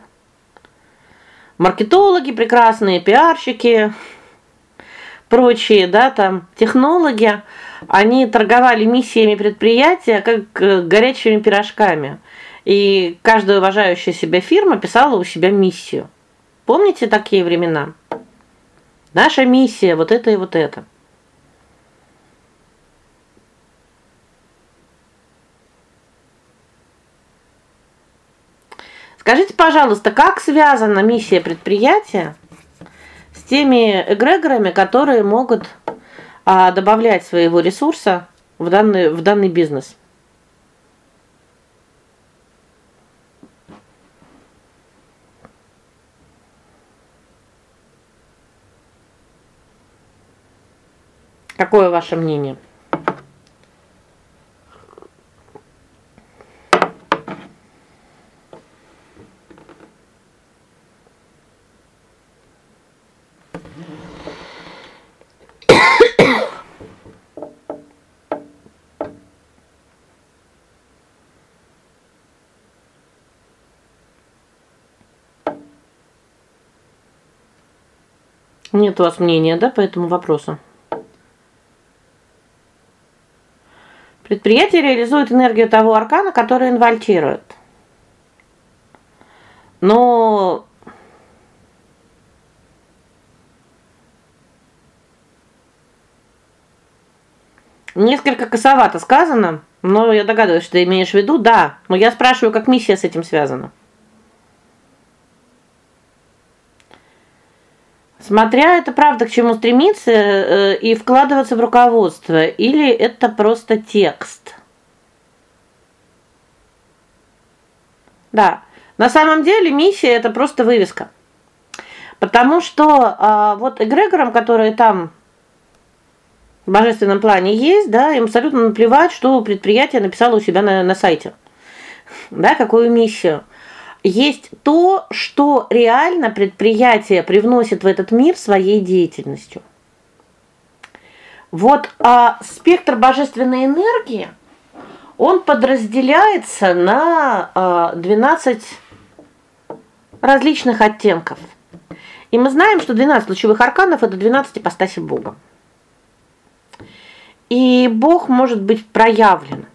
Маркетологи прекрасные, пиарщики, прочие, да, там технологи, они торговали миссиями предприятия как э, горячими пирожками. И каждая уважающая себя фирма писала у себя миссию. Помните такие времена? Наша миссия вот это и вот это. Скажите, пожалуйста, как связана миссия предприятия с теми эгрегорами, которые могут а, добавлять своего ресурса в данный в данный бизнес? Какое ваше мнение? Нет у вас мнения, да, по этому вопросу? Предприятие реализует энергию того аркана, который инвольтирует. Но несколько косовато сказано, но я догадываюсь, что ты имеешь в виду. Да, но я спрашиваю, как миссия с этим связана. Смотря это правда к чему стремиться э, и вкладываться в руководство или это просто текст. Да. На самом деле миссия это просто вывеска. Потому что а, вот эгрегорам, которые там в божественном плане есть, да, им абсолютно наплевать, что предприятие написало у себя на на сайте. Да, какую миссию есть то, что реально предприятие привносит в этот мир своей деятельностью. Вот а спектр божественной энергии он подразделяется на а, 12 различных оттенков. И мы знаем, что 12 лучевых арканов это 12 ипостасей Бога. И Бог может быть проявлен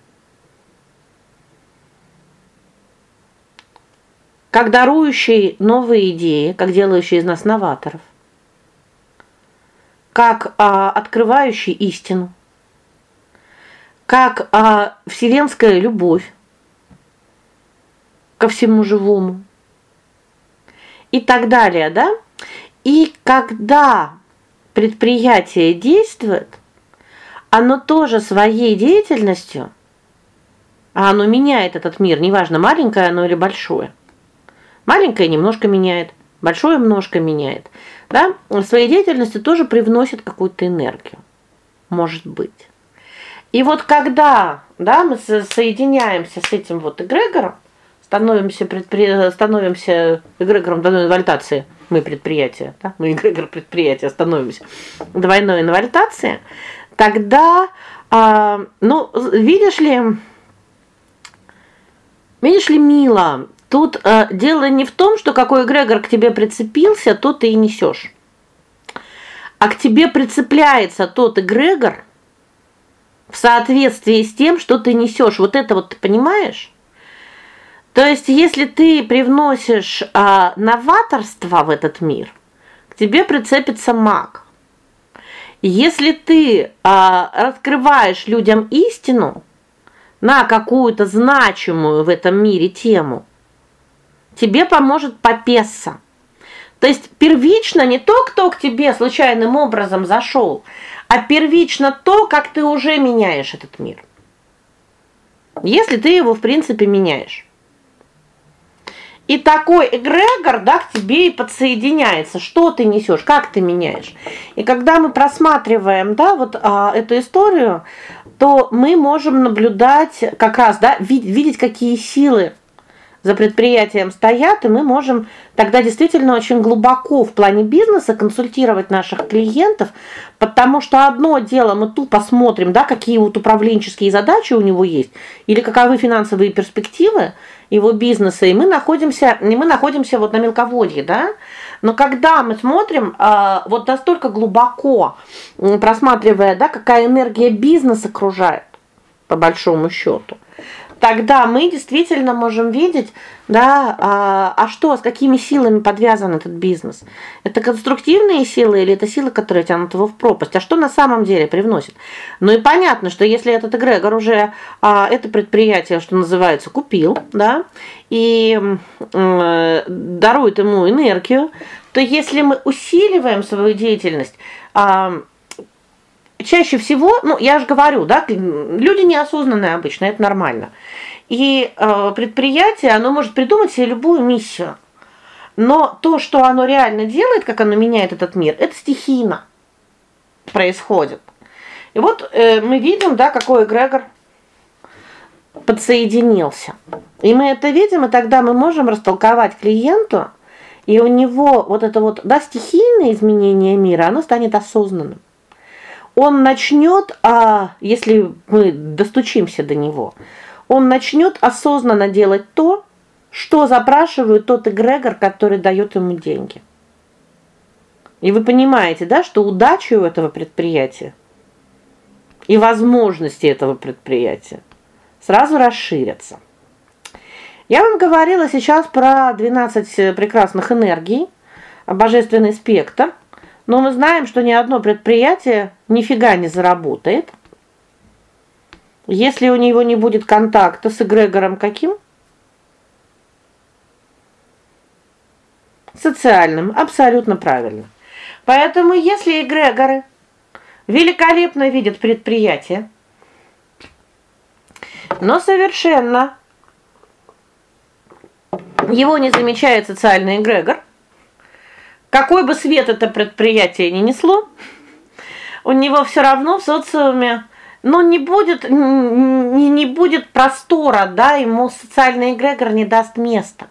как дарующий новые идеи, как делающий из нас новаторов, как а, открывающий истину, как а, вселенская любовь ко всему живому. И так далее, да? И когда предприятие действует, оно тоже своей деятельностью, а оно меняет этот мир, неважно, маленькое оно или большое Маленькое немножко меняет, большое немножко меняет. Да? В своей деятельности тоже привносит какую-то энергию. Может быть. И вот когда, да, мы соединяемся с этим вот эгрегором, становимся предпри... становимся эгрегором двойной инвальтации, мы предприятие, да? Мы эгрегор предприятия становимся двойной инвальтации, тогда а, ну, видишь ли, видишь ли, мило, Тут э, дело не в том, что какой эгрегор к тебе прицепился, то ты и несешь. А к тебе прицепляется тот эгрегор в соответствии с тем, что ты несешь. Вот это вот ты понимаешь? То есть, если ты привносишь а, новаторство в этот мир, к тебе прицепится маг. Если ты а, раскрываешь людям истину на какую-то значимую в этом мире тему, тебе поможет попесса. То есть первично не то, кто к тебе случайным образом зашел, а первично то, как ты уже меняешь этот мир. Если ты его, в принципе, меняешь. И такой эгрегор, да, к тебе и подсоединяется. Что ты несешь, как ты меняешь. И когда мы просматриваем, да, вот а, эту историю, то мы можем наблюдать как раз, да, видеть какие силы за предприятием стоят, и мы можем тогда действительно очень глубоко в плане бизнеса консультировать наших клиентов, потому что одно дело мы тупо смотрим, да, какие вот управленческие задачи у него есть, или каковы финансовые перспективы его бизнеса, и мы находимся, и мы находимся вот на мелководье, да? Но когда мы смотрим а, вот настолько глубоко, просматривая, да, какая энергия бизнеса окружает по большому счету, тогда мы действительно можем видеть, да, а, а что, с какими силами подвязан этот бизнес? Это конструктивные силы или это силы, которые тянут его в пропасть? А что на самом деле привносит? Ну и понятно, что если этот эгрегор уже а, это предприятие, что называется, купил, да, и э, дарует ему энергию, то если мы усиливаем свою деятельность, а, чаще всего, ну, я же говорю, да, люди неосознанные обычно, это нормально. И э, предприятие, оно может придумать себе любую миссию. Но то, что оно реально делает, как оно меняет этот мир, это стихийно происходит. И вот э, мы видим, да, какой эгрегор подсоединился. И мы это видим, и тогда мы можем растолковать клиенту, и у него вот это вот, да, стихийное изменение мира, оно станет осознанным он начнет, а если мы достучимся до него, он начнет осознанно делать то, что запрашивает тот эгрегор, который дает ему деньги. И вы понимаете, да, что удача у этого предприятия и возможности этого предприятия сразу расширятся. Я вам говорила сейчас про 12 прекрасных энергий, божественный спектр. Но мы знаем, что ни одно предприятие нифига не заработает, если у него не будет контакта с эгрегором каким? Социальным, абсолютно правильно. Поэтому если эгрегоры великолепно видят предприятие, но совершенно его не замечает социальный эгрегор, какой бы свет это предприятие ни несло, у него все равно в социуме но не будет не, не будет простора, да, ему социальный эгрегор не даст места.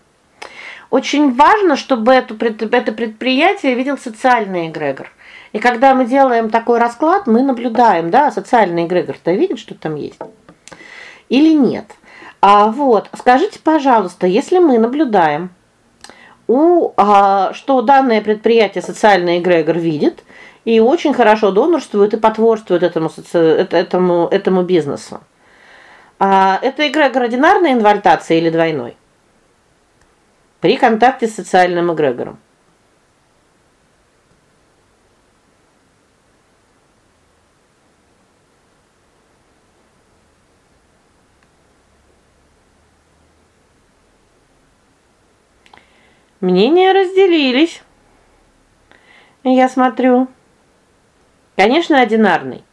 Очень важно, чтобы это это предприятие видел социальный эгрегор. И когда мы делаем такой расклад, мы наблюдаем, да, социальный эгрегор-то видит, что там есть. Или нет. А вот, скажите, пожалуйста, если мы наблюдаем у а, что данное предприятие социальный эгрегор видит и очень хорошо донорствует и потворствует этому этому этому бизнесу. А это эгрегор одинарной инвальтации или двойной? При контакте с социальным эгрегором. Мнения разделились. Я смотрю. Конечно, одинарный.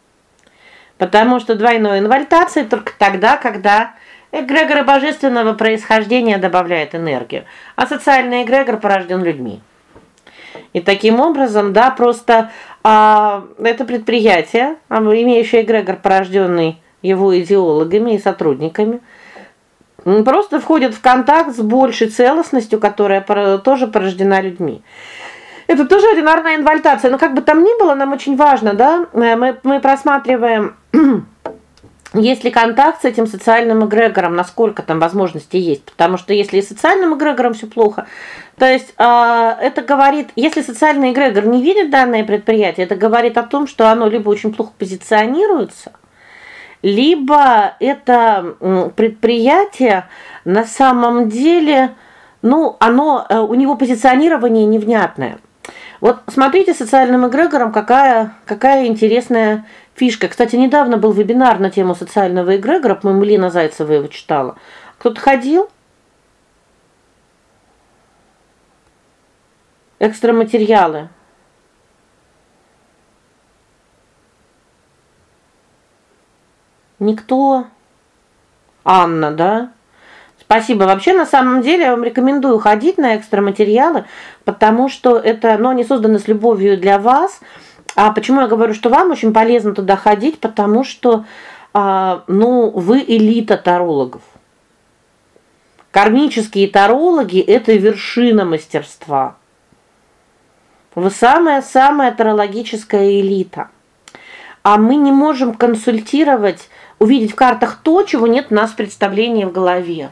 Потому что двойной инвальтация только тогда, когда эгрегор божественного происхождения добавляет энергию, а социальный эгрегор порожден людьми. И таким образом, да, просто а, это предприятие, а, имеющее эгрегор порожденный его идеологами и сотрудниками, просто входит в контакт с большей целостностью, которая тоже порождена людьми. Это тоже одинарная инвальтация. Но как бы там ни было, нам очень важно, да? Мы мы просматриваем есть ли контакт с этим социальным эгрегором, насколько там возможности есть, потому что если и социальным эгрегором все плохо, то есть э, это говорит, если социальный эгрегор не видит данное предприятие, это говорит о том, что оно либо очень плохо позиционируется, либо это предприятие на самом деле, ну, оно э, у него позиционирование невнятное. Вот смотрите социальным эгрегором какая какая интересная фишка. Кстати, недавно был вебинар на тему социального эгрегора, по-моему, Лина Зайцева его читала. Кто-то ходил? Экстраматериалы. Никто. Анна, да? Спасибо. Вообще, на самом деле, я вам рекомендую ходить на экстраматериалы, потому что это, ну, они созданы с любовью для вас. А почему я говорю, что вам очень полезно туда ходить? Потому что а, ну, вы элита тарологов. Кармические тарологи это вершина мастерства. Вы самая-самая тарологическая элита. А мы не можем консультировать, увидеть в картах то, чего нет у нас представления в голове.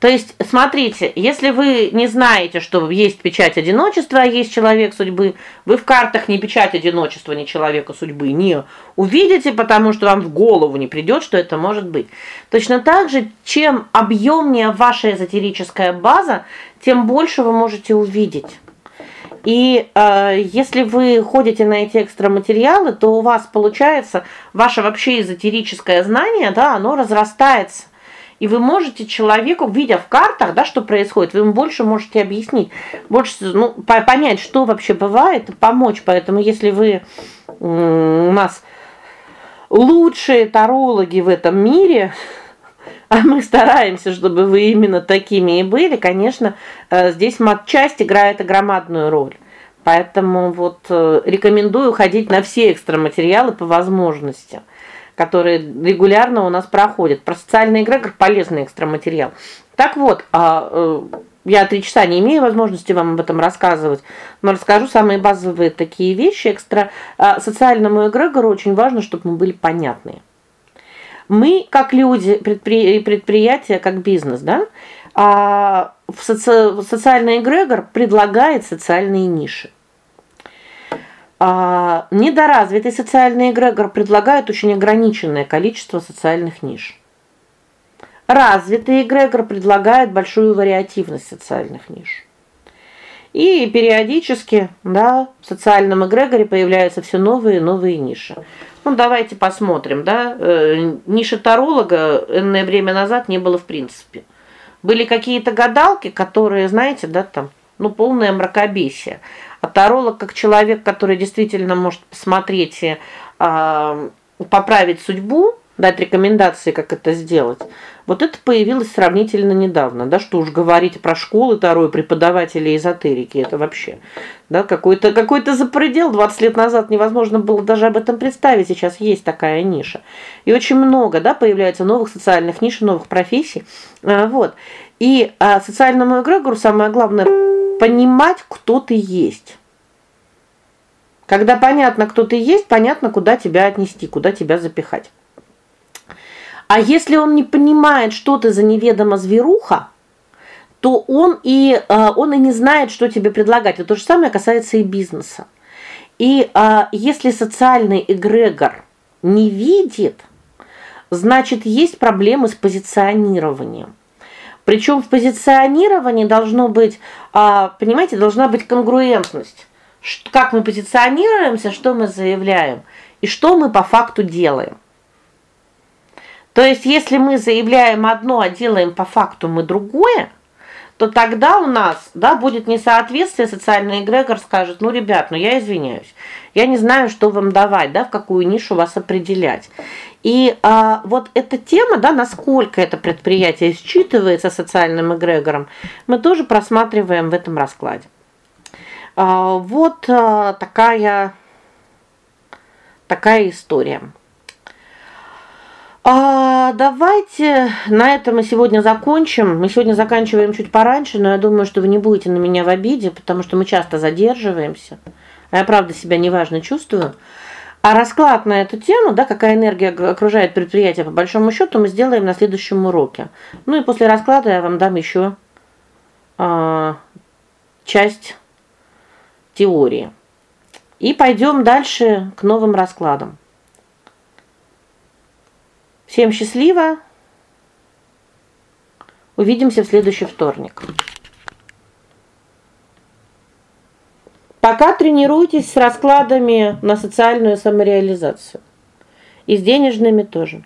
То есть, смотрите, если вы не знаете, что есть печать одиночества, а есть человек судьбы, вы в картах ни печать одиночества, ни человека судьбы не увидите, потому что вам в голову не придет, что это может быть. Точно так же, чем объемнее ваша эзотерическая база, тем больше вы можете увидеть. И э, если вы ходите на эти экстраматериалы, то у вас получается ваше вообще эзотерическое знание, да, оно разрастается. И вы можете человеку, видя в картах, да, что происходит, вы ему больше можете объяснить, больше, ну, понять, что вообще бывает, помочь. Поэтому если вы у нас лучшие тарологи в этом мире, а мы стараемся, чтобы вы именно такими и были, конечно, э, здесь матчасть играет громадную роль. Поэтому вот э, рекомендую ходить на все экстраматериалы по возможности которые регулярно у нас проходят. Про социальный эгрегор полезный экстраматериал. Так вот, а э, я три часа не имею возможности вам об этом рассказывать, но расскажу самые базовые такие вещи. Экстра а, социальному эгрегору очень важно, чтобы мы были понятные. Мы, как люди, предпри... предприятия, как бизнес, да, а в соци... социальный эгрегор предлагает социальные ниши. А недоразвитый социальный эгрегор предлагает очень ограниченное количество социальных ниш. Развитый эгрегор предлагает большую вариативность социальных ниш. И периодически, да, в социальном эгрегоре появляются все новые и новые ниши. Ну давайте посмотрим, да? Э, ниши таролога энное время назад не было в принципе. Были какие-то гадалки, которые, знаете, да, там, ну полное мракобесие. А таролог как человек, который действительно может посмотреть и э, поправить судьбу, дать рекомендации, как это сделать. Вот это появилось сравнительно недавно, да, что уж говорить про школы Таро преподавателей эзотерики, это вообще, да, какой-то какой-то запредел 20 лет назад невозможно было даже об этом представить, сейчас есть такая ниша. И очень много, да, появляется новых социальных ниш, новых профессий. А, вот. И а социальному эгрегору самое главное понимать, кто ты есть. Когда понятно, кто ты есть, понятно, куда тебя отнести, куда тебя запихать. А если он не понимает, что ты за неведомо зверуха, то он и э, он и не знает, что тебе предлагать. Это то же самое касается и бизнеса. И э, если социальный эгрегор не видит, значит, есть проблемы с позиционированием. Причем в позиционировании должно быть, а, понимаете, должна быть конгруентность. Как мы позиционируемся, что мы заявляем и что мы по факту делаем. То есть, если мы заявляем одно, а делаем по факту мы другое, то тогда у нас, да, будет несоответствие, социальный эгрегор скажет: "Ну, ребят, ну я извиняюсь. Я не знаю, что вам давать, да, в какую нишу вас определять". И а, вот эта тема, да, насколько это предприятие считывается социальным эгрегором, мы тоже просматриваем в этом раскладе. А, вот а, такая такая история. А давайте на этом мы сегодня закончим. Мы сегодня заканчиваем чуть пораньше, но я думаю, что вы не будете на меня в обиде, потому что мы часто задерживаемся. А я правда себя неважно чувствую. А расклад на эту тему, да, какая энергия окружает предприятие по большому счету, мы сделаем на следующем уроке. Ну и после расклада я вам дам еще э, часть теории. И пойдем дальше к новым раскладам. Всем счастливо. Увидимся в следующий вторник. Пока тренируйтесь с раскладами на социальную самореализацию. И с денежными тоже.